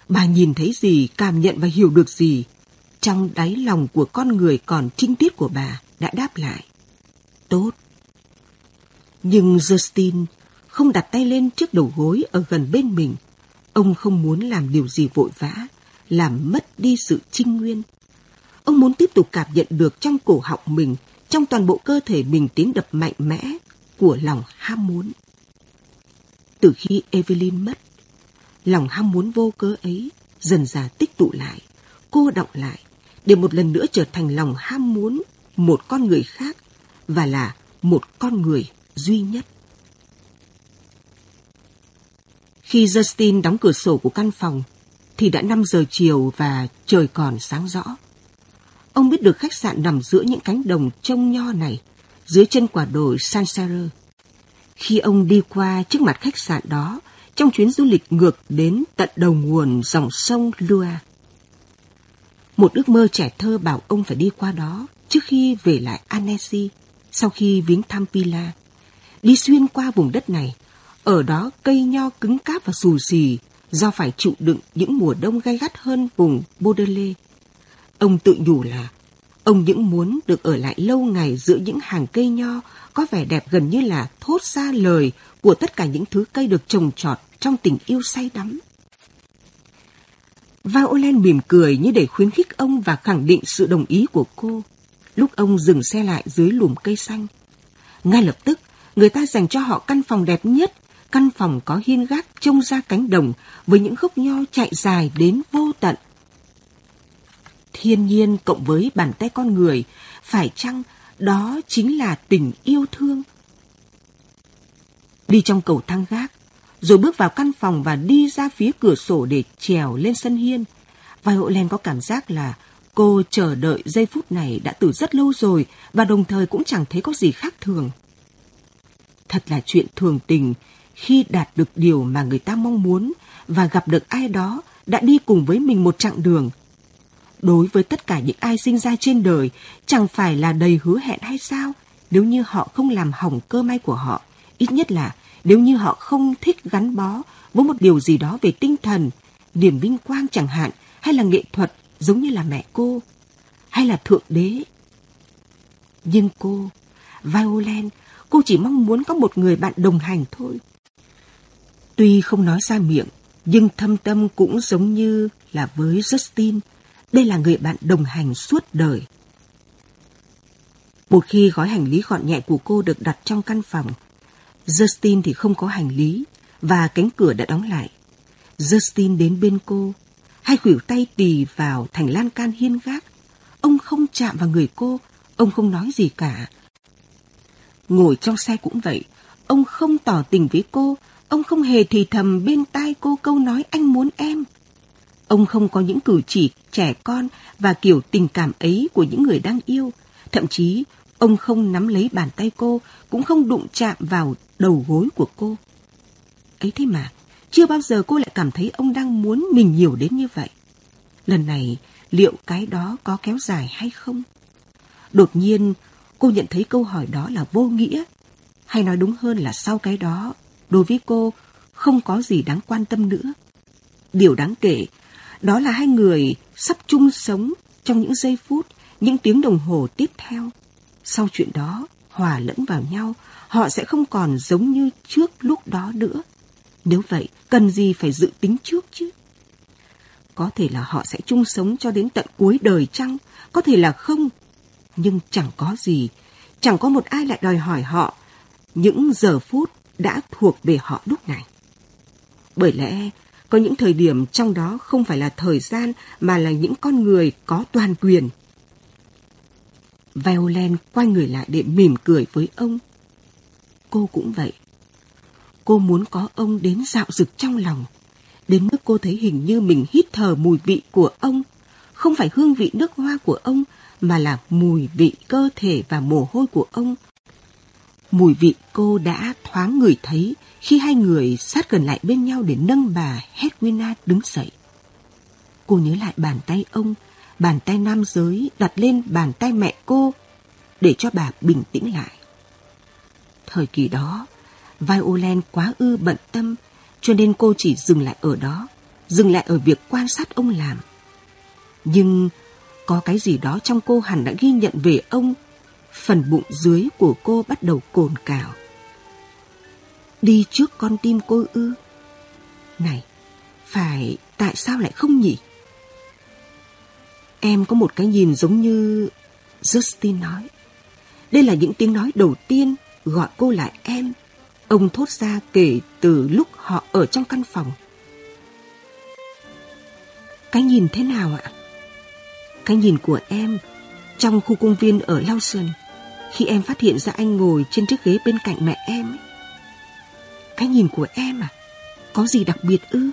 bà nhìn thấy gì, cảm nhận và hiểu được gì, trong đáy lòng của con người còn trinh tiết của bà đã đáp lại. Tốt. Nhưng Justin không đặt tay lên chiếc đầu gối ở gần bên mình. Ông không muốn làm điều gì vội vã, làm mất đi sự trinh nguyên Ông muốn tiếp tục cảm nhận được trong cổ họng mình, trong toàn bộ cơ thể mình tiếng đập mạnh mẽ của lòng ham muốn. Từ khi Evelyn mất, lòng ham muốn vô cớ ấy dần dà tích tụ lại, cô động lại, để một lần nữa trở thành lòng ham muốn một con người khác và là một con người duy nhất. Khi Justin đóng cửa sổ của căn phòng, thì đã 5 giờ chiều và trời còn sáng rõ. Ông biết được khách sạn nằm giữa những cánh đồng trông nho này, dưới chân quả đồi San Sancerre. Khi ông đi qua trước mặt khách sạn đó, trong chuyến du lịch ngược đến tận đầu nguồn dòng sông Lua. Một ước mơ trẻ thơ bảo ông phải đi qua đó trước khi về lại Annecy, sau khi viếng thăm Pila. Đi xuyên qua vùng đất này, ở đó cây nho cứng cáp và xù xì do phải chịu đựng những mùa đông gay gắt hơn vùng Baudelaire Ông tự nhủ là ông những muốn được ở lại lâu ngày giữa những hàng cây nho có vẻ đẹp gần như là thốt ra lời của tất cả những thứ cây được trồng trọt trong tình yêu say đắm. Violet mỉm cười như để khuyến khích ông và khẳng định sự đồng ý của cô. Lúc ông dừng xe lại dưới lùm cây xanh. Ngay lập tức, người ta dành cho họ căn phòng đẹp nhất, căn phòng có hiên gác trông ra cánh đồng với những gốc nho chạy dài đến vô tận thiên nhiên cộng với bàn tay con người, phải chăng đó chính là tình yêu thương? đi trong cầu thang gác, rồi bước vào căn phòng và đi ra phía cửa sổ để trèo lên sân hiên. Vài hộ len có cảm giác là cô chờ đợi giây phút này đã từ rất lâu rồi và đồng thời cũng chẳng thấy có gì khác thường. Thật là chuyện thường tình khi đạt được điều mà người ta mong muốn và gặp được ai đó đã đi cùng với mình một chặng đường. Đối với tất cả những ai sinh ra trên đời, chẳng phải là đầy hứa hẹn hay sao nếu như họ không làm hỏng cơ may của họ, ít nhất là nếu như họ không thích gắn bó với một điều gì đó về tinh thần, niềm vinh quang chẳng hạn, hay là nghệ thuật giống như là mẹ cô, hay là thượng đế. Nhưng cô, Violent, cô chỉ mong muốn có một người bạn đồng hành thôi. Tuy không nói ra miệng, nhưng thâm tâm cũng giống như là với Justin, đây là người bạn đồng hành suốt đời. Một khi gói hành lý gọn nhẹ của cô được đặt trong căn phòng, Justin thì không có hành lý và cánh cửa đã đóng lại. Justin đến bên cô, hai khuỷu tay tì vào thành lan can hiên gác. Ông không chạm vào người cô, ông không nói gì cả. Ngồi trong xe cũng vậy, ông không tỏ tình với cô, ông không hề thì thầm bên tai cô câu nói anh muốn em. Ông không có những cử chỉ trẻ con và kiểu tình cảm ấy của những người đang yêu. Thậm chí, ông không nắm lấy bàn tay cô, cũng không đụng chạm vào đầu gối của cô. Ấy thế mà, chưa bao giờ cô lại cảm thấy ông đang muốn mình nhiều đến như vậy. Lần này, liệu cái đó có kéo dài hay không? Đột nhiên, cô nhận thấy câu hỏi đó là vô nghĩa. Hay nói đúng hơn là sau cái đó, đối với cô, không có gì đáng quan tâm nữa. Điều đáng kể, đó là hai người sắp chung sống trong những giây phút, những tiếng đồng hồ tiếp theo. Sau chuyện đó, hòa lẫn vào nhau, họ sẽ không còn giống như trước lúc đó nữa. Nếu vậy, cần gì phải dự tính trước chứ? Có thể là họ sẽ chung sống cho đến tận cuối đời chăng? Có thể là không. Nhưng chẳng có gì, chẳng có một ai lại đòi hỏi họ những giờ phút đã thuộc về họ lúc này. Bởi lẽ, có những thời điểm trong đó không phải là thời gian mà là những con người có toàn quyền. Violent quay người lại để mỉm cười với ông. Cô cũng vậy. Cô muốn có ông đến dạo rực trong lòng. Đến mức cô thấy hình như mình hít thở mùi vị của ông. Không phải hương vị nước hoa của ông, mà là mùi vị cơ thể và mồ hôi của ông. Mùi vị cô đã thoáng người thấy khi hai người sát gần lại bên nhau để nâng bà Hedwina đứng dậy. Cô nhớ lại bàn tay ông, bàn tay nam giới đặt lên bàn tay mẹ cô để cho bà bình tĩnh lại. Thời kỳ đó, Violent quá ư bận tâm, cho nên cô chỉ dừng lại ở đó, dừng lại ở việc quan sát ông làm. Nhưng có cái gì đó trong cô hẳn đã ghi nhận về ông, phần bụng dưới của cô bắt đầu cồn cào. Đi trước con tim cô ư? Này, phải tại sao lại không nhỉ? Em có một cái nhìn giống như Justin nói. Đây là những tiếng nói đầu tiên gọi cô lại em. Ông thốt ra kể từ lúc họ ở trong căn phòng. Cái nhìn thế nào ạ? Cái nhìn của em trong khu công viên ở Lawson khi em phát hiện ra anh ngồi trên chiếc ghế bên cạnh mẹ em ấy. Cái nhìn của em à? Có gì đặc biệt ư?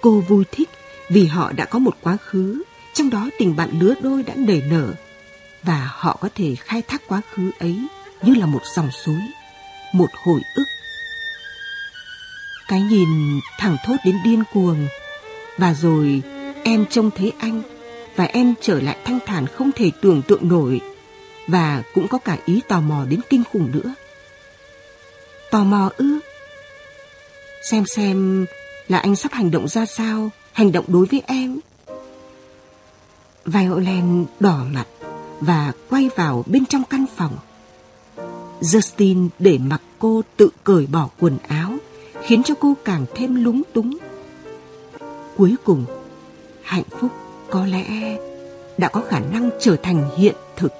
Cô vui thích vì họ đã có một quá khứ, trong đó tình bạn lứa đôi đã nảy nở và họ có thể khai thác quá khứ ấy như là một dòng suối, một hồi ức. Cái nhìn thẳng thốt đến điên cuồng và rồi em trông thấy anh và em trở lại thanh thản không thể tưởng tượng nổi và cũng có cả ý tò mò đến kinh khủng nữa. Tò mò ư? Xem xem là anh sắp hành động ra sao, hành động đối với em. Violent đỏ mặt và quay vào bên trong căn phòng. Justin để mặc cô tự cởi bỏ quần áo, khiến cho cô càng thêm lúng túng. Cuối cùng, hạnh phúc có lẽ đã có khả năng trở thành hiện thực.